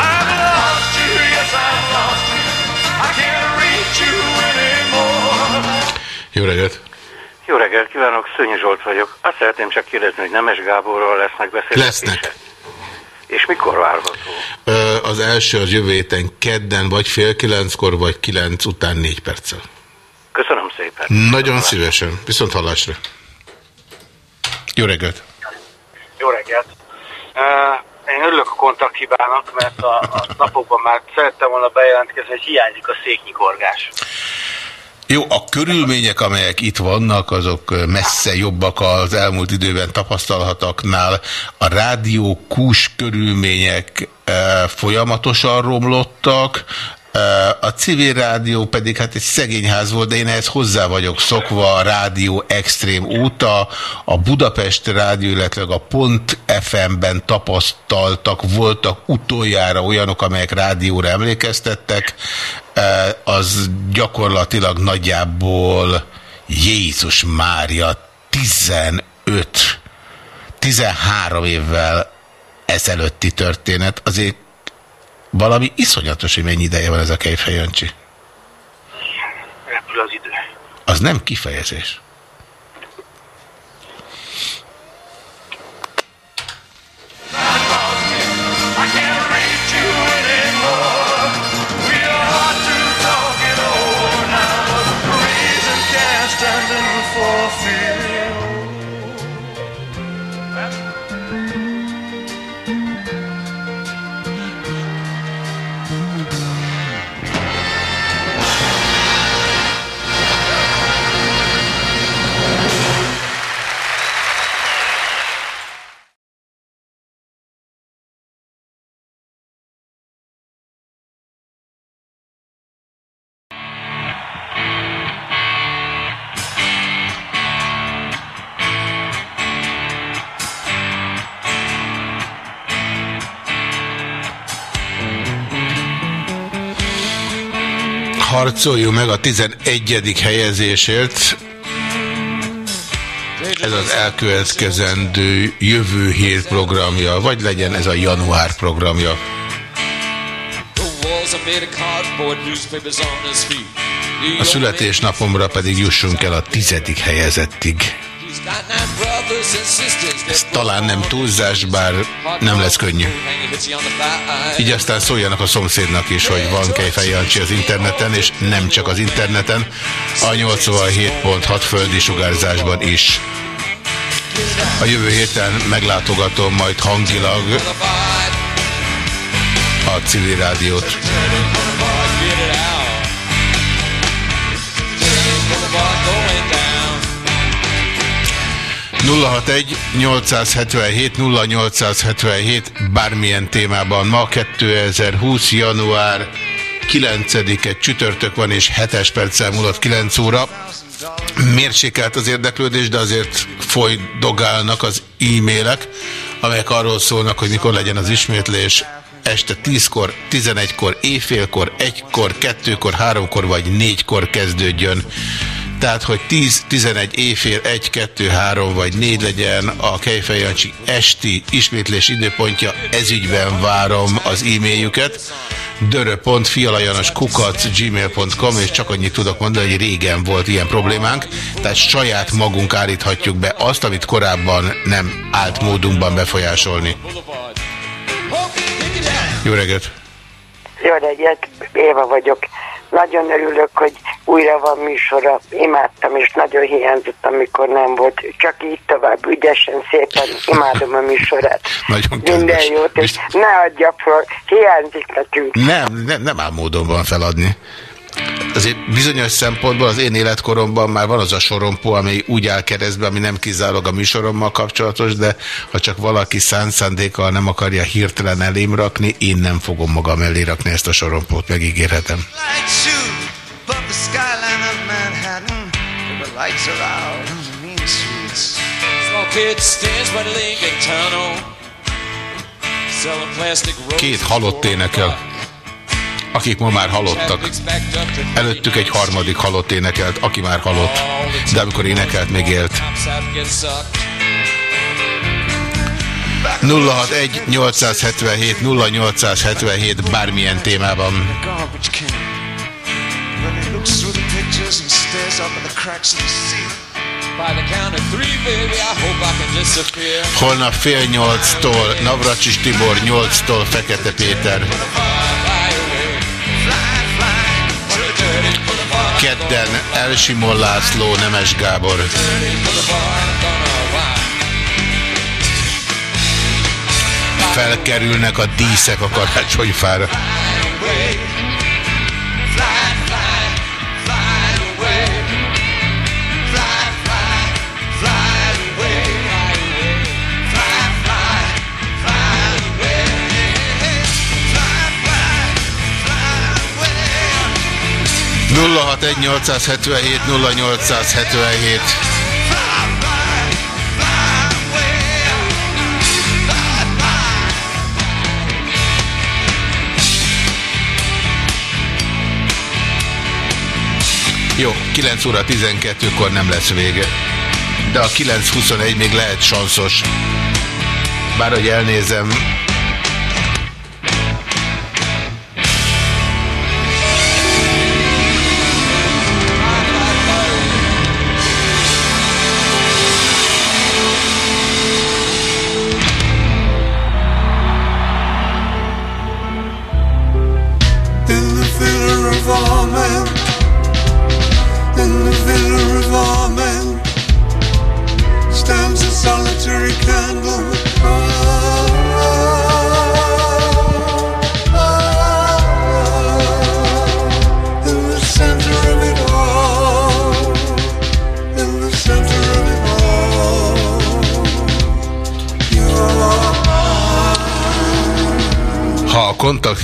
I've lost you, yes, I've lost you. I can't reach you anymore. Jó reggelt! Jó reggelt kívánok, Szőnyi Zsolt vagyok. Azt szeretném csak kérdezni, hogy Nemes Gáborral lesznek beszélgetések? Lesznek. És mikor várható? Az első az jövő héten kedden, vagy fél kilenckor, vagy kilenc után négy perccel. Köszönöm szépen. Nagyon szívesen. Viszont hallásra. Jó reggelt! Jó reggelt! Én örülök a kontakthibának, mert a, a napokban már szerettem volna bejelentkezni, hogy hiányzik a széknyikorgás. Jó, a körülmények, amelyek itt vannak, azok messze jobbak az elmúlt időben tapasztalhataknál. A rádió kús körülmények folyamatosan romlottak, a civil rádió pedig hát egy szegényház volt, de én ehhez hozzá vagyok szokva a rádió extrém óta. A Budapest rádió, illetve a Pont FM-ben tapasztaltak, voltak utoljára olyanok, amelyek rádióra emlékeztettek, az gyakorlatilag nagyjából Jézus Mária 15 13 évvel ezelőtti történet, azért valami iszonyatos, hogy mennyi ideje van ez a Kejfej Jancsi. Repül az idő. Az nem kifejezés. I can't Harcoljunk meg a 11. helyezésért. Ez az elkövetkezendő jövő hét programja, vagy legyen ez a január programja. A születésnapomra pedig jussunk el a tizedik helyezettig. Ez talán nem túlzás, bár nem lesz könnyű. Így aztán szóljanak a szomszédnak is, hogy van Kejfej Jancsi az interneten, és nem csak az interneten, a 87.6 földi sugárzásban is. A jövő héten meglátogatom majd hangilag a civil rádiót. 061 877 0877 bármilyen témában. Ma 2020. január 9-e csütörtök van, és 7-es perccel múlott 9 óra. Mérsékelt az érdeklődés, de azért folydogálnak az e-mailek, amelyek arról szólnak, hogy mikor legyen az ismétlés este 10-kor, 11-kor, éjfélkor, 1-kor, 2-kor, 3-kor vagy 4-kor kezdődjön. Tehát, hogy 10, 11 éjfél, 1, 2, 3 vagy 4 legyen a Kejfej Jancsi esti ismétlés időpontja, ezügyben várom az e-mailjüket kukac gmail.com és csak annyit tudok mondani, hogy régen volt ilyen problémánk, tehát saját magunk állíthatjuk be azt, amit korábban nem állt módunkban befolyásolni. Jó reggelt! Jó reggelt, Éva vagyok. Nagyon örülök, hogy újra van műsora. Imádtam, és nagyon hiányzott, amikor nem volt. Csak így tovább, ügyesen, szépen imádom a műsorát. Nagyon Minden jót, és ne adja fel, hiányzik nekünk. Nem, nem, nem áll módon van feladni. Azért bizonyos szempontból az én életkoromban már van az a sorompó, ami úgy áll keresztbe, ami nem kizárólag a műsorommal kapcsolatos, de ha csak valaki szánt szándékkal nem akarja hirtelen elém rakni, én nem fogom magam elé rakni ezt a sorompót, megígérhetem. Két halott énekel, akik ma már halottak. Előttük egy harmadik halott énekelt, aki már halott, de amikor énekelt, még élt. 061 877 0877 bármilyen témában. Holnap fél nyolctól Navracsis Tibor, nyolctól Fekete Péter. Kedden Elsimon László, Nemes Gábor. Felkerülnek a díszek a karácsonyfára. Nulla hat egy 877 0877 Jó, 9 óra 12-kor nem lesz vége. De a 9.21 még lehet sanszos. Bár hogy elnézem,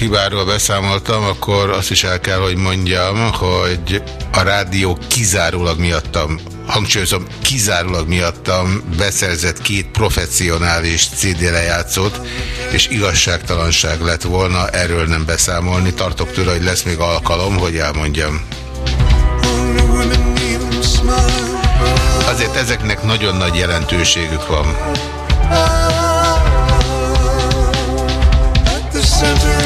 kontakthibáról beszámoltam, akkor azt is el kell, hogy mondjam, hogy a rádió kizárólag miattam, hangsúlyozom, kizárólag miattam beszerzett két professzionális CD lejátszót, és igazságtalanság lett volna erről nem beszámolni. Tartok tőle, hogy lesz még alkalom, hogy elmondjam. Azért ezeknek nagyon nagy jelentőségük van. center.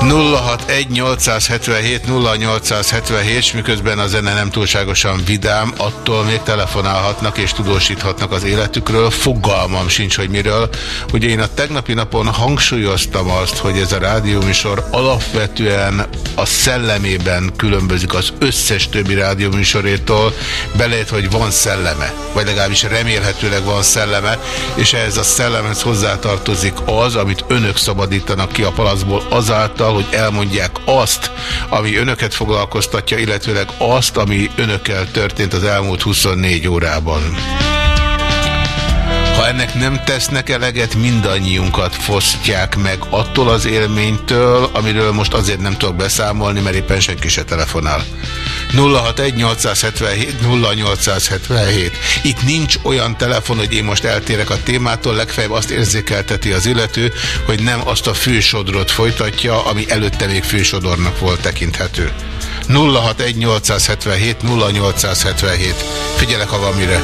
061-877 0877, és miközben a zene nem túlságosan vidám, attól még telefonálhatnak és tudósíthatnak az életükről. Fogalmam sincs, hogy miről. Ugye én a tegnapi napon hangsúlyoztam azt, hogy ez a rádióműsor alapvetően a szellemében különbözik az összes többi rádióműsorétól, belejött, hogy van szelleme, vagy legalábbis remélhetőleg van szelleme, és ehhez a szellemhez hozzátartozik az, amit önök szabadítanak ki a palaszból azáltal, hogy elmondják azt, ami önöket foglalkoztatja, illetőleg azt, ami önökkel történt az elmúlt 24 órában. Ennek nem tesznek eleget, mindannyiunkat fosztják meg attól az élménytől, amiről most azért nem tudok beszámolni, mert éppen senki se telefonál. 061-877-0877. Itt nincs olyan telefon, hogy én most eltérek a témától, legfeljebb azt érzékelteti az illető, hogy nem azt a fősodrot folytatja, ami előtte még fősodornak volt tekinthető. 061877 0877. Figyelek, ha van mire.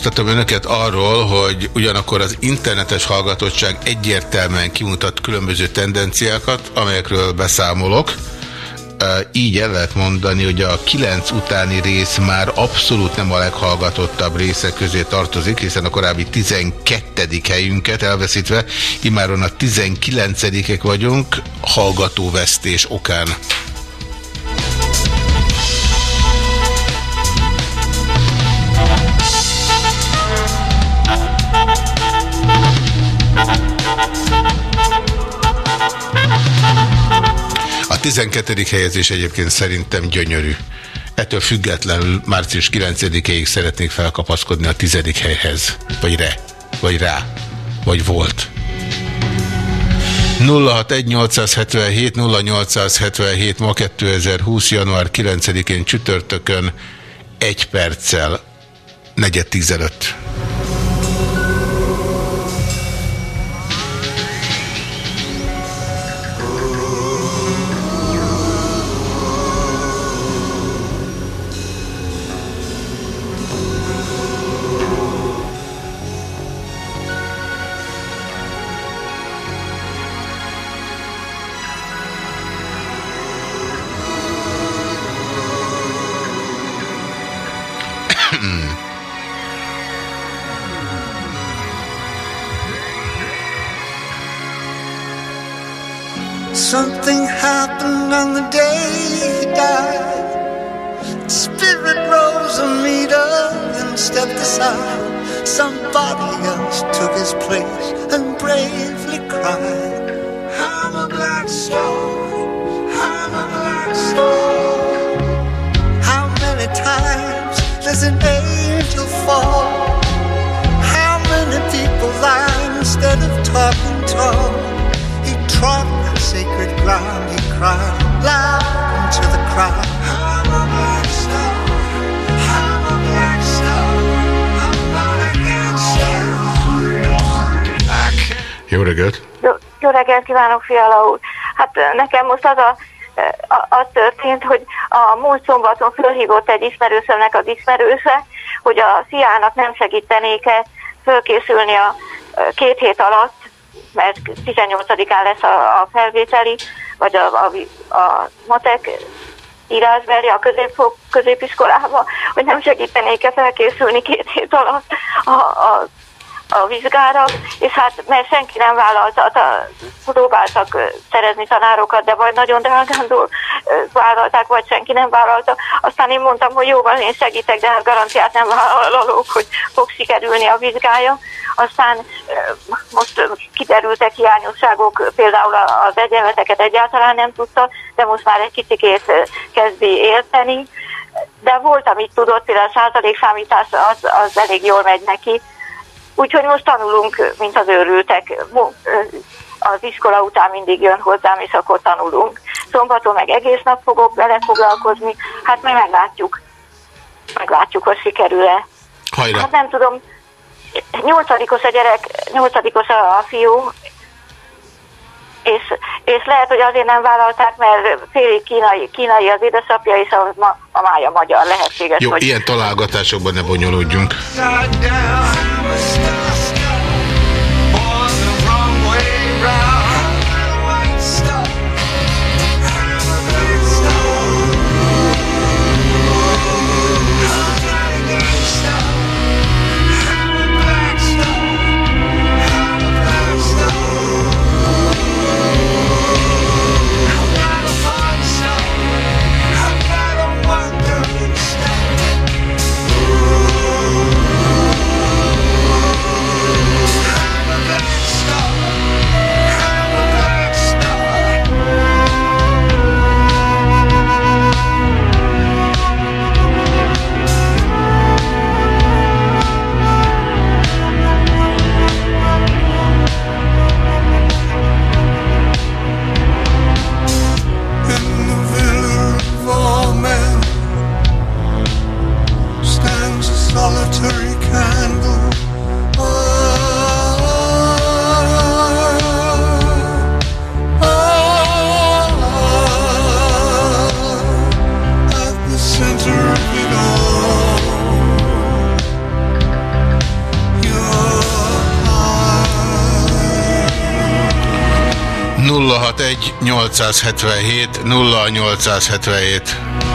Tájékoztatom önöket arról, hogy ugyanakkor az internetes hallgatottság egyértelműen kimutat különböző tendenciákat, amelyekről beszámolok. Így el lehet mondani, hogy a 9 utáni rész már abszolút nem a leghallgatottabb részek közé tartozik, hiszen a korábbi 12. helyünket elveszítve, imáron a 19 vagyunk hallgatóvesztés okán. 12. helyezés egyébként szerintem gyönyörű. Ettől függetlenül március 9-ig szeretnék felkapaszkodni a 10. helyhez. Vagy re, vagy rá, vagy volt. 061877 0877 ma 2020. január 9-én csütörtökön egy perccel negyed 15. kívánok, Fiala úr! Hát nekem most az a, az történt, hogy a múlt szombaton fölhívott egy ismerősömnek az ismerőse, hogy a fiának nem segítenék-e fölkészülni a két hét alatt, mert 18-án lesz a, a felvételi, vagy a, a, a matek írásbeli a középfok, középiskolába, hogy nem segítenék-e felkészülni két hét alatt a, a a vizsgára, és hát mert senki nem vállalta, a, próbáltak szerezni tanárokat, de vagy nagyon drágán dolg, ö, vállalták, vagy senki nem vállalta. Aztán én mondtam, hogy jó, van, én segítek, de hát garanciát nem vállalok, hogy fog sikerülni a vizsgája. Aztán most kiderültek hiányosságok, például az egyenleteket egyáltalán nem tudta, de most már egy kicsikét kezdi érteni. De volt, amit tudott, például a százalékszámítás az, az elég jól megy neki, Úgyhogy most tanulunk, mint az őrültek. Az iskola után mindig jön hozzám, és akkor tanulunk. Szombaton meg egész nap fogok vele foglalkozni. Hát majd meglátjuk. Meglátjuk, hogy sikerül-e. Hajrá! Hát nem tudom, nyolcadikos a gyerek, nyolcadikos a, a fiú, és, és lehet, hogy azért nem vállalták, mert félig kínai, kínai az édesapja, és a, ma, a mája magyar lehetséges, Jó, hogy ilyen találgatásokban ne bonyolódjunk. 061 877 0877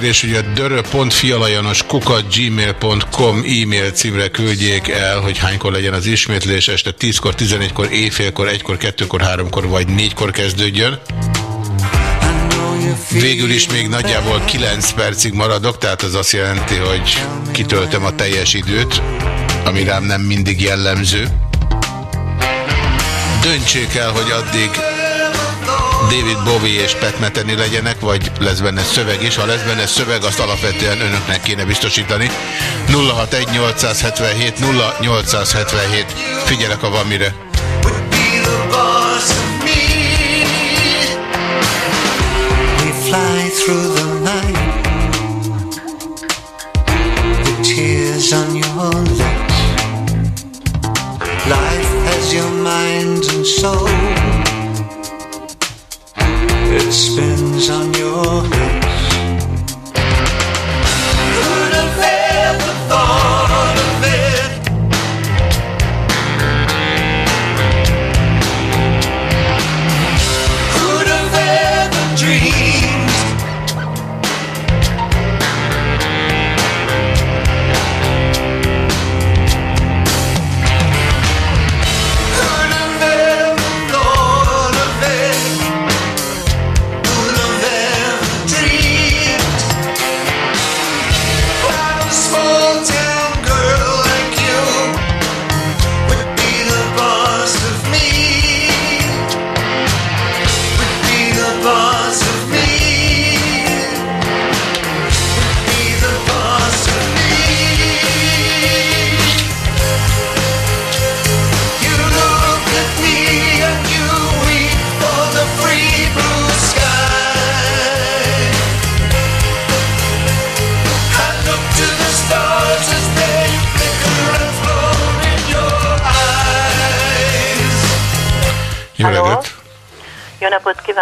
kérés, hogy a dörö.fialajanos gmail.com e-mail címre küldjék el, hogy hánykor legyen az ismétlés, este 10-kor, 11-kor, éjfélkor, 1-kor, 2-kor, 3-kor vagy 4-kor kezdődjön. Végül is még nagyjából 9 percig maradok, tehát az azt jelenti, hogy kitöltöm a teljes időt, ami rám nem mindig jellemző. Döntsék el, hogy addig David Bowie és Pat Metheny legyenek, vagy lesz benne szöveg is. Ha lesz benne szöveg, azt alapvetően önöknek kéne biztosítani. 061 877 0877. Figyelek, ha van mire. Fly through the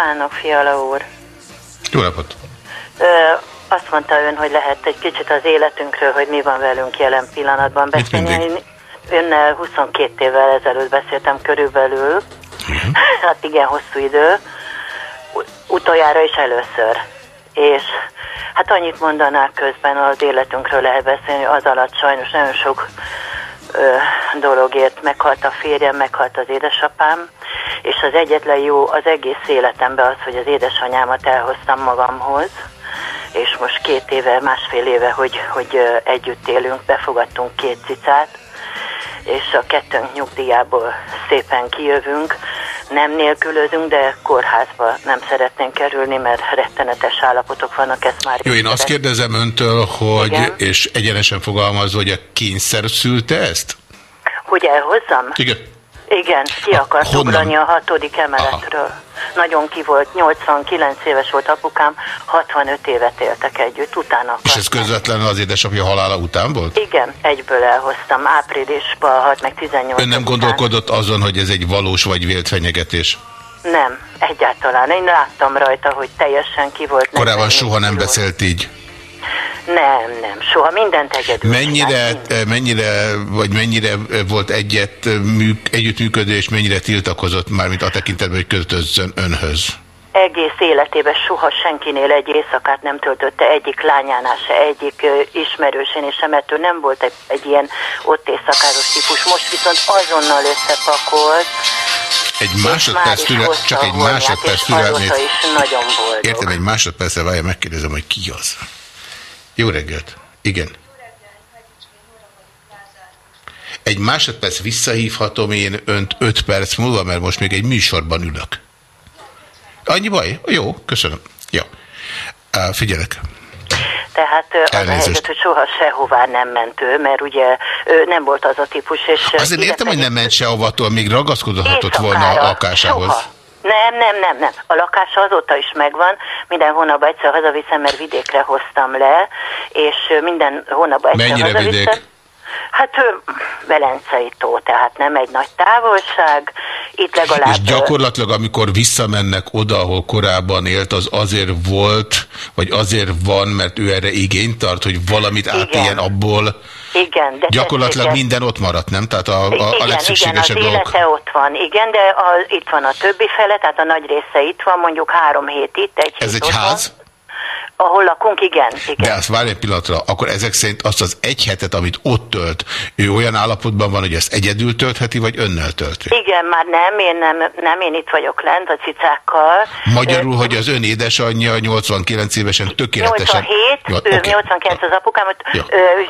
kívánok, Fiala úr! Jó napot! Ö, azt mondta ön, hogy lehet egy kicsit az életünkről, hogy mi van velünk jelen pillanatban beszélni. Én önnel 22 évvel ezelőtt beszéltem körülbelül, hát igen, hosszú idő, utoljára is először. És hát annyit mondanák közben az életünkről lehet beszélni, az alatt sajnos nagyon sok dologért meghalt a férjem, meghalt az édesapám, és az egyetlen jó az egész életemben az, hogy az édesanyámat elhoztam magamhoz, és most két éve, másfél éve, hogy, hogy együtt élünk, befogadtunk két cicát, és a kettőnk nyugdíjából szépen kijövünk. Nem nélkülözünk, de kórházba nem szeretnénk kerülni, mert rettenetes állapotok vannak, ezt már... Jó, én azt kérdezem öntől, hogy, Igen. és egyenesen fogalmazva, hogy a kényszer szülte ezt? Hogy elhozzam? Igen. Igen, ki akart honnan? ugrani a hatodik emeletről. Nagyon ki volt, 89 éves volt apukám, 65 évet éltek együtt, utána És ez közvetlenül az édesapja halála után volt? Igen, egyből elhoztam, áprilisban halt meg 18 Ön nem gondolkodott azon, hogy ez egy valós vagy vélt fenyegetés? Nem, egyáltalán. Én láttam rajta, hogy teljesen ki volt. Korábban 44 soha nem beszélt így. Nem, nem, soha mindent egyedül. Mennyire, mennyire, vagy mennyire volt egyet, műk, együttműködés, mennyire tiltakozott már, mint a tekintetben, hogy kötözzön önhöz? Egész életében soha senkinél egy éjszakát nem töltötte, egyik lányánál se, egyik ö, ismerősén és sem, ő nem volt egy, egy ilyen ott éjszakázós típus. Most viszont azonnal összepakolt, Egy másodperc türel, csak egy másodperc türelmét. Értem, egy másodpercre várja, megkérdezem, hogy ki az. Jó reggelt. Igen. Egy másodperc visszahívhatom én önt öt perc múlva, mert most még egy műsorban ülök. Annyi baj? Jó, köszönöm. Jó. Uh, figyelek. Tehát ö, az a Elnézést. helyzet, hogy soha sehová nem ment ő, mert ugye ő nem volt az a típus, és... Azért értem, hogy nem ment sehovatól, még ragaszkodhatott volna a lakásához. Soha. Nem, nem, nem, nem. A lakása azóta is megvan. Minden hónapban egyszer hazaviszem, mert vidékre hoztam le, és minden hónapban egyszer Mennyire hazaviszem. vidék? Hát Velencei tó, tehát nem egy nagy távolság. Itt legalább... És gyakorlatilag, amikor visszamennek oda, ahol korábban élt, az azért volt, vagy azért van, mert ő erre igényt tart, hogy valamit átéljen abból. Igen, de Gyakorlatilag tessék, minden ott maradt, nem? Tehát a, a, a igen, igen, legszükségesebb az dolgok. élete ott van, igen, de a, itt van a többi fele, tehát a nagy része itt van, mondjuk három hét itt, egy Ez hét egy ház? Van, ahol lakunk, igen, igen. De azt várj egy pillanatra, akkor ezek szerint azt az egy hetet, amit ott tölt, ő olyan állapotban van, hogy ezt egyedül töltheti, vagy önnel tölti? Igen, már nem, én nem, nem, én itt vagyok lent a cicákkal. Magyarul, hogy az ön édesanyja 89 évesen tökéletesen... 87, Nyolc- ő oké. 89 az apukám, hogy Jó.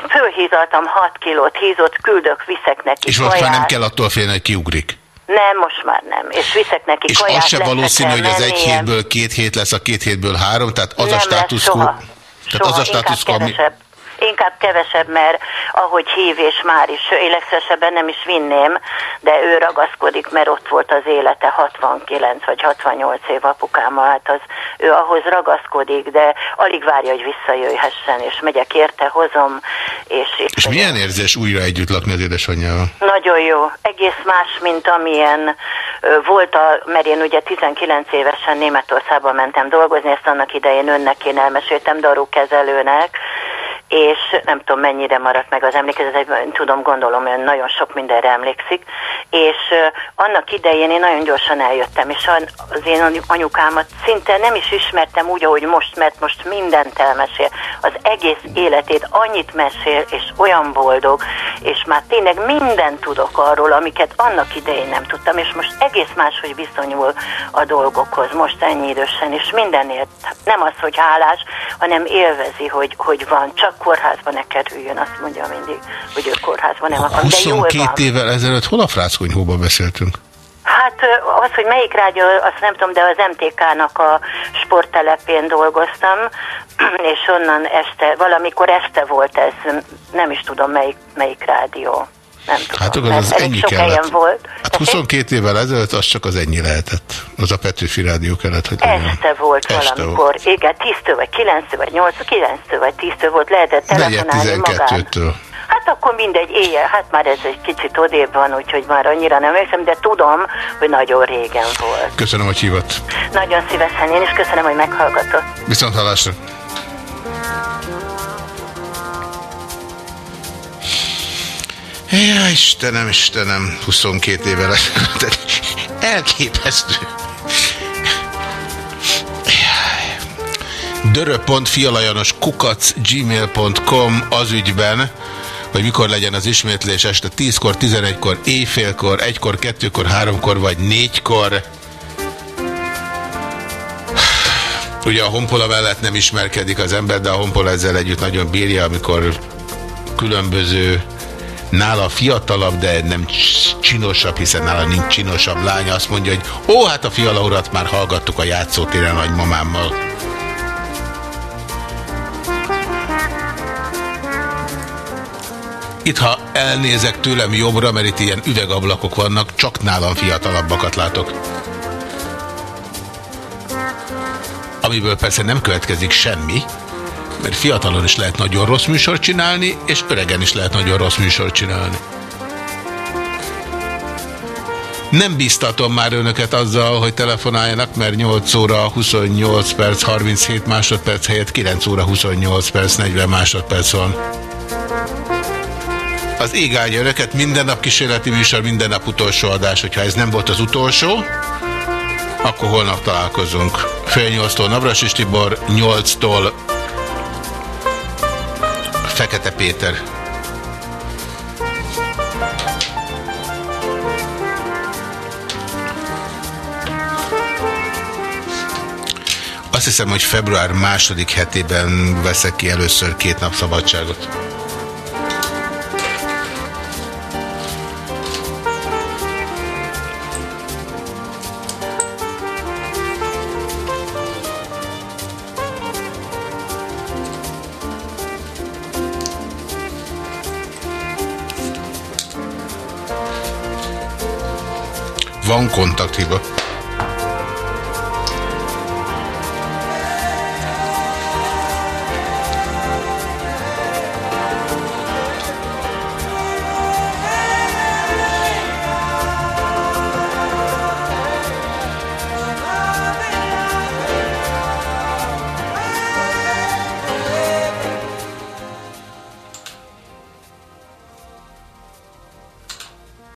fölhízaltam 6 kilót, hízott, küldök, viszek neki És most már nem kell attól félni, hogy kiugrik. Nem, most már nem. És viszek neki És kaját, az se valószínű, hogy az egy hétből két hét lesz, a két hétből három, tehát az a Nem státusz lesz quo. soha. Tehát az Soha, a státusz ami... kevesebb. Inkább kevesebb, mert ahogy hív, és már is én legszívesebben nem is vinném, de ő ragaszkodik, mert ott volt az élete 69 vagy 68 év apukámmal, hát az, ő ahhoz ragaszkodik, de alig várja, hogy visszajöjhessen, és megyek érte, hozom, és itt És milyen érzés újra együtt lakni az édesanyjával? nagyon jó. Egész más, mint amilyen volt, a, mert én ugye 19 évesen Németországba mentem dolgozni, ezt annak idején önnek én elmeséltem, darukezelőnek, és nem tudom mennyire maradt meg az emlékezetben, tudom, gondolom, ön nagyon sok mindenre emlékszik, és annak idején én nagyon gyorsan eljöttem, és az én anyu- anyukámat szinte nem is ismertem úgy, ahogy most, mert most mindent elmesél. Az egész életét annyit mesél, és olyan boldog, és már tényleg mindent tudok arról, amiket annak idején nem tudtam, és most egész máshogy viszonyul a dolgokhoz, most ennyi idősen, és mindenért. Nem az, hogy hálás, hanem élvezi, hogy, hogy van, csak kórházba ne kerüljön, azt mondja mindig, hogy ő kórházba nem akar, de jól van. 22 évvel ezelőtt hol a frászkonyhóban beszéltünk? Hát az, hogy melyik rádió, azt nem tudom, de az MTK-nak a sporttelepén dolgoztam, és onnan este, valamikor este volt ez, nem is tudom melyik, melyik rádió. Nem tudom. Hát akkor az elég ennyi kellett. volt. Hát 22 évvel ezelőtt az csak az ennyi lehetett. Az a Petőfi rádió kellett, hogy legyen. Este volt Este valamikor, igen, 10 vagy 9 vagy 8 9 vagy 10 volt, lehetett telefonálni magán. 12-től. Hát akkor mindegy, éjjel, hát már ez egy kicsit odébb van, úgyhogy már annyira nem érzem, de tudom, hogy nagyon régen volt. Köszönöm, hogy hívott. Nagyon szívesen, én is köszönöm, hogy meghallgatott. Viszont hallásra. Ja, Istenem, Istenem, 22 évvel ezelőtt. Elképesztő. dörö.fialajanos kukac gmail.com az ügyben, hogy mikor legyen az ismétlés este 10-kor, 11-kor, éjfélkor, 1-kor, 2-kor, 3-kor vagy 4-kor. Ugye a honpola mellett nem ismerkedik az ember, de a honpola ezzel együtt nagyon bírja, amikor különböző nála fiatalabb, de nem csinosabb, hiszen nála nincs csinosabb lánya, azt mondja, hogy ó, hát a fiala urat már hallgattuk a játszótéren nagymamámmal. Itt, ha elnézek tőlem jobbra, mert itt ilyen üvegablakok vannak, csak nálam fiatalabbakat látok. Amiből persze nem következik semmi, mert fiatalon is lehet nagyon rossz műsort csinálni, és öregen is lehet nagyon rossz műsort csinálni. Nem biztatom már önöket azzal, hogy telefonáljanak, mert 8 óra 28 perc 37 másodperc helyett 9 óra 28 perc 40 másodperc van. Az ég áldja önöket, minden nap kísérleti műsor, minden nap utolsó adás. Hogyha ez nem volt az utolsó, akkor holnap találkozunk. Fél nyolctól Navrasis Tibor, nyolctól Fekete Péter. Azt hiszem, hogy február második hetében veszek ki először két nap szabadságot. Van kontakthiba.